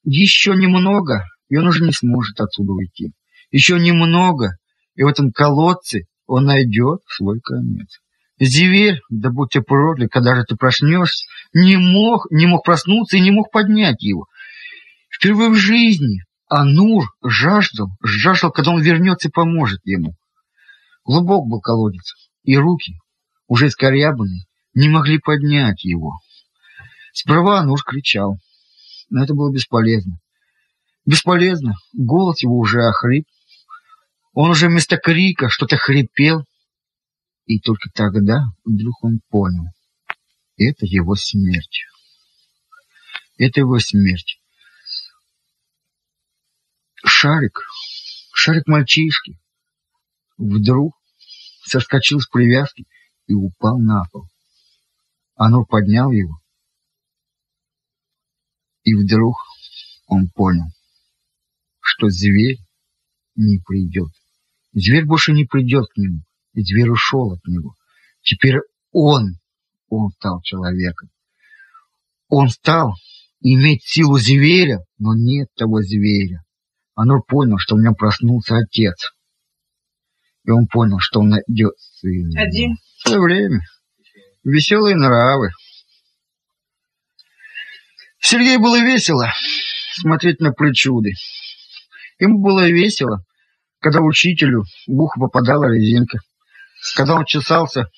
еще немного, и он уже не сможет отсюда уйти. Еще немного, и в этом колодце он найдет свой конец. Зверь, да будь ты проклят, когда же ты проснешься, не мог, не мог проснуться и не мог поднять его. Впервые в жизни Анур жаждал, жаждал, когда он вернется и поможет ему. Глубок был колодец, и руки, уже искорябанные, не могли поднять его. Справа Анур кричал, но это было бесполезно. Бесполезно, голос его уже охрип. Он уже вместо крика что-то хрипел, и только тогда вдруг он понял. Это его смерть. Это его смерть. Шарик, шарик мальчишки, вдруг соскочил с привязки и упал на пол. Анур поднял его, и вдруг он понял, что зверь не придет. Зверь больше не придет к нему. И зверь ушел от него. Теперь он, он стал человеком. Он стал иметь силу зверя, но нет того зверя. Анур понял, что у него проснулся отец. И он понял, что он найдет сына. Один. Все время. Веселые нравы. Сергею было весело смотреть на причуды. Ему было весело, когда учителю в ухо попадала резинка. Когда он чесался,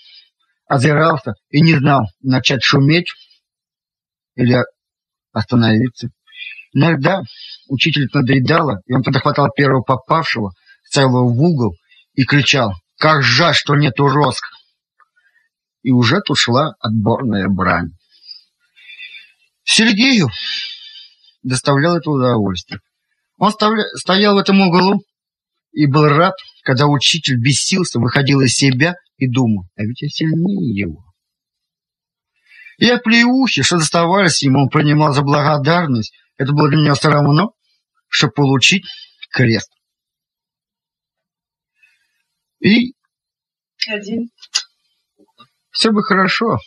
озирался и не знал, начать шуметь или остановиться. Иногда учитель надоедало, и он тогда первого попавшего, ставил его в угол и кричал «Как жаль, что нету роска!» И уже тут шла отборная брань. Сергею доставлял это удовольствие. Он стоял в этом углу и был рад, когда учитель бесился, выходил из себя и думал, а ведь я сильнее его. И оплеухи, что доставались ему, он принимал за благодарность. Это было для него все равно, чтобы получить крест. И Один. все бы хорошо,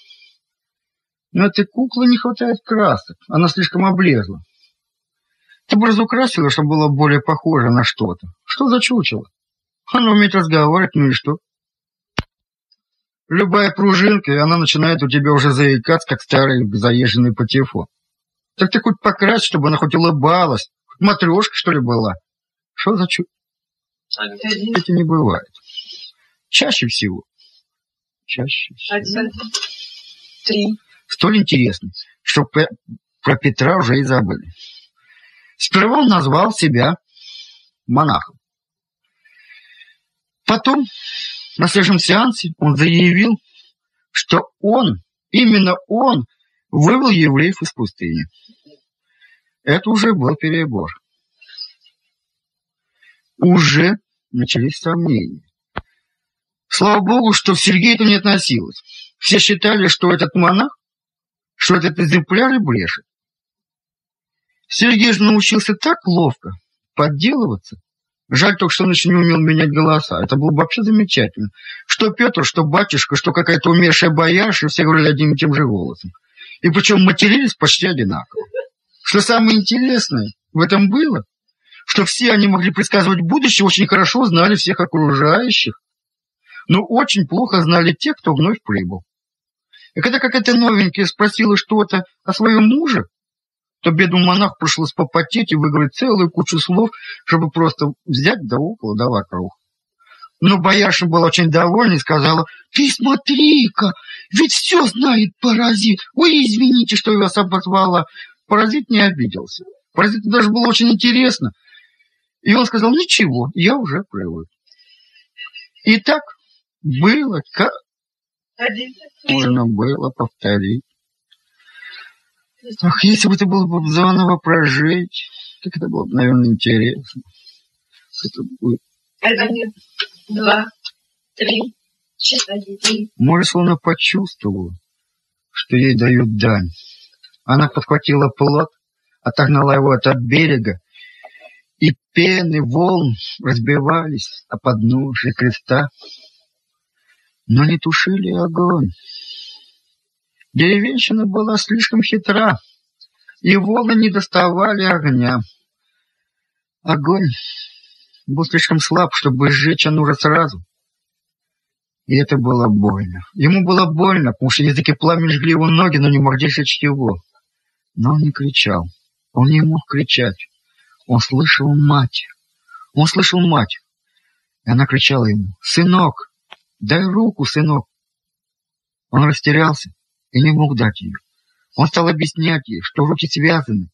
но этой куклы не хватает красок, она слишком облезла. Ты бы разукрасила, чтобы было более похоже на что-то. Что за чучело? Она умеет разговаривать, ну и что? Любая пружинка, и она начинает у тебя уже заикаться, как старый заезженный патефон. Так ты хоть покрась, чтобы она хоть улыбалась, хоть Матрешка, что ли, была? Что за? Один. Это не бывает. Чаще всего. Чаще всего. Один. Три. Столь интересно, что про Петра уже и забыли. Сперва он назвал себя монахом. Потом, на следующем сеансе, он заявил, что он, именно он, вывел евреев из пустыни. Это уже был перебор. Уже начались сомнения. Слава Богу, что в Сергея это не относилось. Все считали, что этот монах, что этот экземпляр и брешет. Сергей же научился так ловко подделываться. Жаль только, что он еще не умел менять голоса. Это было бы вообще замечательно. Что Петр, что батюшка, что какая-то умершая боярша, все говорили одним и тем же голосом. И причем матерились почти одинаково. Что самое интересное в этом было, что все они могли предсказывать будущее, очень хорошо знали всех окружающих, но очень плохо знали те, кто вновь прибыл. И когда какая-то новенькая спросила что-то о своем муже, то бедному монаху пришлось попотеть и выговорить целую кучу слов, чтобы просто взять да около, да вокруг. Но боярша была очень довольна и сказала, «Ты смотри-ка, ведь все знает паразит. Ой, извините, что я вас обозвала». Паразит не обиделся. Паразиту даже было очень интересно. И он сказал, ничего, я уже привык. И так было, как можно было повторить. Ах, если бы это было бы заново прожить, как это было бы, наверное, интересно. Это будет Один. Два. Три. Четыре. Море словно почувствовала, что ей дают дань. Она подхватила плот, отогнала его от берега, и пены волн разбивались о подножие креста, но не тушили огонь. Деревенщина была слишком хитра, и волны не доставали огня. Огонь был слишком слаб, чтобы сжечь Анура сразу. И это было больно. Ему было больно, потому что языки пламени жгли его ноги, но не могли сжечь его. Но он не кричал. Он не мог кричать. Он слышал мать. Он слышал мать. И она кричала ему, «Сынок, дай руку, сынок!» Он растерялся и не мог дать ее. Он стал объяснять ей, что руки связаны.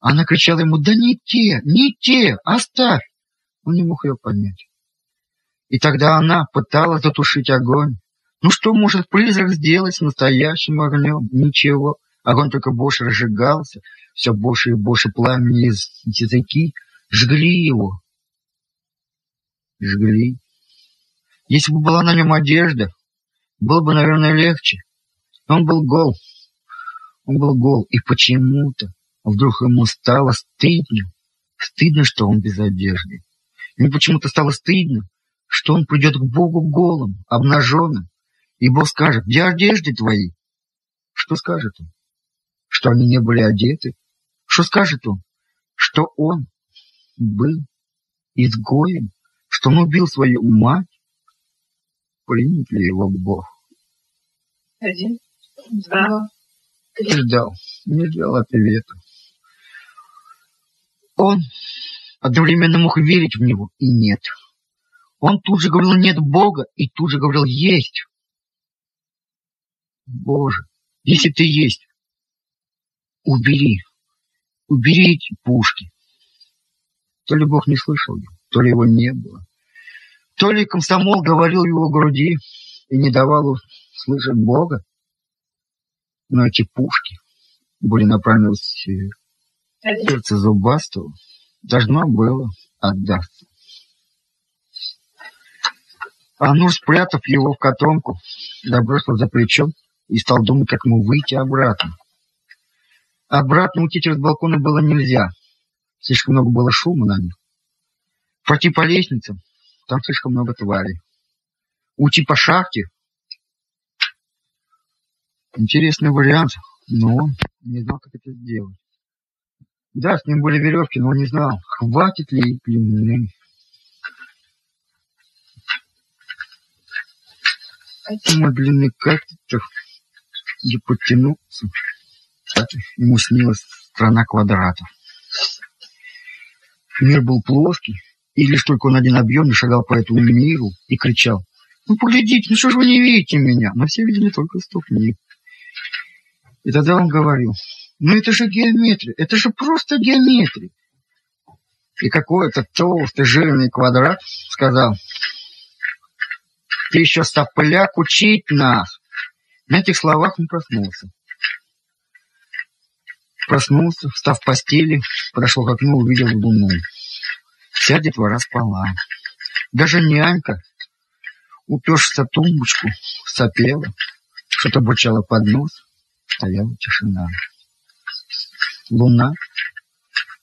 Она кричала ему, «Да не те, не те, оставь!» Он не мог ее поднять. И тогда она пыталась затушить огонь. Ну что может призрак сделать с настоящим огнем? Ничего. Огонь только больше разжигался, все больше и больше пламени из языки жгли его. Жгли. Если бы была на нем одежда, было бы, наверное, легче. Он был гол. Он был гол. И почему-то вдруг ему стало стыдно. Стыдно, что он без одежды. Ему почему-то стало стыдно, что он придет к Богу голым, обнаженным. И Бог скажет, где одежды твои? Что скажет он? Что они не были одеты? Что скажет он? Что он был изгоем? Что он убил свою мать? Примет ли его Бог? Один. Два. Не ждал, не ждал ответа. Он одновременно мог верить в него и нет. Он тут же говорил «нет Бога» и тут же говорил «есть». Боже, если ты есть, убери, убери эти пушки. То ли Бог не слышал его, то ли его не было. То ли комсомол говорил его груди и не давал слышать Бога. Но эти пушки были направлены в. Один. Сердце зубастого должно было отдаться. Анур, спрятав его в котомку, забросил за плечо и стал думать, как ему выйти обратно. Обратно уйти через балконы было нельзя. Слишком много было шума на них. Пройти по лестнице, там слишком много тварей. Уйти по шахте. Интересный вариант, но он не знал, как это сделать. Да, с ним были веревки, но он не знал, хватит ли их длины. Ему длины как-то не подтянуться. Так ему снилась страна квадратов. Мир был плоский, и лишь только он один объемный шагал по этому миру и кричал. «Ну, поглядите, ну что же вы не видите меня?» Но все видели только ступни. И тогда он говорил, ну это же геометрия, это же просто геометрия. И какой-то толстый жирный квадрат сказал, ты еще стопляк учить нас. На этих словах он проснулся. Проснулся, встав в постели, подошел к окну, увидел луну. Вся детвора спала. Даже нянька, упершись в тумбочку, сопела, что-то бурчало под нос, стояла тишина. Луна,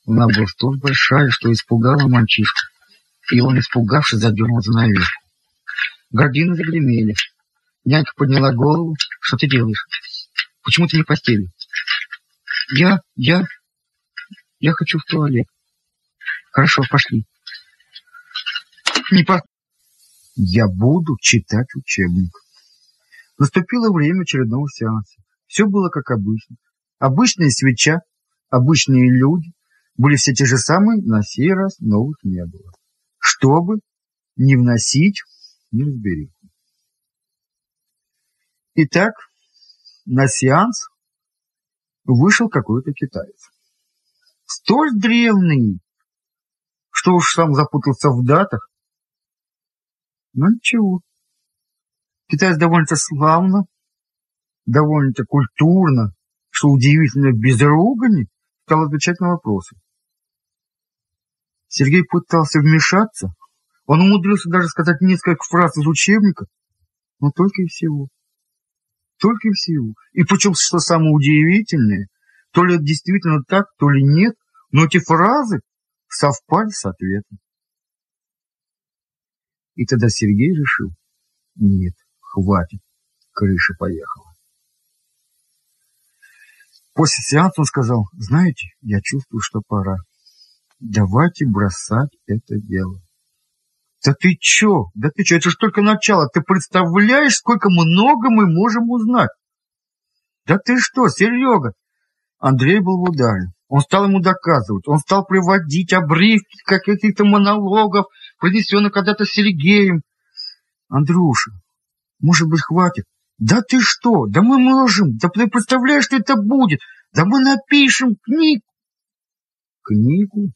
луна была столь большая, что испугала мальчишку, и он, испугавшись, задернул занавеску. Гордины загремели. Нянька подняла голову. Что ты делаешь? Почему ты не в постели? Я, я, я хочу в туалет. Хорошо, пошли. Не по... Я буду читать учебник. Наступило время очередного сеанса. Все было как обычно. Обычная свеча, обычные люди. Были все те же самые, на сей раз новых не было. Чтобы не вносить неразбериху. Итак, на сеанс вышел какой-то китаец. Столь древний, что уж сам запутался в датах. Но ничего. Китаец довольно-то славно, довольно-то культурно, что удивительно без ругани, стал отвечать на вопросы. Сергей пытался вмешаться, он умудрился даже сказать несколько фраз из учебника, но только и всего. Только и всего. И причем, что самое удивительное, то ли это действительно так, то ли нет, но эти фразы совпали с ответом. И тогда Сергей решил, нет, хватит, крыша поехала. После сеанса он сказал, знаете, я чувствую, что пора. Давайте бросать это дело. Да ты чё? Да ты чё? Это же только начало. Ты представляешь, сколько много мы можем узнать? Да ты что, Серега? Андрей был в ударе. Он стал ему доказывать. Он стал приводить обрывки каких-то монологов, принесенных когда-то Сергеем. Андрюша, может быть, хватит? Да ты что? Да мы можем. Да ты представляешь, что это будет? Да мы напишем книгу. Книгу?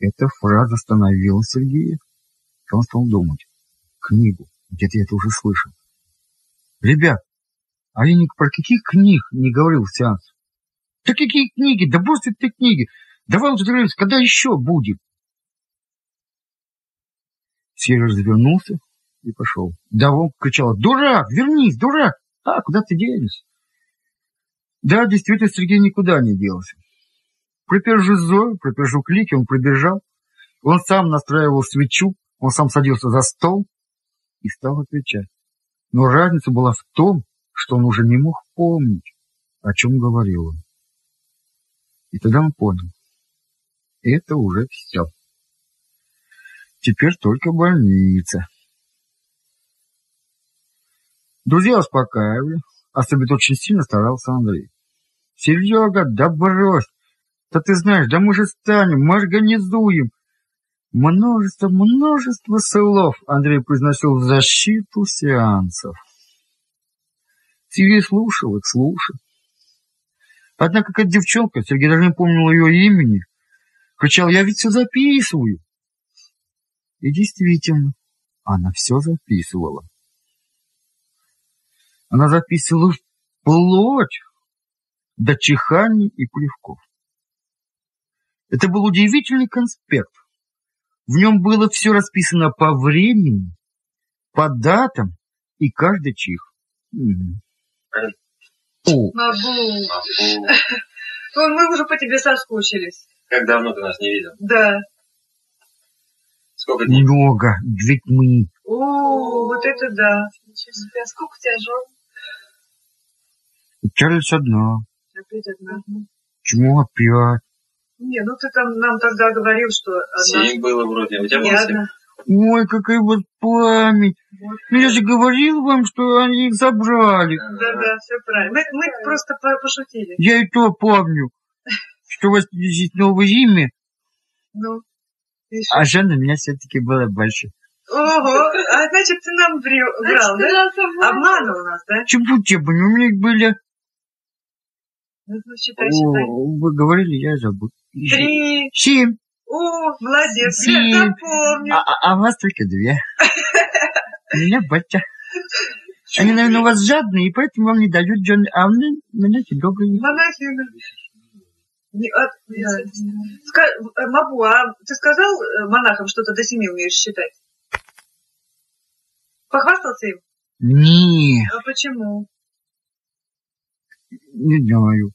Эта фраза остановила Сергея. Он стал думать. Книгу. Где-то я это уже слышал. Ребят, а я ни про каких книг не говорил в сеанс. Да какие книги? Да бросьте ты книги. Давай договоримся, когда еще будет? Сергей развернулся и пошел. Да он кричал, дурак, вернись, дурак. А, куда ты денешься? Да, действительно, Сергей никуда не делся. Пропержу Зою, пропержу клики, он пробежал. Он сам настраивал свечу, он сам садился за стол и стал отвечать. Но разница была в том, что он уже не мог помнить, о чем говорил он. И тогда он понял. Это уже все. Теперь только больница. Друзья успокаивали, особенно очень сильно старался Андрей. Серега, да брось, да ты знаешь, да мы же станем, мы организуем. Множество, множество слов Андрей произносил в защиту сеансов. Сергей слушал их, слушал. Однако, как девчонка, Сергей даже не помнил ее имени, кричал, я ведь все записываю. И действительно, она все записывала. Она записывала вплоть до чиханий и плевков. Это был удивительный конспект. В нем было все расписано по времени, по датам и каждый чих. О. Мабу. Мы уже по тебе соскучились. Как давно ты нас не видел? Да. Сколько дней? Много, ведь мы. О, вот это да. А сколько у тебя жен? Чарльз одна. Опять одна. Чему опять? Не, ну ты там нам тогда говорил, что одна... Семь было вроде. У тебя было семь? Ой, какая вот память. Вот. Ну я же говорил вам, что они их забрали. Да, да, все правильно. Мы, мы просто по- пошутили. Я и то помню. что у вас есть новое имя, Ну, и а Жанна у меня все-таки была больше. Ого, а значит, ты нам врё- врал, да? Обманул нас, да? Чему тебе были? У меня их были... Ну, ну, считай, считай. О, вы говорили, я забыл. Три. Семь. О, молодец, Семь. я запомнил. А, а- а у вас только две. У меня батя. Они, наверное, у вас жадные, и поэтому вам не дают Джон, а у меня, у меня эти добрые. Монахина. Не, а, да. Ска- э, Мабу, а ты сказал э, монахам, что ты до семи умеешь считать? Похвастался им? Не, А почему? не знаю.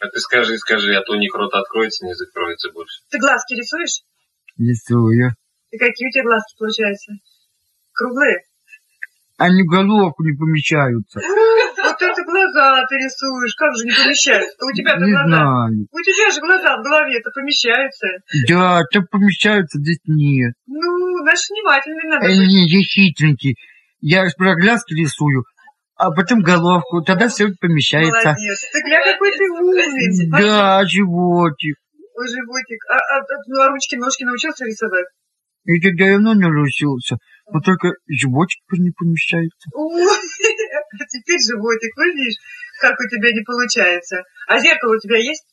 А ты скажи, скажи, а то у них рот откроется, не закроется больше. Ты глазки рисуешь? Рисую. И какие у тебя глазки получаются? Круглые? Они в головку не помещаются. Вот это глаза ты рисуешь, как же не помещаются? У тебя-то глаза. знаю. У тебя же глаза в голове-то помещаются. Да, там помещаются, здесь нет. Ну, значит, внимательный надо быть. не, я хитренький. Я про глазки рисую, а потом головку, тогда все помещается. Молодец. Ты гля, какой ты умный. Да, животик. Ой, животик. А, а, а, ну, а ручки, ножки научился рисовать? И тогда давно нарушился, но только животик не помещается. Ой, а теперь животик, видишь, как у тебя не получается. А зеркало у тебя есть?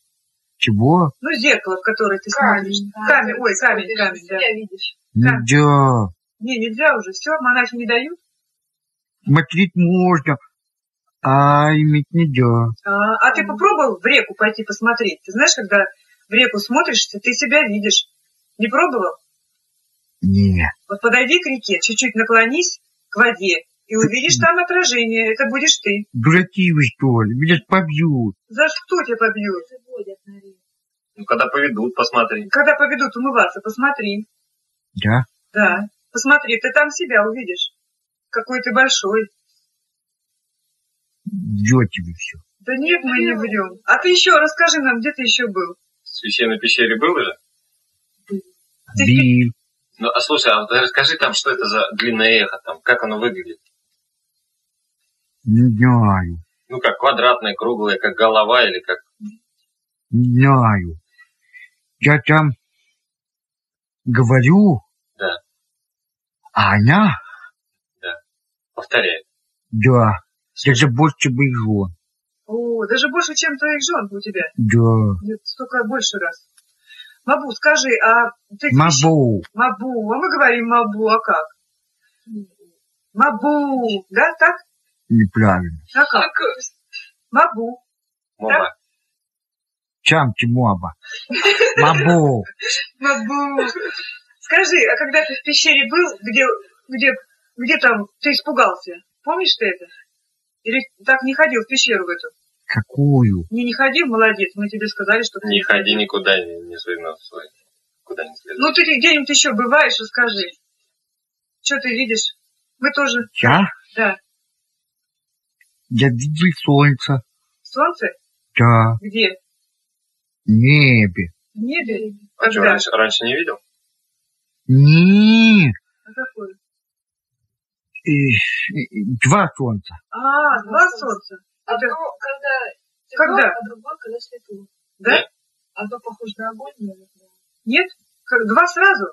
Чего? Ну, зеркало, в которое ты смотришь. Камень, ой, камень, камень, да. Видишь. Нельзя. Не, нельзя уже, все, монахи не дают. Смотреть можно, а иметь нельзя. А, а ты попробовал в реку пойти посмотреть? Ты знаешь, когда в реку смотришь, ты, ты себя видишь. Не пробовал? Не. Вот подойди к реке, чуть-чуть наклонись к воде, и увидишь там отражение. Это будешь ты. Дураки вы, что ли? Меня побьют. За что тебя побьют? Ну, когда поведут, посмотри. Когда поведут умываться, посмотри. Да? Да, посмотри, ты там себя увидишь. Какой ты большой. Врете вы все. Да нет, мы не врем. А ты еще расскажи нам, где ты еще был? В священной пещере был же? Ты- Бил. Ну, а слушай, а расскажи там, что это за длинное эхо там, как оно выглядит? Не знаю. Ну, как квадратное, круглое, как голова или как... Не знаю. Я там говорю, Да, а она, повторяй. да, даже больше бы жен. О, даже больше, чем твоих жен у тебя. Да. Нет, столько больше раз. Мабу, скажи, а ты... Мабу. Мабу, а мы говорим Мабу, а как? Мабу, да, так? Неправильно. А как? Мабу. Моба. Чамки моба. Мабу. Мабу. Скажи, а когда ты в пещере был, где, где, где там ты испугался? Помнишь ты это? Или так не ходил в пещеру в эту? Какую? Не, не ходил, молодец. Мы тебе сказали, что ты Не ходи никуда, не, не нос свой. Куда не следует. Ну, ты где-нибудь еще бываешь, расскажи. Что ты видишь? Мы тоже, Я? да. Я видел солнце. Солнце? Да. Где? В небе. В небе? а что, Когда? раньше, раньше не видел? Не. А какое? Э, э, Два солнца. А, два солнца. Это- Одно, когда Когда? темно, а другое, когда светло. Да? Одно похоже на огонь, наверное. Нет? Как, два сразу?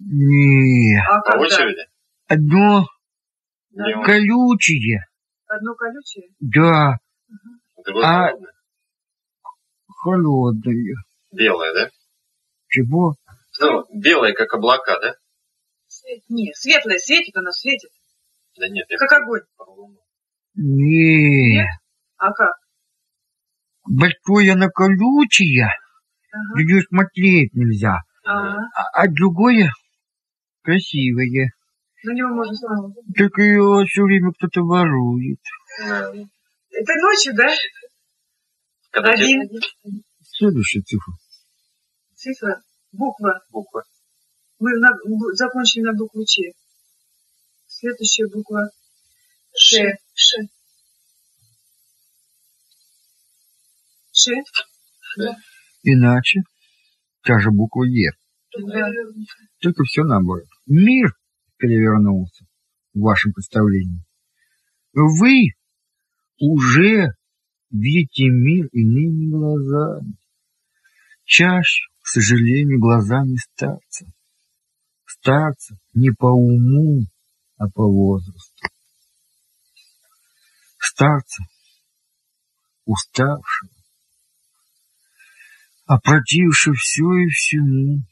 Не. А По когда? очереди? Одно Днем, колючее. Одно колючее? Да. другое А- холодное. Холодное. Белое, да? Чего? Ну, белое, как облака, да? Свет. Не, светлое, светит оно, светит. Да нет, я Как огонь. Не. Нет? А как? Большое оно колючее. Ага. На нее смотреть нельзя. Ага. А, а другое красивое. На него можно смотреть. Только ее все время кто-то ворует. Это ночью, да? Когда Один. Следующая цифра. Цифра. Буква. буквы. Мы на- закончили на букву Ч. Следующая буква Ш. Ш. Ш. Иначе та же буква Е. Да. Только все наоборот. Мир перевернулся в вашем представлении. Вы уже видите мир иными глазами. чаще, к сожалению, глазами старца. Старца не по уму, а по возрасту. Старца, уставшего, опротившего все и всему,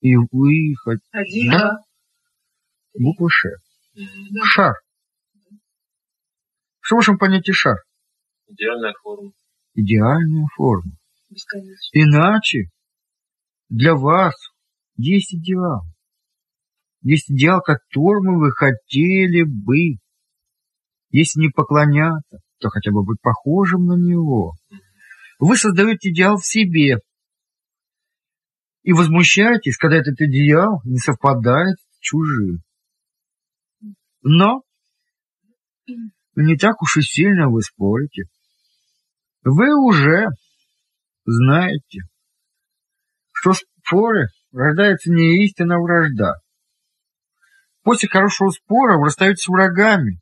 и выехать. Один. Да? Буква Ш. Да. Шар. Что в вашем понятии шар? Идеальная форма. Идеальная форма. Бесконечно. Иначе для вас есть идеал. Есть идеал, которому вы хотели бы. Если не поклоняться, то хотя бы быть похожим на него. Вы создаете идеал в себе. И возмущаетесь, когда этот идеал не совпадает с чужим. Но не так уж и сильно вы спорите. Вы уже знаете, что в споре рождается не истина, а вражда. После хорошего спора вы расстаетесь врагами,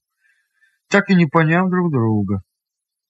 так и не поняв друг друга.